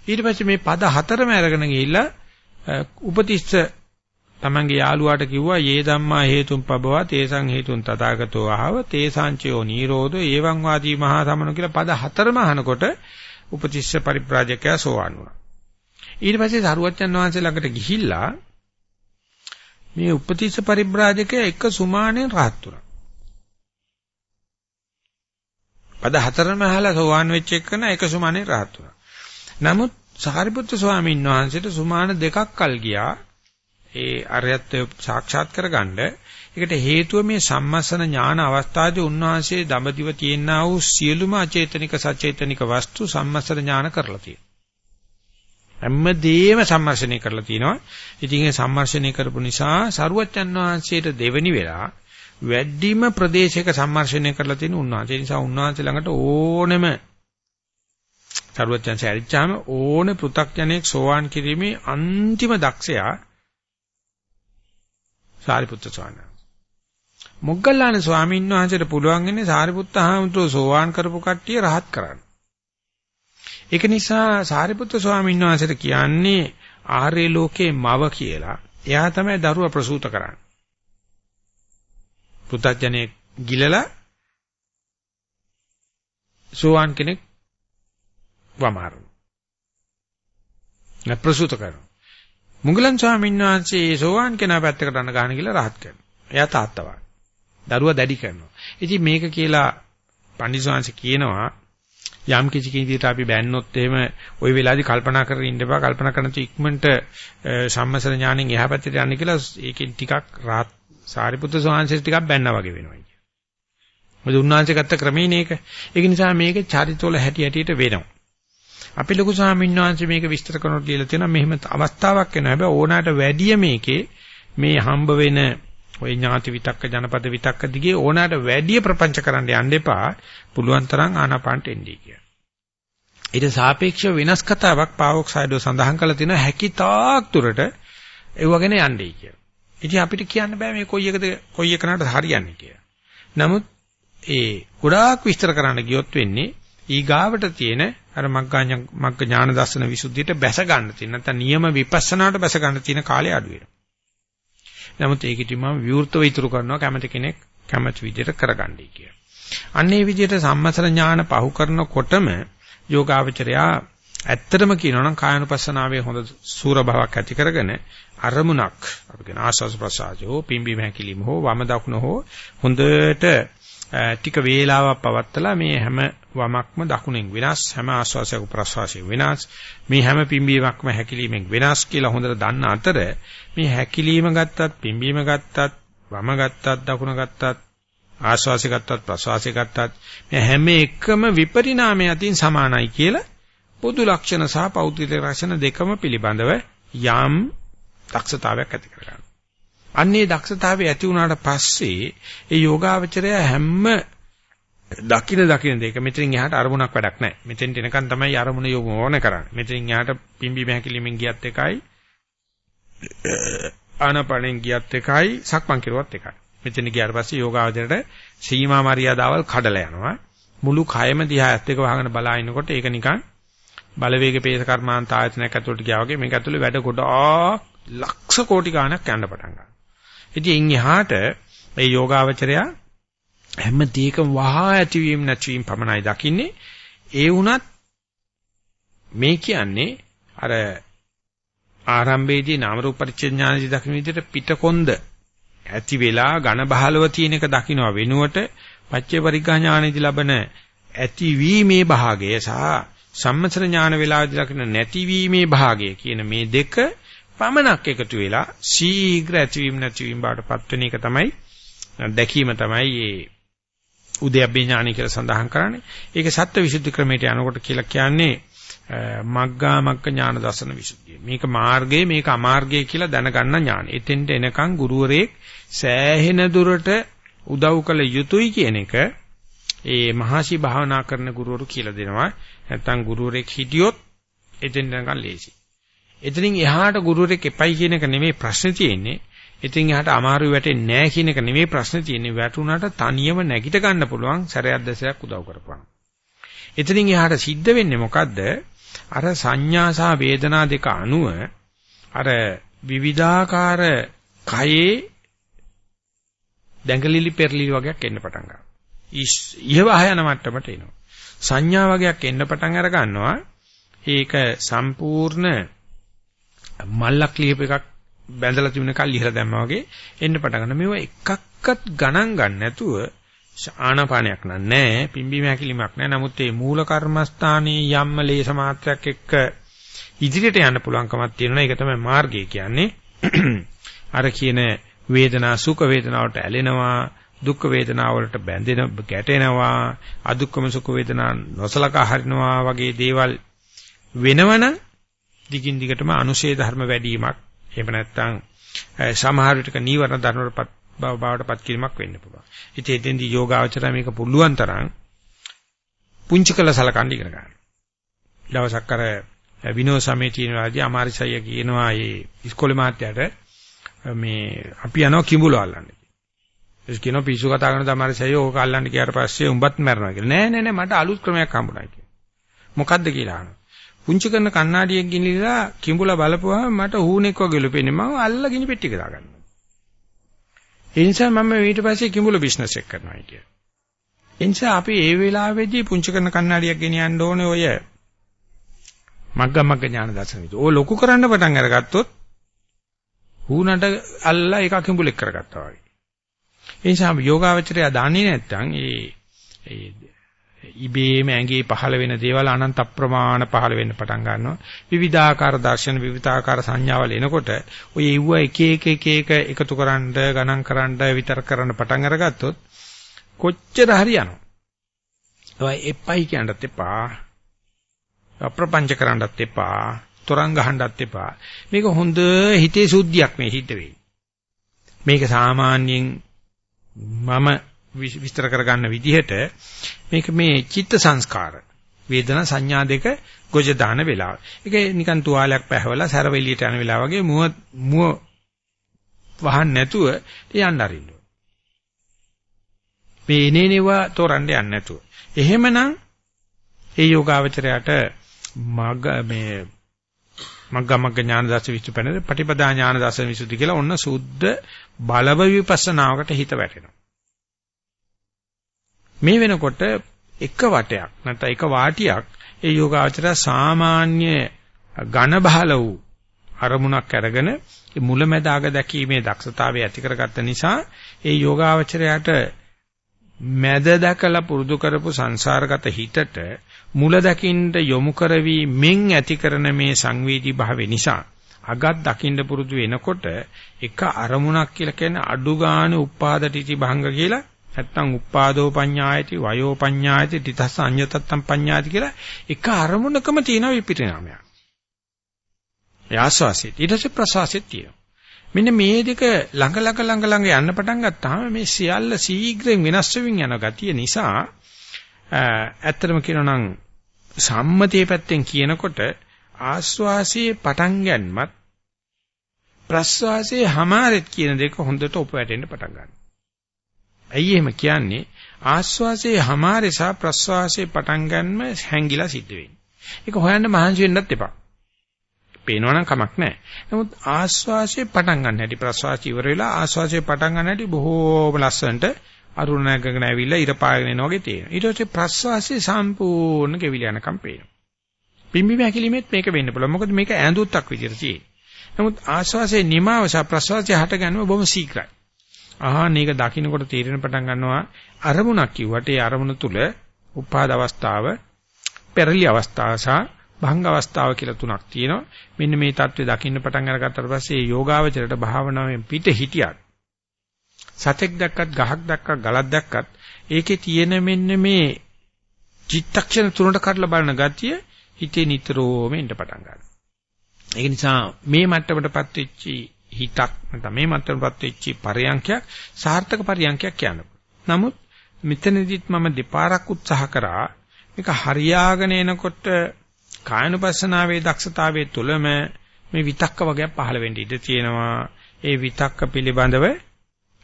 ඊට පස්සේ මේ පද හතරම අරගෙන ගිහිල්ලා උපතිස්ස තමන්ගේ යාළුවාට කිව්වා යේ ධම්මා හේතුම් පබවා තේසං හේතුන් තථාගතෝ ආව තේසංචයෝ නිරෝධෝ එවං වාදී මහා සමන කියලා පද හතරම අහනකොට උපතිස්ස පරිබ්‍රාජකයා සෝවන් වුණා. ඊට පස්සේ සරුවච්චන් වහන්සේ ළඟට ගිහිල්ලා මේ උපතිස්ස පරිබ්‍රාජකයා එක සුමානෙන් රහත් වුණා. පද හතරම අහලා සෝවන් වෙච්ච එකන එක සුමානෙන් රහත් වුණා. නමුත් සාරිපුත්‍ර ස්වාමීන් වහන්සේට සුමාන දෙකක් කල් ගියා ඒ අරයත්වය සාක්ෂාත් කරගන්න ඒකට හේතුව මේ සම්මස්සන ඥාන අවස්ථාවේ උන්වහන්සේ දඹදිව තියෙනා වූ සියලුම අචේතනික සචේතනික වස්තු සම්මස්සන ඥාන කරලා තියෙනවා. හැමදේම සම්මර්ෂණය කරලා තිනවා. ඉතින් ඒ සම්මර්ෂණය කරපු නිසා සරුවච්චන් වහන්සේට දෙවෙනි වෙලා වැඩිම ප්‍රදේශයක සම්මර්ෂණය කරලා තියෙන උන්වහන්සේ නිසා උන්වහන්සේ ළඟට ඕනෙම සරුවච්චන් සැරිච්චාම ඕනේ පෘ탁ජනෙක් සෝවාන් කිරීමේ අන්තිම දක්ෂයා සාරිපුත්‍ර ස්වාමීන් වහන්සේ. මොග්ගල්ලාන ස්වාමීන් වහන්සේට පුළුවන් ඉන්නේ සාරිපුත්ත හාමුදුරුවෝ සෝවාන් කරපු කට්ටිය රහත් කරන්න. ඒක නිසා සාරිපුත්‍ර ස්වාමීන් වහන්සේට කියන්නේ ආර්ය ලෝකේ මව කියලා. එයා තමයි දරුවා ප්‍රසූත කරන්නේ. පුතඥයේ ගිලලා සෝවාන් කෙනෙක් වමාරු. නැප්‍රසූත කරනවා. මුගලන් ස්වාමීන් වහන්සේ සෝවාන් කෙනා පැත්තකට අඬ ගන්න කියලා රහත් කරනවා. එයා තාත්තා වගේ. දරුවා දැඩි කරනවා. ඉතින් මේක කියලා පණ්ඩිත කියනවා යම් කිසි කෙනෙකුට අපි බැන්නොත් එහෙම ওই වෙලාවේදී කල්පනා කරගෙන ඉන්න බා කල්පනා කරන තු ඉක්මනට සම්මසර ඥාණයෙන් එහා පැත්තට යන්න කියලා ඒකෙන් ටිකක් රාත් සාරිපුත්‍ර ස්වාමීන් ටිකක් බැන්නා වගේ වෙනවා කියන්නේ. මොකද උන්වහන්සේ ගත්ත ක්‍රමයනේ ඒක. ඒක නිසා මේක චරිතවල හැටි හැටියට වෙනවා. අපි ලොකු ස්වාමීන් වහන්සේ මේක විස්තර කරනකොට කියලා තියෙනවා මෙහෙම අවස්ථාවක් එනවා. හැබැයි ඕනාට වැඩිය මේකේ මේ හම්බ වෙන ওই ඥාති විතක්ක ජනපද විතක්ක දිගේ ඕනාට වැඩිය ප්‍රපංච කරන්න යන්න එපා. පුළුවන් තරම් ආනාපානට එන්නේ කියලා. ඊට සාපේක්ෂව වෙනස් කතාවක් පාවොක්සයිඩෝ සඳහන් කරලා තියෙනවා හැකිතාක් දුරට ඒ වගේන යන්නේ කියලා. ඉතින් අපිට කියන්න බෑ මේ කොයි එකද කොයි එකනට හරියන්නේ කියලා. නමුත් ඒ ගොඩාක් විස්තර කරන්න ගියොත් වෙන්නේ ඊගාවට තියෙන අර මග්ගා මග්ග ඥාන දර්ශන විසුද්ධියට බැස ගන්න තියෙන නැත්නම් නියම විපස්සනාට බැස ගන්න තියෙන කාලය අඩු වෙනවා. නමුත් ඒකිට මම විවෘතව ඉතුරු කරනවා කැමති කෙනෙක් කැමැති විදිහට කරගන්නයි කිය. අන්නේ විදිහට සම්මසර ඥාන පහු කරනකොටම යෝගාවචරයා ඇත්තටම කියනවනම් කායනුපස්සනාවේ හොඳ සූර භාවයක් ඇති කරගෙන අරමුණක් අපි කියන ආස්වාස් ප්‍රසආජෝ පිම්බි මහකිලිම හෝ වම දකුණ හෝ හොඳට ටික වේලාවක් පවත්තලා මේ හැම වමක්ම දකුණෙන් වෙනස් හැම ආස්වාසයක ප්‍රසවාසයෙන් වෙනස් මේ හැම පිම්බීමක්ම හැකිලීමෙන් වෙනස් කියලා හොඳට දන්න අතර මේ හැකිලීම ගත්තත් පිම්බීම ගත්තත් වම ගත්තත් දකුණ ගත්තත් ආස්වාසය ගත්තත් ප්‍රසවාසය ගත්තත් මේ හැම එකම විපරිණාමය අතින් සමානයි කියලා පොදු ලක්ෂණ සහ පෞද්ගලික ලක්ෂණ දෙකම පිළිබඳව යම් දක්ෂතාවයක් ඇති කරගන්න. අන්නේ දක්ෂතාවය ඇති වුණාට පස්සේ ඒ යෝගාවචරය හැම දකින දකින දෙක මෙතනින් එහාට අරමුණක් වැඩක් නැහැ. මෙතෙන්ට එනකන් තමයි අරමුණ යොමු ඕන කරන්නේ. මෙතනින් එහාට පිම්බි මහකිලිමින් ගියත් එකයි ආනපනෙන් ගියත් එකයි සක්මන් කෙරුවත් එකයි. මෙතන ගියාට පස්සේ යෝගාවචරයට සීමා මරියාදාවල් කඩලා යනවා. මුළු කයම දිහා ඇත් එක වහගෙන බලාිනකොට ඒක නිකන් බලවේග පේස කර්මාන්ත ආයතනයක් ඇතුළට ගියා වගේ මේක ඇතුළේ වැඩ ගොඩාක් ලක්ෂ කෝටි ගණක් යන්න පටන් ගන්නවා. ඉතින් ඉන් එහාට මේ යෝගාවචරය හැම දෙයකම වහා ඇතිවීම නැතිවීම පමණයි දකින්නේ. ඒ වුණත් මේ කියන්නේ අර ආරම්භයේදී නාම රූප පරිච්ඡේඥානදී දකින්න විදිහට පිටකොන්ද ඇති වෙලා ඝන බහලව තියෙන එක දකින්න වෙනුවට පච්චේ පරිග්ගා ඥානදී ලබන ඇතිවීමේ භාගය සහ සම්මතර ඥාන වේලාවදී දකින්න නැතිවීමේ භාගය කියන මේ දෙක පමණක් එකතු වෙලා ශීඝ්‍ර ඇතිවීම නැතිවීම බාටපත් වෙන එක තමයි දැකීම තමයි මේ උද්‍යප්පේ ඥානයි කියලා සඳහන් කරන්නේ. ඒක සත්‍ය විසුද්ධි ක්‍රමයට යනකොට කියලා කියන්නේ මග්ගා මග්ග ඥාන දර්ශන විසුද්ධිය. මේක මාර්ගය මේක අමාර්ගය කියලා දැනගන්න ඥාන. එතෙන්ට එනකන් ගුරුවරයෙක් සෑහෙන දුරට උදව් කළ යුතුයි කියන එක ඒ මහසි භාවනා කරන ගුරුවරු කියලා දෙනවා. නැත්තම් ගුරුවරයෙක් හිටියොත් එතෙන් යනකන් ලේසි. එතනින් එහාට ගුරුවරයෙක් එපයි කියන එක නෙමෙයි ප්‍රශ්නේ තියෙන්නේ. එතෙන් එහාට අමාරු වැටෙන්නේ නැහැ කියන එක නෙමෙයි ප්‍රශ්නේ තියෙන්නේ. වැටුණාට තනියම නැගිට ගන්න පුළුවන් සැරයක් දැසයක් උදව් කරපුවා. එතනින් එහාට සිද්ධ වෙන්නේ මොකද්ද? අර සංඥා සහ වේදනා දෙක අනුව අර විවිධාකාර කයේ දැඟලිලි පෙරලිලි වගේක් එන්න පටන් ගන්නවා. ඉහවහ යන මට්ටමට එනවා. සංඥා වගේක් එන්න පටන් අර ගන්නවා. ඒක සම්පූර්ණ මල්ලක් ලියප එකක් බැඳලා තිබුණ කල් ඉහලා දැම්මා වගේ එන්න පටන් ගන්න. මේවා එකක්වත් ගණන් ගන්න නැතුව ආනාපානයක් නෑ පිම්බීම හැකිලිමක් නෑ. නමුත් මේ මූල කර්මස්ථානයේ යම්ම ලේස මාත්‍රයක් එක්ක ඉදිරියට යන්න පුළුවන්කමක් තියෙනවා. ඒක තමයි මාර්ගය කියන්නේ. අර කියන වේදනා සුඛ වේදනාවට ඇලෙනවා දුක් වේදනා වලට බැඳෙන ගැටෙනවා අදුක්කම සුඛ වේදනා නොසලකා හරිනවා වගේ දේවල් වෙනවනම් දිගින් දිගටම අනුශේ ධර්ම වැඩිවීමක් එහෙම නැත්නම් සමහර විටක නීවරණ ධර්මවලපත් බවටපත් කිරීමක් වෙන්න පුළුවන්. ඉතින් එතෙන්දී යෝගාවචරය මේක පුළුවන් තරම් පුංචි කළ සලකන්න ඉගෙන ගන්න. දවසක් අර විනෝ සමේ තියෙන රාජ්‍ය අමාරිසය කියනවා ඒ ඉස්කෝලේ මාත්‍යට මේ අපි යනවා කිඹුල අල්ලන්න. ඒ කියනවා පිස්සු කතා කරන අමාරිසය ඕක අල්ලන්න ගියාට පස්සේ උඹත් මැරෙනවා කියලා. නෑ නෑ නෑ මට අලුත් ක්‍රමයක් හම්බුණා කියලා. මොකද්ද කියලා අහනවා. පුංචි කරන කණ්ණාඩියක් ගිනිලා කිඹුලා බලපුවාම මට හූනෙක් වගේ ලුපෙන්නේ මම අල්ල ගිනි පෙට්ටියක දාගන්නවා. ඒ නිසා මම ඊට පස්සේ කිඹුල බිස්නස් එක කරනවා කිය. ඒ නිසා අපි ඒ වෙලාවේදී පුංචි කරන කණ්ණාඩියක් ගෙනියන්න ඕනේ ඔය මග්ග මග්ග ඥාන දර්ශනෙට. ඕ ලොකු කරන්න පටන් අරගත්තොත් හූනට අල්ලා එක කිඹුලෙක් කරගත්තා වගේ. ඒ නිසා යෝගාවචරය දන්නේ නැත්නම් ඒ ඒ ඉබේම ඇඟේ පහළ වෙන දේවල් අනන්ත අප්‍රමාණ පහළ වෙන්න පටන් ගන්නවා. විවිධාකාර දර්ශන විවිධාකාර සංඥාවල් එනකොට ඔය ඉව්ව එක එක එක එක එකතු කරන්න ගණන් කරන්න විතර කරන්න පටන් අරගත්තොත් කොච්චර හරි යනවා. ඒවා එපයි කියන්නත් එපා. අප්‍රපංච කරන්නත් එපා. තරංග ගහන්නත් එපා. මේක හොඳ හිතේ සුද්ධියක් මේ හිත වෙයි. මේක සාමාන්‍යයෙන් මම විස්තර කරගන්න විදිහට මේක මේ චිත්ත සංස්කාර වේදනා සංඥා දෙක ගොජ දාන වෙලාව. ඒක නිකන් තුවාලයක් පැහැවලා සැරව එළියට යන වෙලාව වගේ මුව මුව වහන්න නැතුව යන්න අරින්න. මේ එනේනවා තෝරන්න යන්න නැතුව. එහෙමනම් ඒ යෝගාවචරයට මග මේ මග්ගමග්ග ඥාන දර්ශ විසුපැනද පටිපදා ඥාන දර්ශ විසුද්ධි කියලා ඔන්න සුද්ධ බලව විපස්සනාවකට හිත වැටෙනවා. මේ වෙනකොට එක වටයක් නැත්නම් එක වාටියක් ඒ යෝගාචරය සාමාන්‍ය ඝන බහල වූ අරමුණක් අරගෙන මුලැමැද අග දැකීමේ දක්ෂතාවය ඇති කරගත්ත නිසා ඒ යෝගාචරයට මැද දැකලා පුරුදු කරපු සංසාරගත හිතට මුල දකින්න යොමු කරවි මෙන් ඇති කරන මේ සංවේදී භාවය නිසා අගත් දකින්න පුරුදු වෙනකොට එක අරමුණක් කියලා කියන්නේ අඩු ගානේ උපාද තිති භංග කියලා නැත්තම් උපාදෝ පඤ්ඤායති වයෝ පඤ්ඤායති තිතස්ස අඤ්ඤතත්තම් පඤ්ඤායති කියලා එක අරමුණකම තියෙන විපිරිනාමයක්. ඒ ආස්වාසිත ඊට පස්සේ ප්‍රසවාසෙත් තියෙනවා. මෙන්න මේ දෙක ළඟ ළඟ ළඟ ළඟ යන්න පටන් ගත්තාම මේ සියල්ල ශීඝ්‍රයෙන් වෙනස් වෙමින් යන ගතිය නිසා ඇත්තටම කියනවා නම් සම්මතියේ පැත්තෙන් කියනකොට ආස්වාසියේ පටන් ගන්නමත් ප්‍රස්වාසයේ හැමාරෙත් කියන දෙක හොඳට ඔප වැටෙන්න පටන් ගන්නවා. ඇයි එහෙම කියන්නේ? ආස්වාසයේ හැමාරේ සහ ප්‍රස්වාසයේ පටන් ගන්නම හැංගිලා සිද්ධ වෙන්නේ. ඒක හොයන්න මහන්සි වෙන්නත් එපා. පේනවනම් කමක් නැහැ. නමුත් ආස්වාසයේ පටන් ගන්න හැටි ප්‍රස්වාසය ඉවර වෙලා ආස්වාසයේ පටන් ගන්න හැටි බොහෝම ලස්සනට අරුණ නැගගෙන ඇවිල්ලා ඉර පාගෙන එනවා වගේ තියෙනවා. ඊට පස්සේ ප්‍රස්වාසයේ සම්පූර්ණ ගෙවිල යනකම් පේනවා. පිම්බි මහැකිලිමෙත් මේක වෙන්න පුළුවන්. මොකද මේක ඈඳුත්තක් විදිහට තියෙන්නේ. නමුත් ආස්වාසයේ නිමාව සහ ප්‍රස්වාසයේ හට ගන්නව බොහොම ශීඝ්‍රයි. ආහන් මේක දකින්නකොට තීරණ පටන් ගන්නවා අරමුණක් කිව්වට ඒ අරමුණ තුල උපාද අවස්ථාව, පෙරලි අවස්ථාව සහ භංග අවස්ථාව කියලා තුනක් තියෙනවා. මෙන්න මේ தත්ත්වය දකින්න පටන් අරගත්තට පස්සේ යෝගාවචරයට භාවනාවෙන් පිට හිටියත් සතෙක් දැක්කත් ගහක් දැක්කත් ගලක් දැක්කත් ඒකේ තියෙන මෙන්න මේ චිත්තක්ෂණ තුනට කඩලා බලන ගතිය හිතේ නිතරම එන්න පටන් ගන්නවා. ඒක නිසා මේ මට්ටමටපත් වෙච්චි හිතක් නැත්නම් මේ මට්ටමටපත් වෙච්චි පරයන්කයක් සාර්ථක පරයන්කයක් කියන්න. නමුත් මෙතනදිත් මම දෙපාරක් උත්සාහ කරා මේක හරියාගෙන එනකොට කායනුපස්සනාවේ දක්ෂතාවයේ තුලම මේ විතක්ක වගේක් පහළ වෙන්න ඉඩ තියෙනවා. ඒ විතක්ක පිළිබඳව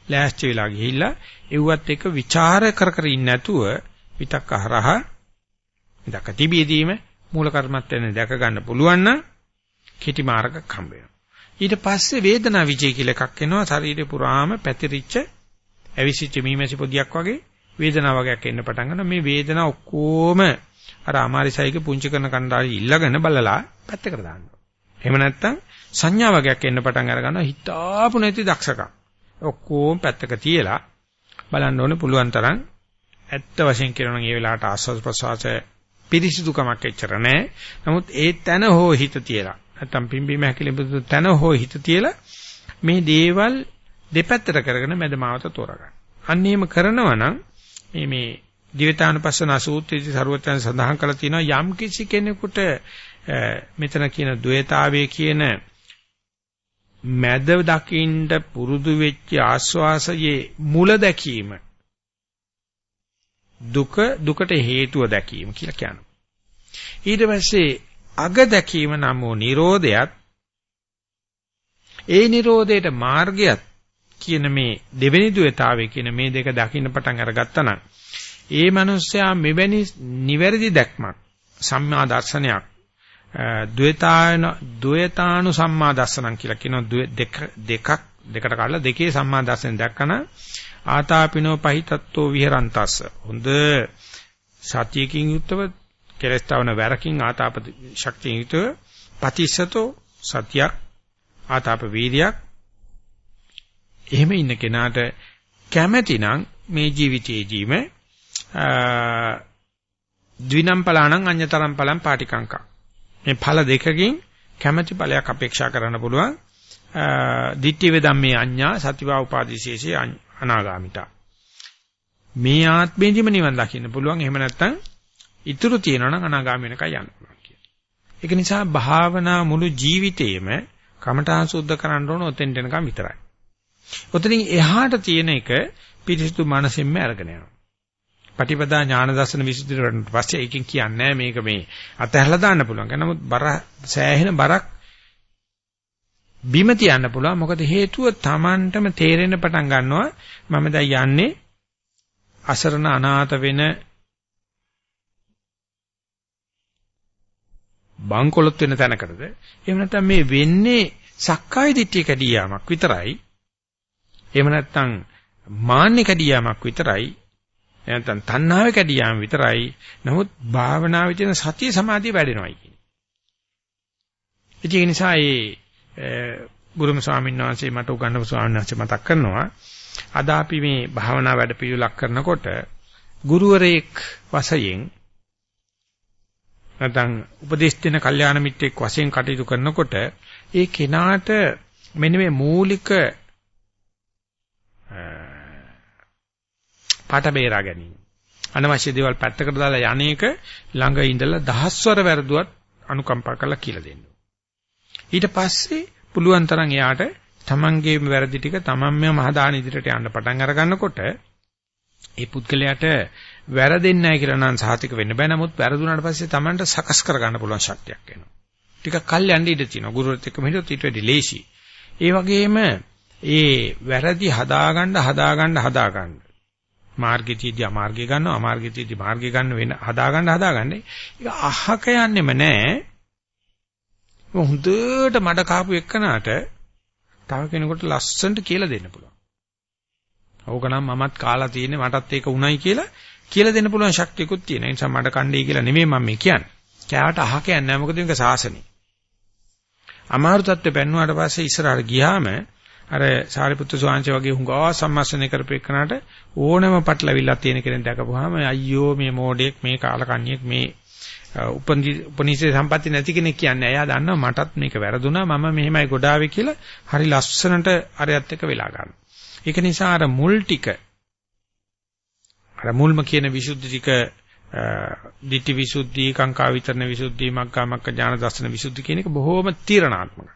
ලෑස්ති වෙලා ගිහිල්ලා එව්වත් එක ਵਿਚාර කර කර ඉන්නේ නැතුව විතක්ක හරහා විතක්ක තිබීදීම මූල කර්මත්වයෙන් දැක ගන්න පුළුවන් නම් කෙටි මාර්ගයක් හම්බ වෙනවා. ඊට පස්සේ වේදනා විජය කියලා එකක් එනවා ශරීරේ පුරාම පැතිරිච්ච ඇවිසිච්ච මීමැසි පොදියක් වගේ වේදනාව වගේක් එන්න පටන් ගන්නවා. මේ වේදනාව ඔක්කොම අර අමාරිසයික පුංචි කරන කණ්ඩායම ඉල්ලගෙන බලලා පැත්තකට දානවා. එහෙම නැත්නම් සංඥා වගේක් එන්න පටන් අර ගන්නවා හිතාපු නැති දක්ෂකම්. ඔක්කොම පැත්තක තියලා බලන්න ඕනේ පුළුවන් තරම් ඇත්ත වශයෙන් කියනවා නම් ඒ වෙලාවට ආස්වාද ප්‍රසවාස පිරිසිදුකමක් එච්චර නැහැ. නමුත් ඒ තන හෝ හිත තියලා නැත්තම් පිම්බීම හැකිලිඹු තන හෝ හිත තියලා මේ දේවල් දෙපැත්තට කරගෙන මැදමාවත තෝරගන්න. අන්න එහෙම කරනවා නම් මේ මේ දිවිතානුපස්සන සූත්‍රයේදී සරුවචන සඳහන් කරලා තියෙනවා යම් කිසි කෙනෙකුට මෙතන කියන ද්වේතාවයේ කියන මැද දකින්න පුරුදු වෙච්ච ආස්වාසයේ මුල දැකීම දුක දුකට හේතුව දැකීම කියලා කියනවා. ඊට පස්සේ අග දැකීම නම් වූ Nirodhayat ඒ Nirodhayට මාර්ගයත් කියන මේ දෙවෙනි දුවතාවයේ කියන මේ දෙක දකින්න පටන් අරගත්තා නම් ඒ මනුස්සයා මෙවැනි නිවැරදි දැක්මක් සම්මා දර්ශනයක් ද්වේතායන ද්වේතානු සම්මා දර්ශනං කියලා කියන දෙක දෙකක් දෙකට කාලා දෙකේ සම්මා දර්ශන දැක්කන ආතාපිනෝ පහිතත්වෝ විහෙරන්තස්ස. හොඳ සතියකින් යුක්තව කෙලස්තාවන වැරකින් ආතාප ශක්තියෙන් යුතුව පටිසතෝ සතියක් ආතාප වීර්යයක්. එහෙම ඉන්න කෙනාට කැමැතිනම් මේ ජීවිතයේදීම ද්විනම් පලාණං අඤ්‍යතරම් පලං පාටිකංකා. මේ ඵල දෙකකින් කැමැති ඵලයක් අපේක්ෂා කරන්න පුළුවන්. දිට්ඨි වේදම්මේ අඤ්ඤා සතිවා උපාදිශේෂේ අනාගාමිතා. මේ ආත්මේදීම නිවන් දකින්න පුළුවන්. එහෙම නැත්නම් ඉතුරු තියෙනවා නම් අනාගාමී වෙනකන් යන්න පුළුවන් කියලා. ඒක නිසා භාවනා මුළු ජීවිතේම කමඨාන් සුද්ධ කරන්න ඕන ඔතෙන් එනකම් විතරයි. ඔතනින් එහාට තියෙන එක පිරිසිදු මනසින්ම අරගෙන යනවා. පටිපදා ඥාන දර්ශන විසුද්ධියට පස්සේ ඒකෙන් කියන්නේ මේක මේ අතහැරලා දාන්න පුළුවන්. නමුත් බර සෑහෙන බරක් බිම තියන්න පුළුවන්. මොකද හේතුව Tamanටම තේරෙන්න පටන් ගන්නවා මම දැන් යන්නේ අසරණ අනාථ වෙන බංකොලොත් වෙන තැනකටද එහෙම නැත්නම් මේ වෙන්නේ සක්කාය දිට්ඨිය කැඩී යාමක් විතරයි එහෙම නැත්නම් මාන්නේ කැඩී යාමක් විතරයි නැත්නම් තණ්හාවේ කැඩියාම විතරයි. නමුත් භාවනාවේ තියෙන සතිය සමාධිය වැඩෙනවයි කියන්නේ. ඒ නිසා ඒ ගුරුම ස්වාමීන් වහන්සේ මට උගන්වපු ස්වාමීන් වහන්සේ මතක් කරනවා අද අපි මේ භාවනා වැඩ පිළිවෙලක් කරනකොට ගුරුවරයෙක් වශයෙන් නැත්නම් උපදේශ දෙන කල්යාණ මිත්‍රෙක් වශයෙන් කටයුතු කරනකොට ඒ කෙනාට මෙන්න මේ මූලික පාට බේරා ගැනීම. අනවශ්‍ය දේවල් පැත්තකට දාලා යන්නේක ළඟ ඉඳලා දහස්වර වැරදුවත් අනුකම්පා කරලා කියලා දෙන්න. ඊට පස්සේ පුළුවන් තරම් එයාට තමන්ගේම වැරදි ටික තමන්ම මහදාන ඉදිරියට යන්න පටන් අර ගන්නකොට ඒ පුද්ගලයාට වැරදෙන්නේ නැහැ කියලා නම් සාතික වෙන්න බෑ. නමුත් වැරදුනාට පස්සේ තමන්ට සකස් කරගන්න පුළුවන් ශක්තියක් එනවා. ටිකක් කල් යන්න ඉඩ තියෙනවා. ගුරුවරත් එක්කම හිටියොත් ඊට වැඩි ලේසි. ඒ වගේම ඒ වැරදි හදාගන්න හදාගන්න හදාගන්න මාර්ගයේදී අමාර්ගය ගන්නවා අමාර්ගයේදී මාර්ගය ගන්න වෙන හදාගන්න හදාගන්න ඒක අහක යන්නෙම නෑ හොඳට මඩ කාපු එක්කනට තව කෙනෙකුට ලස්සනට කියලා දෙන්න පුළුවන්. ඕක නම් මමත් කාලා තියෙන්නේ මටත් ඒක උණයි කියලා කියලා දෙන්න පුළුවන් ශක්තියකුත් තියෙන. ඒ නිසා මඩ කණ්ඩේ කියලා නෙමෙයි මම මේ කියන්නේ. කෑවට අහක යන්නේ නැහැ මොකද මේක සාසනෙ. අමාරු තත්ත්වෙ පෙන්නුවාට පස්සේ ඉස්සරහට ගියාම අර සාරිපුත්තු ස්වාමීන් වගේ හුඟා සම්මස්සනේ කරපෙන්නට ඕනම පටලවිල්ලක් තියෙන කෙනෙක් දැකපුවාම අයියෝ මේ මෝඩෙක් මේ කාලකන්ණියෙක් මේ උපනිෂේ සම්පatti නැති කෙනෙක් කියන්නේ එයා දන්නවා මටත් මේක වැරදුනා මම මෙහෙමයි ගොඩාවේ කියලා හරි ලස්සනට අරයත් එක්ක වෙලා ගන්නවා. ඒක නිසා අර මුල් ටික අර මුල්ම කියන විසුද්ධි ටික ditthi visuddhi කාංකා විතරණ විසුද්ධි මග්ගා මග්ග ඥාන දර්ශන විසුද්ධි කියන එක බොහොම තීරණාත්මකයි.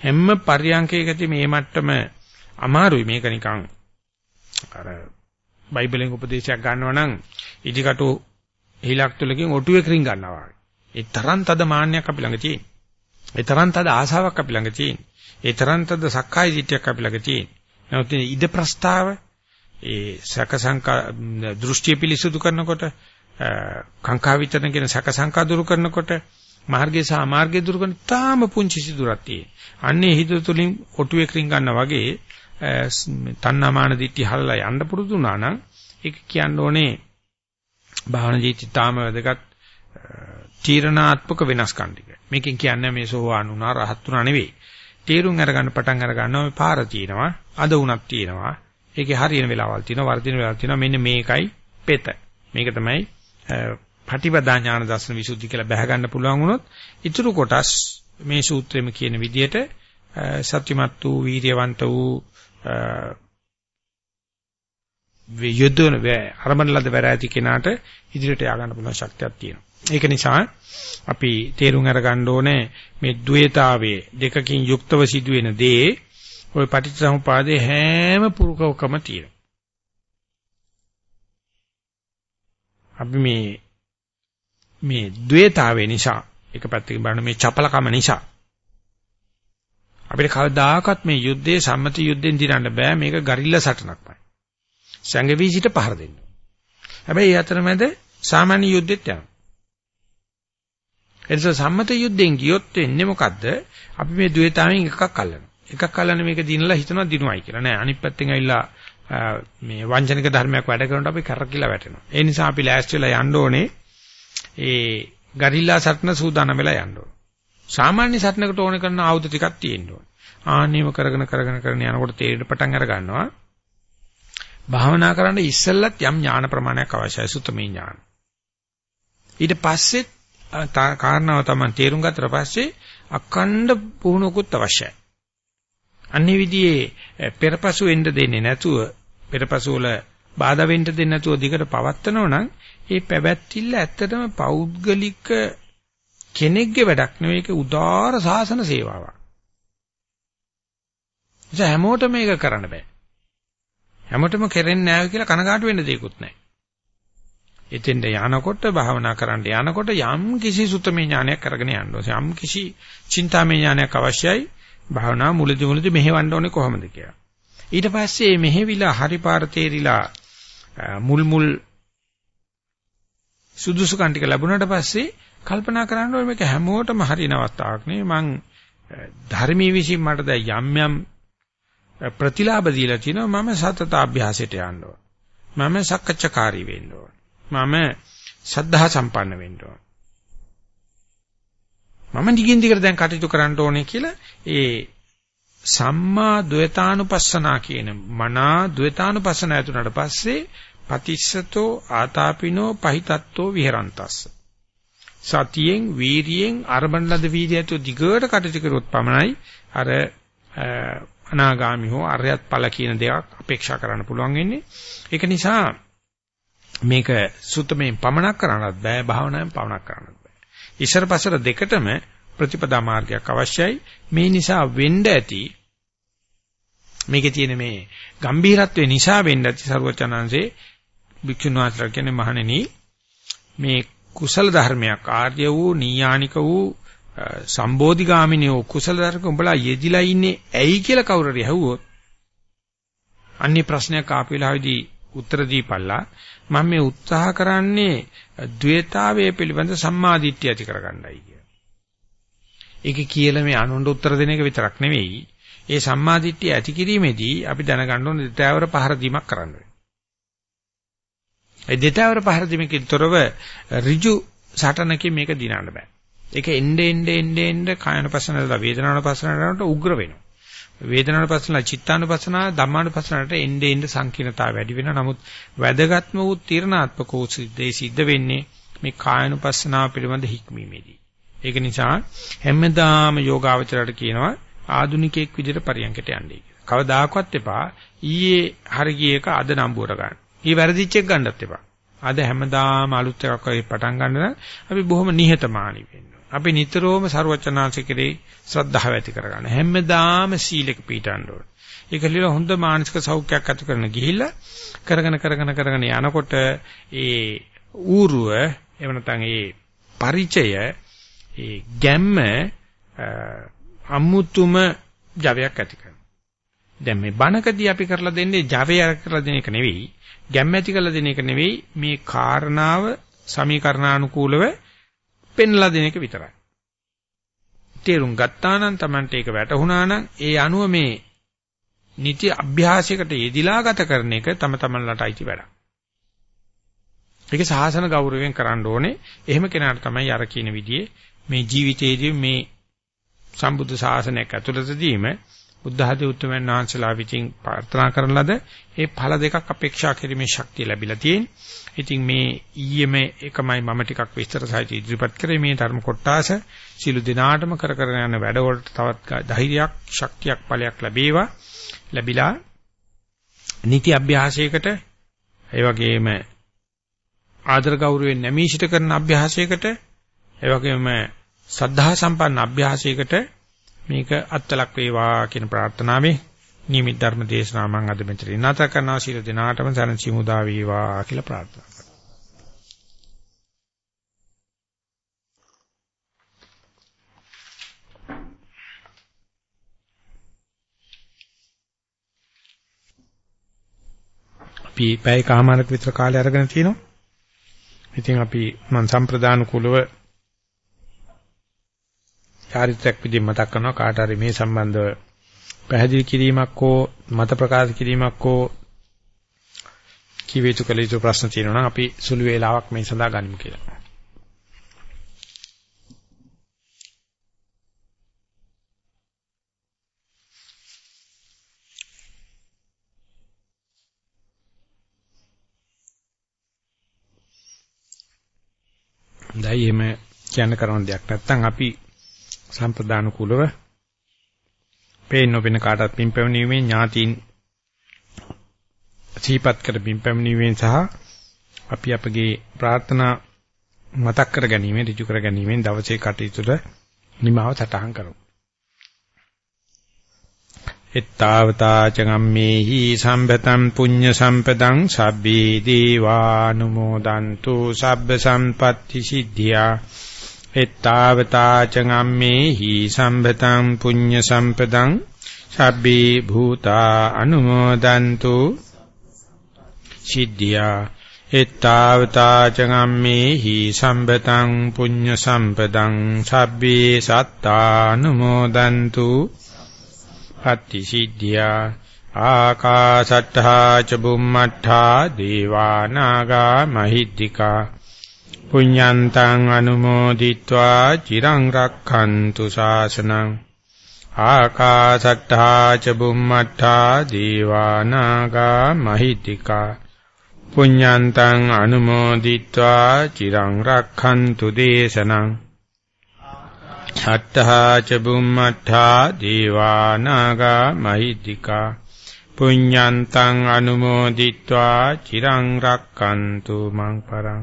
හැම පරියන්කයකදී මේ මට්ටම අමාරුයි මේක නිකන් අර බයිබලෙන් උපදේශයක් ගන්නවා නම් ඉදිකටු හිලක් තුලකින් ඔටුවේ ක්‍රින් ගන්නවා. ඒ තරම් තද මාන්නයක් අපි ළඟ තියෙන. ඒ තරම් තද ආසාවක් අපි ළඟ තියෙන. ඒ තරම් තද සක්කාය දිට්ඨියක් අපි ළඟ තියෙන. නමුත් ඉද ප්‍රස්තාව ඒ සක සංකා දෘෂ්ටි පිලිසුදු කරනකොට කාංකා විතරන කියන සක සංකා දුරු කරනකොට මාර්ගය සහ අමාර්ගය දුරු කරන තාම පුංචි සිදුරක් තියෙන. අන්නේ හිත තුළින් ඔටුවේ ක්‍රින් ගන්නා වගේ තණ්හාමාන දිට්ඨි හලලා යන්න පුරුදු වුණා නම් ඒක කියන්න ඕනේ භාවනා ජීවිතය තාම වැදගත් තීරණාත්මක වෙනස්කම් ටික. මේකෙන් කියන්නේ මේ සෝවාන් වුණා රහත් වුණා නෙවෙයි. තීරුම් අරගන්න පටන් අර ගන්නවා මේ පාර තියෙනවා අද උනක් තියෙනවා ඒකේ හරියන වෙලාවල් තියෙනවා වර්ධින වෙලාවල් තියෙනවා මෙන්න මේකයි පෙත මේක තමයි පටිපදා ඥාන දර්ශන විසුද්ධි කියලා බැහැ ගන්න පුළුවන් වුණොත් ඊටු කොටස් මේ සූත්‍රෙම කියන විදිහට සත්‍යමත් වූ වීර්යවන්ත වූ යොදවන අරමන ලද වැර ඇති කෙනාට ඉදිරියට යා ගන්න පුළුවන් ශක්තියක් තියෙනවා. ඒක නිසා අපි තේරුම් අරගන්න ඕනේ මේ ද්වේතාවයේ දෙකකින් යුක්තව සිදුවෙන දේ ওই පටිච්චසමුපාදයේ හැම පුරුකවකම තියෙනවා. අපි මේ මේ ද්වේතාවේ නිසා එක පැත්තකින් බලන මේ චපලකම නිසා අපිට කවදාකවත් මේ යුද්ධයේ සම්මත යුද්ධෙන් දිනන්න බෑ මේක ගරිල්ලා සටනක්මයි. සංගවි සිට පහර දෙන්න. හැබැයි ඒ අතරමැද සාමාන්‍ය යුද්ධෙත් යනවා. එනිසා සම්මත යුද්ධෙන් ගියොත් වෙන්නේ මොකද්ද? අපි මේ ද්වේතාවෙන් එකක් අල්ලනවා. එකක් අල්ලන මේක දිනලා හිතනවා දිනුවයි කියලා. නෑ අනිත් පැත්තෙන් ඇවිල්ලා මේ වංචනික ධර්මයක් වැඩ කරනකොට අපි කරකිලා වැටෙනවා. ඒ නිසා අපි ලෑස්ති වෙලා යන්න ඕනේ ඒ ගරිල්ලා සටන සූදානම් වෙලා යන්න ඕනේ. සාමාන්‍ය සටනකට ඕන කරන ආයුධ ටිකක් තියෙන්න ඕනේ. ආන්නේම කරගෙන කරගෙන කරගෙන යනකොට තේරෙන්න පටන් අර ගන්නවා. භාවනා කරන්න ඉස්සෙල්ලත් යම් ඥාන ප්‍රමාණයක් අවශ්‍යයි සුතමේ ඥාන. ඊට පස්සෙත් කාරණාව තමයි තේරුම් ගත්තට පස්සේ අඛණ්ඩ පුහුණුවකුත් අවශ්‍යයි. අන්නේ විදිහේ පෙරපසු වෙන්න දෙන්නේ නැතුව පෙරපසු වල බාධා වෙන්න දෙන්නේ නැතුව දිගට පවත්නෝ නම් ඒ පැවැත්තිල්ල ඇත්තටම පෞද්ගලික කෙනෙක්ගේ වැඩක් නෙවෙයි ඒක උදාාර සාසන සේවාවක්. ඒ හැමෝටම මේක කරන්න බෑ. හැමෝටම කෙරෙන්නේ නැහැ කියලා කනගාටු වෙන්න දෙයක්වත් නැහැ. එතෙන්ට යනකොට භාවනා කරන්න යනකොට යම් කිසි සුතමේ ඥානයක් අරගෙන යන්න ඕනේ. යම් කිසි චින්තාමේ ඥානයක් අවශ්‍යයි. භාවනා මුලදි මුලදි මෙහෙවන්න ඕනේ කොහොමද කියලා. ඊට පස්සේ මෙහෙවිලා හරිපාර තේරිලා මුල් මුල් සුදුසුකම් ටික ලැබුණාට පස්සේ කල්පනා කරන්න ඕනේ මේක හැමෝටම හරින අවස්ථාවක් නෙවෙයි මං ධර්මී විශ්ින් මට දැන් යම් යම් ප්‍රතිලාභ දීලා තිනවා මම සතත අභ්‍යාසයට යන්න ඕන. මම සක්කච්ඡාකාරී වෙන්න ඕන. මම සද්ධා සම්පන්න වෙන්න ඕන. මම දිගින් දිගට දැන් කටයුතු කරන්න ඕනේ කියලා ඒ සම්මා ද්වේතානුපස්සනා කියන මනා ද්වේතානුපස්සන ඇතුණට පස්සේ පතිස්සතෝ ආතාපිනෝ පහිතත්තෝ විහෙරන්තස්ස සතියෙන් වීරියෙන් අරබන් ලද වීර්යය ඇතුව දිගට කටයුතු කරොත් පමණයි අර අනාගාමි හෝ අරයත් ඵල කියන දෙයක් අපේක්ෂා කරන්න පුළුවන් වෙන්නේ. ඒක නිසා මේක සුත්තමෙන් පමනක් කරන්නත් බෑ භාවනාවෙන් පමනක් කරන්නත් බෑ. ඉස්සර පස්සර දෙකටම ප්‍රතිපදා මාර්ගයක් අවශ්‍යයි. මේ නිසා වෙන්න ඇති මේකේ තියෙන මේ ගම්භීරත්වය නිසා වෙන්න ඇති ਸਰවචනංශේ භික්ෂුන් වහන්සේලා කියන්නේ මහණෙනි මේ කුසල ධර්මයක් ආර්ය වූ නීයානික වූ සම්බෝධිගාමිනියෝ කුසල ධර්ම උඹලා යෙදිලා ඉන්නේ ඇයි කියලා කවුරු හරි ඇහුවොත් අන්නේ ප්‍රශ්නයක් ආපු වෙලාවේදී උත්තර දීපල්ලා මම මේ උත්සාහ කරන්නේ ද්වේතාවය පිළිබඳ සම්මාදිට්ඨිය ඇති කරගන්නයි කිය. ඒක කියලා මේ අනුන්ට උත්තර දෙන එක විතරක් නෙවෙයි. ඒ සම්මාදිට්ඨිය ඇති කිරීමේදී අපි දැනගන්න ඕනේ දෙතාවර පහර දීමක් කරන්න වෙනවා. ඒ දෙතාවර පහර දීමකින් තොරව ඍජු සටනකින් මේක දිනන්න බෑ. ඒක එnde ende ende ende කායනපසනලා වේදනානපසනලට උග්‍ර වෙනවා. වේදනානුපස්සන චිත්තානුපස්සන ධම්මානුපස්සනට එnde ende සංකීර්ණතාව වැඩි වෙනවා. නමුත් වැදගත්ම වූ තීරණාත්මක වූ සිද්ධේ සිද්ධ වෙන්නේ මේ කායනුපස්සනාව පිළිබඳ හික්මීමේදී. ඒක නිසා හැමදාම යෝගාවචරයට කියනවා ආදුනිකයෙක් විදිහට පරියන්කට යන්නේ කියලා. කවදාකවත් එපා ඊයේ හරි ගිය එක අද නම්බුවට ගන්න. ඊ වැරදිච්ච එක ගන්නත් එපා. අද හැමදාම අලුත් එකක් වගේ පටන් ගන්න නම් අපි බොහොම නිහතමානී වෙන්න. අපි නිතරම ਸਰුවචනාංශ කෙරේ ශ්‍රද්ධාව ඇති කරගන්න. හැමදාම සීලෙක පිටවන්න ඕනේ. ඒක ලියලා හොඳ මානසික සෞඛ්‍යයක් ඇති කරන ගිහිල්ලා කරගෙන කරගෙන කරගෙන යනකොට ඒ ඌරුව එහෙම නැත්නම් ඒ ಪರಿචය ඒ ගැම්ම අමුතුම ජවයක් ඇති කරනවා. දැන් මේ බණකදී අපි කරලා දෙන්නේ ජවය කරලා දෙන එක නෙවෙයි, ගැම්ම ඇති කරලා දෙන එක නෙවෙයි, මේ කාරණාව සමීකරණානුකූලව පෙන්ලා දෙන එක විතරයි. තේරුම් ගත්තා නම් Tamante ඒක වැටහුණා නම් ඒ අනුව මේ නිති අභ්‍යාසයකට යෙදිලා ගත කරන එක තම තමන්ලට අයිති වැඩක්. ඒක සාසන ගෞරවයෙන් කරන්න ඕනේ. එහෙම කෙනාට තමයි අර කියන විදිහේ මේ ජීවිතයේදී මේ සම්බුද්ධ ශාසනයක් ඇතුළතදීම බුද්ධ ආදී උතුම්යන් වහන්සේලා විසින් ප්‍රාර්ථනා කරන ලද ඒ ඵල දෙකක් අපේක්ෂා කිරීමේ ශක්තිය ලැබිලා තියෙනවා. ඉතින් මේ ඊයේම එකමයි මම ටිකක් විස්තර සහිත ඉදිරිපත් කරේ මේ ධර්ම කොටාස සිළු දිනාටම කර කර යන වැඩවලට තවත් ධෛර්යයක් ශක්තියක් ඵලයක් ලැබේවා. ලැබිලා නීති අභ්‍යාසයකට ඒ වගේම ආදර ගෞරවයෙන් නැමී සිට කරන අභ්‍යාසයකට ඒ වගේම සද්ධා සම්පන්න අභ්‍යාසයකට මේක අත්ලක් වේවා කියන ප්‍රාර්ථනාවෙන් නියමිත ධර්ම දේශනාව මම අද මෙතන නැත කරනවා සීල දිනාටම සරණ සිමුදා වේවා කියලා ප්‍රාර්ථනා කරනවා. අපි පැය කමාරක විතර කාලය අරගෙන තිනවා. ඉතින් අපි මම සම්ප්‍රදාන කුලව චාරිත්‍රාක් විදිහට මතක් කරනවා කාට හරි මේ සම්බන්ධව පැහැදිලි කිරීමක් හෝ මත ප්‍රකාශ කිරීමක් හෝ කිව යුතු කළ යුතු ප්‍රශ්න තියෙනවා නම් අපි සුළු වේලාවක් මේ සඳහා ගනිමු කියලා. දැයි එහෙම කියන්න කරන දෙයක් නැත්නම් අපි සම්ප්‍රදාන කුලව පේන නොපෙන කාටත් පින් පැමිණීමේ ඥාතීන් සීපත් කර පින් පැමිණීමෙන් සහ අපි අපගේ ප්‍රාර්ථනා මතක් කර ගැනීම ඍජු කර ගැනීමෙන් දවසේ කටයුතුට නිමාව සටහන් කරමු. එත්තාවතා චගම්මේහි සම්පතං පුඤ්ඤ සම්පතං සබ්බේ දීවානුමෝදන්තු සබ්බ සම්පatti සිද්ධියා එත්තාවතා චගම්මේහි සම්පතං පුඤ්ඤ සම්පතං සබ්බේ භූතා අනුමෝදන්තු සිද්ධියා. එත්තාවතා චගම්මේහි සම්පතං පුඤ්ඤ සම්පතං සබ්බේ සත්තානුමෝදන්තු පත්ති සිද්ධියා. ආකාශට්ඨා ච බුම්මට්ඨා දේවා නාග මහිද්దికා. පුඤ්ඤන්තං අනුමෝදිत्वा චිරං රක්ඛන්තු ශාසනං ආකාසට්ඨා ච බුම්මට්ඨා දීවානාගා මහිත්‍තිකා පුඤ්ඤන්තං අනුමෝදිत्वा චිරං රක්ඛන්තු දේශනං අට්ඨා ච බුම්මට්ඨා දීවානාගා මහිත්‍තිකා පුඤ්ඤන්තං අනුමෝදිत्वा චිරං රක්ඛන්තු මං පරං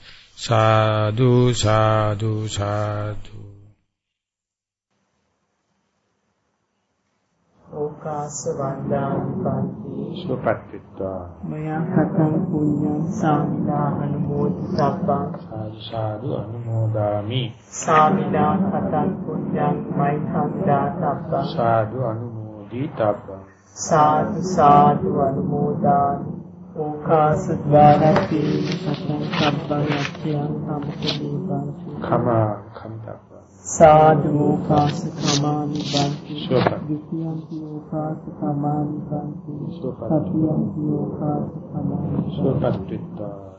සාදු සාදු සාදු. ඕකාස වන්දාපන්ති සුපත්ත්වා මයා කතං පුඤ්ඤං සාමිනා අනුමෝදිතබ්බං. සාදු සාදු අනුමෝදාමි. සාමිනා කතං පුඤ්ඤං මයිඛං දාතබ්බං සාදු අනුමෝදිතබ්බං. සාදු සාදු අනුමෝදාමි ඕකාස ద్వාරති කතං සබ්බං යක්ඛයන් සම්පදීපං කමා කන්තබ්බ. සාදු කාස කමානි බන්ති. සුවපත්. විසියන්ති ඕකාස කමානි බන්ති. සුවපත්. සතියන්ති ඕකාස කමානි බන්ති. සුපත්ත්වා